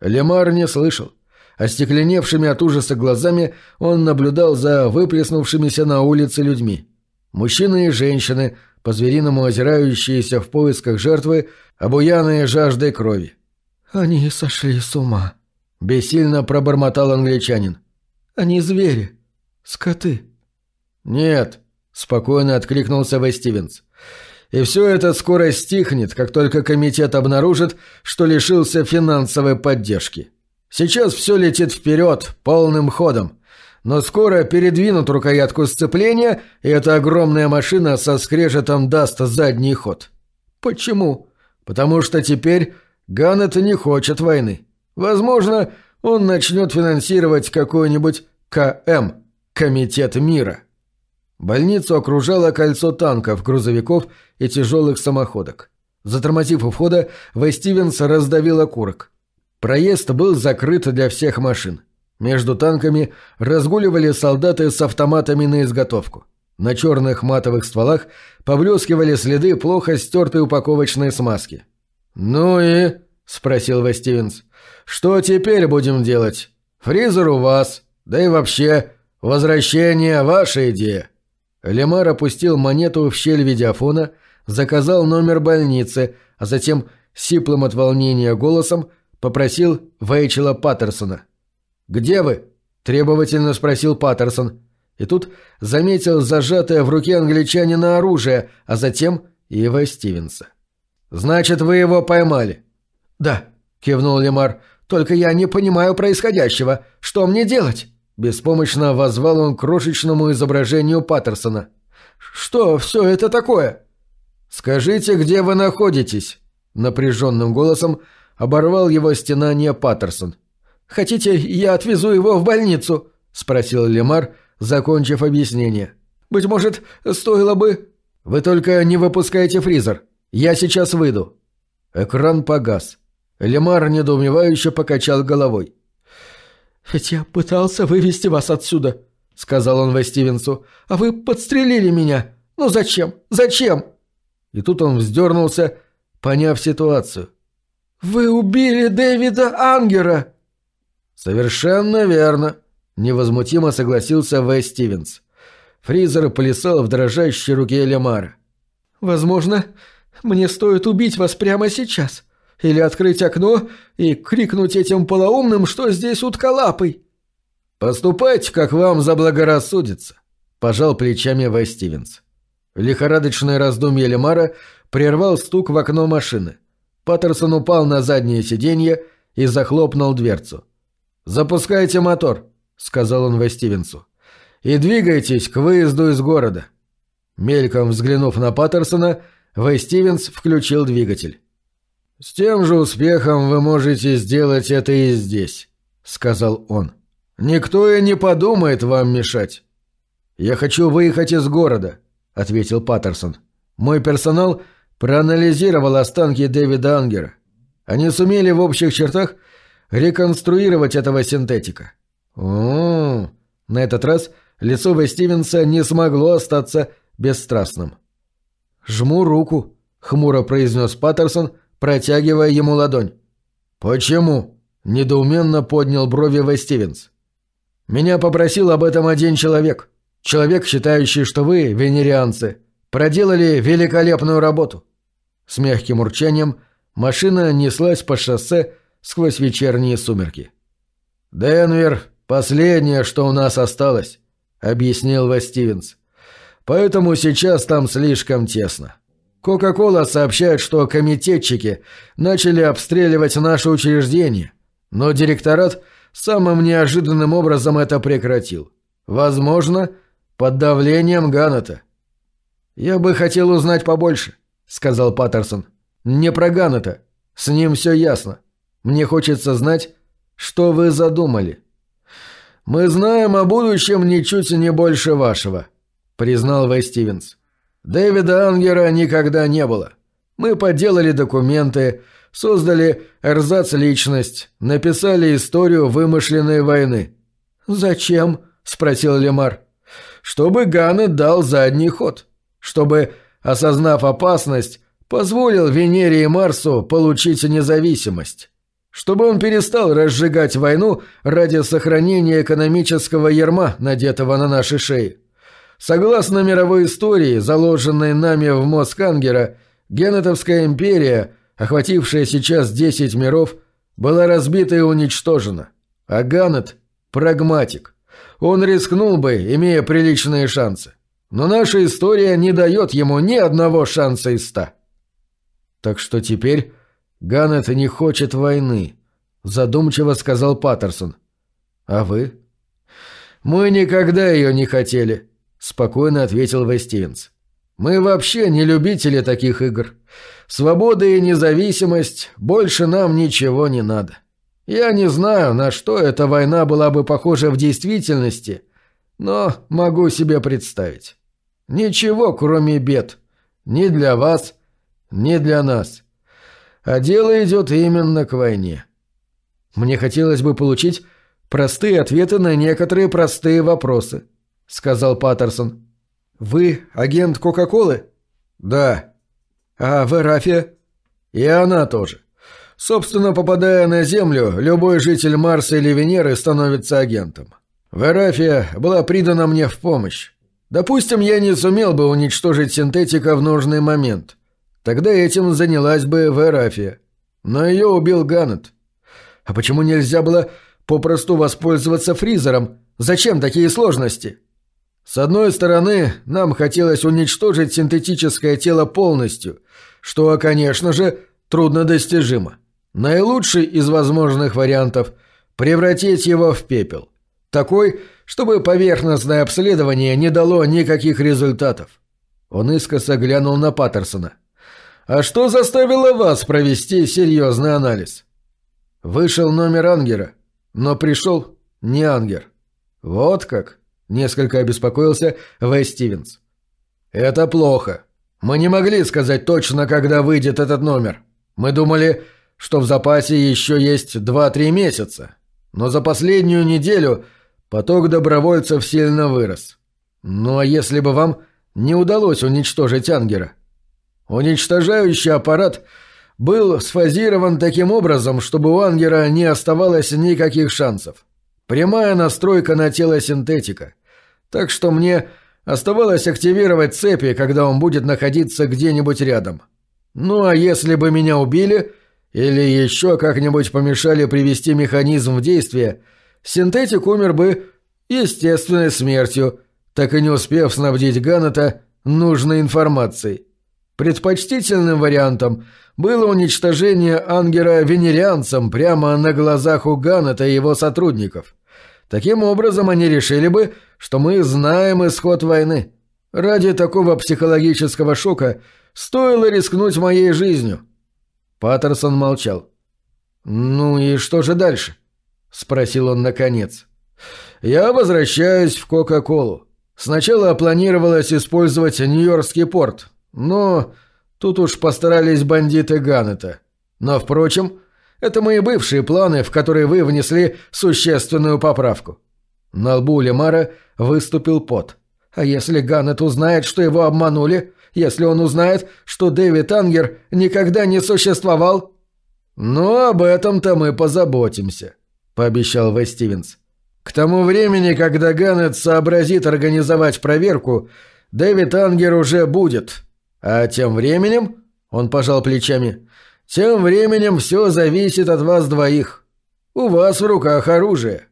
Лемар не слышал. Остекленевшими от ужаса глазами он наблюдал за выплеснувшимися на улице людьми. Мужчины и женщины, по-звериному озирающиеся в поисках жертвы, обуянные жаждой крови. «Они сошли с ума», — бессильно пробормотал англичанин. «Они звери. Скоты». «Нет», — спокойно откликнулся Вэй Стивенс. «И все это скоро стихнет, как только комитет обнаружит, что лишился финансовой поддержки». Сейчас все летит вперед, полным ходом. Но скоро передвинут рукоятку сцепления, и эта огромная машина со скрежетом даст задний ход. Почему? Потому что теперь Ганнет не хочет войны. Возможно, он начнет финансировать какой-нибудь КМ – Комитет мира. Больницу окружало кольцо танков, грузовиков и тяжелых самоходок. Затормозив у входа, Вэй Стивенс раздавил окурок. Проезд был закрыт для всех машин. Между танками разгуливали солдаты с автоматами на изготовку. На черных матовых стволах поблескивали следы плохо стертой упаковочной смазки. «Ну и?» – спросил Вестивенс. «Что теперь будем делать? Фризер у вас. Да и вообще, возвращение – ваша идея». Лемар опустил монету в щель видеофона, заказал номер больницы, а затем, сиплым от волнения голосом, попросил Вейчела Паттерсона. «Где вы?» – требовательно спросил Паттерсон. И тут заметил зажатое в руке англичанина оружие, а затем Ива Стивенса. «Значит, вы его поймали?» «Да», — кивнул Лемар. «Только я не понимаю происходящего. Что мне делать?» Беспомощно возвал он крошечному изображению Паттерсона. «Что все это такое?» «Скажите, где вы находитесь?» Напряженным голосом оборвал его стенание Паттерсон. «Хотите, я отвезу его в больницу?» — спросил Лемар, закончив объяснение. «Быть может, стоило бы...» «Вы только не выпускайте фризер. Я сейчас выйду». Экран погас. Лемар недоумевающе покачал головой. «Ведь я пытался вывести вас отсюда», — сказал он Вестивенсу, — «а вы подстрелили меня. Ну зачем? Зачем?» И тут он вздернулся, поняв ситуацию. «Вы убили Дэвида Ангера!» «Совершенно верно», — невозмутимо согласился В. Стивенс. Фризер плясал в дрожащей руке Лемара. «Возможно, мне стоит убить вас прямо сейчас. Или открыть окно и крикнуть этим полоумным, что здесь утколапый». «Поступайте, как вам заблагорассудится», — пожал плечами В. Стивенс. Лихорадочное раздумье Лемара прервал стук в окно машины. Паттерсон упал на заднее сиденье и захлопнул дверцу. «Запускайте мотор», — сказал он Ве Стивенсу. «И двигайтесь к выезду из города». Мельком взглянув на Паттерсона, Ве Стивенс включил двигатель. «С тем же успехом вы можете сделать это и здесь», — сказал он. «Никто и не подумает вам мешать». «Я хочу выехать из города», — ответил Паттерсон. «Мой персонал проанализировал останки Дэвида Ангера. Они сумели в общих чертах реконструировать этого синтетика. О, -о, -о. на этот раз лицо Стивенса не смогло остаться бесстрастным. «Жму руку», — хмуро произнес Паттерсон, протягивая ему ладонь. «Почему?» — недоуменно поднял брови Ве Стивенс. «Меня попросил об этом один человек. Человек, считающий, что вы, венерианцы, проделали великолепную работу. С мягким урчанием машина неслась по шоссе сквозь вечерние сумерки. «Денвер — последнее, что у нас осталось», — объяснил Ва Стивенс. «Поэтому сейчас там слишком тесно. Кока-кола сообщает, что комитетчики начали обстреливать наше учреждение, но директорат самым неожиданным образом это прекратил. Возможно, под давлением Ганнета. Я бы хотел узнать побольше сказал Паттерсон. «Не про Ганнета. С ним все ясно. Мне хочется знать, что вы задумали». «Мы знаем о будущем ничуть не больше вашего», — признал Вэй Стивенс. «Дэвида Ангера никогда не было. Мы подделали документы, создали эрзац-личность, написали историю вымышленной войны». «Зачем?» — спросил Лемар. «Чтобы Ганнет дал задний ход. Чтобы осознав опасность, позволил Венере и Марсу получить независимость. Чтобы он перестал разжигать войну ради сохранения экономического ярма, надетого на наши шеи. Согласно мировой истории, заложенной нами в мозг Ангера, Генетовская империя, охватившая сейчас десять миров, была разбита и уничтожена. А Ганет – прагматик. Он рискнул бы, имея приличные шансы. Но наша история не дает ему ни одного шанса из ста. Так что теперь Ганнет не хочет войны, задумчиво сказал Паттерсон. А вы? Мы никогда ее не хотели, спокойно ответил Вестивенс. Мы вообще не любители таких игр. Свобода и независимость, больше нам ничего не надо. Я не знаю, на что эта война была бы похожа в действительности, но могу себе представить. Ничего, кроме бед. Ни для вас, ни для нас. А дело идет именно к войне. Мне хотелось бы получить простые ответы на некоторые простые вопросы, сказал Паттерсон. Вы агент Кока-Колы? Да. А Верафия? И она тоже. Собственно, попадая на Землю, любой житель Марса или Венеры становится агентом. Верафия была придана мне в помощь. Допустим, я не сумел бы уничтожить синтетика в нужный момент. Тогда этим занялась бы Верафия. Но ее убил Ганнет. А почему нельзя было попросту воспользоваться фризером? Зачем такие сложности? С одной стороны, нам хотелось уничтожить синтетическое тело полностью, что, конечно же, труднодостижимо. Наилучший из возможных вариантов – превратить его в пепел. Такой, чтобы поверхностное обследование не дало никаких результатов. Он искоса глянул на Паттерсона. «А что заставило вас провести серьезный анализ?» Вышел номер Ангера, но пришел не Ангер. «Вот как?» – несколько обеспокоился Вэй Стивенс. «Это плохо. Мы не могли сказать точно, когда выйдет этот номер. Мы думали, что в запасе еще есть 2-3 месяца. Но за последнюю неделю поток добровольцев сильно вырос. Ну а если бы вам не удалось уничтожить Ангера? Уничтожающий аппарат был сфазирован таким образом, чтобы у Ангера не оставалось никаких шансов. Прямая настройка на тело синтетика. Так что мне оставалось активировать цепи, когда он будет находиться где-нибудь рядом. Ну а если бы меня убили или еще как-нибудь помешали привести механизм в действие, синтетик умер бы естественной смертью, так и не успев снабдить Ганнета нужной информацией. Предпочтительным вариантом было уничтожение Ангера венерианцем прямо на глазах у Ганнета и его сотрудников. Таким образом, они решили бы, что мы знаем исход войны. Ради такого психологического шока стоило рискнуть моей жизнью. Паттерсон молчал. «Ну и что же дальше?» — спросил он наконец. «Я возвращаюсь в Кока-Колу. Сначала планировалось использовать Нью-Йоркский порт, но тут уж постарались бандиты Ганнета. Но, впрочем, это мои бывшие планы, в которые вы внесли существенную поправку». На лбу Лемара выступил пот. «А если Ганнет узнает, что его обманули? Если он узнает, что Дэвид Ангер никогда не существовал?» «Ну, об этом-то мы позаботимся», — пообещал Вэй Стивенс. «К тому времени, когда Ганнет сообразит организовать проверку, Дэвид Ангер уже будет. А тем временем...» — он пожал плечами. Тем временем все зависит от вас двоих. У вас в руках оружие».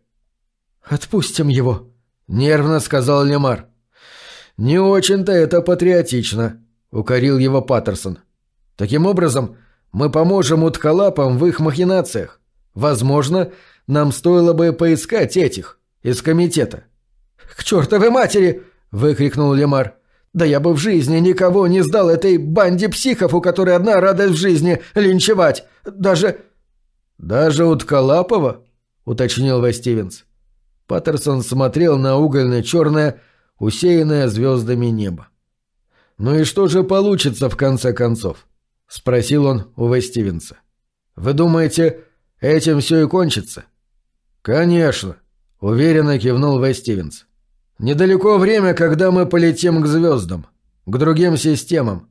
«Отпустим его», — нервно сказал Лемар. «Не очень-то это патриотично», — укорил его Паттерсон. «Таким образом, мы поможем уткалапам в их махинациях. Возможно, нам стоило бы поискать этих из комитета». «К чертовой матери!» — выкрикнул Лемар. Да я бы в жизни никого не сдал этой банде психов, у которой одна радость в жизни — линчевать. Даже...» «Даже у Ткалапова?» — уточнил Вай. Паттерсон смотрел на угольно-черное, усеянное звездами небо. «Ну и что же получится в конце концов?» — спросил он у Вай. «Вы думаете, этим все и кончится?» «Конечно», — уверенно кивнул Вай. Недалеко время, когда мы полетим к звездам, к другим системам.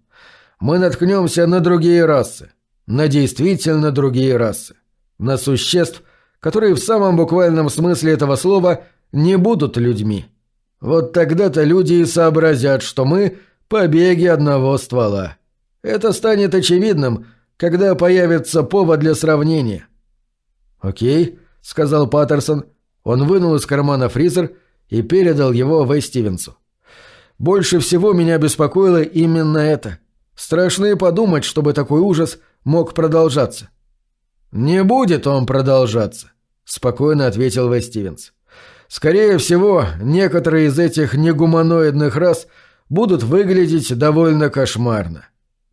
Мы наткнемся на другие расы, на действительно другие расы, на существ, которые в самом буквальном смысле этого слова не будут людьми. Вот тогда-то люди и сообразят, что мы – побеги одного ствола. Это станет очевидным, когда появится повод для сравнения. «Окей», – сказал Паттерсон. Он вынул из кармана фризер – и передал его Вэй Стивенсу. Больше всего меня беспокоило именно это. Страшно и подумать, чтобы такой ужас мог продолжаться. «Не будет он продолжаться», — спокойно ответил Стивенс. «Скорее всего, некоторые из этих негуманоидных рас будут выглядеть довольно кошмарно.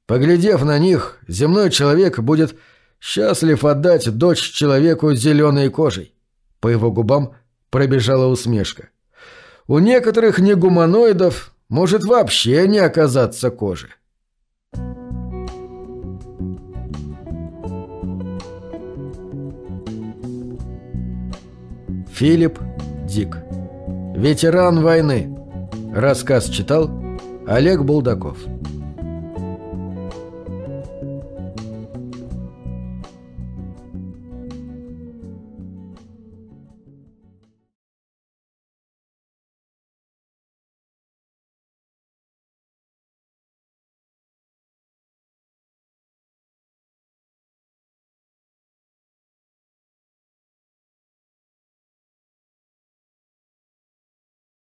Поглядев на них, земной человек будет счастлив отдать дочь человеку зеленой кожей». По его губам пробежала усмешка. У некоторых негуманоидов может вообще не оказаться кожи. Филипп Дик. Ветеран войны. Рассказ читал Олег Булдаков.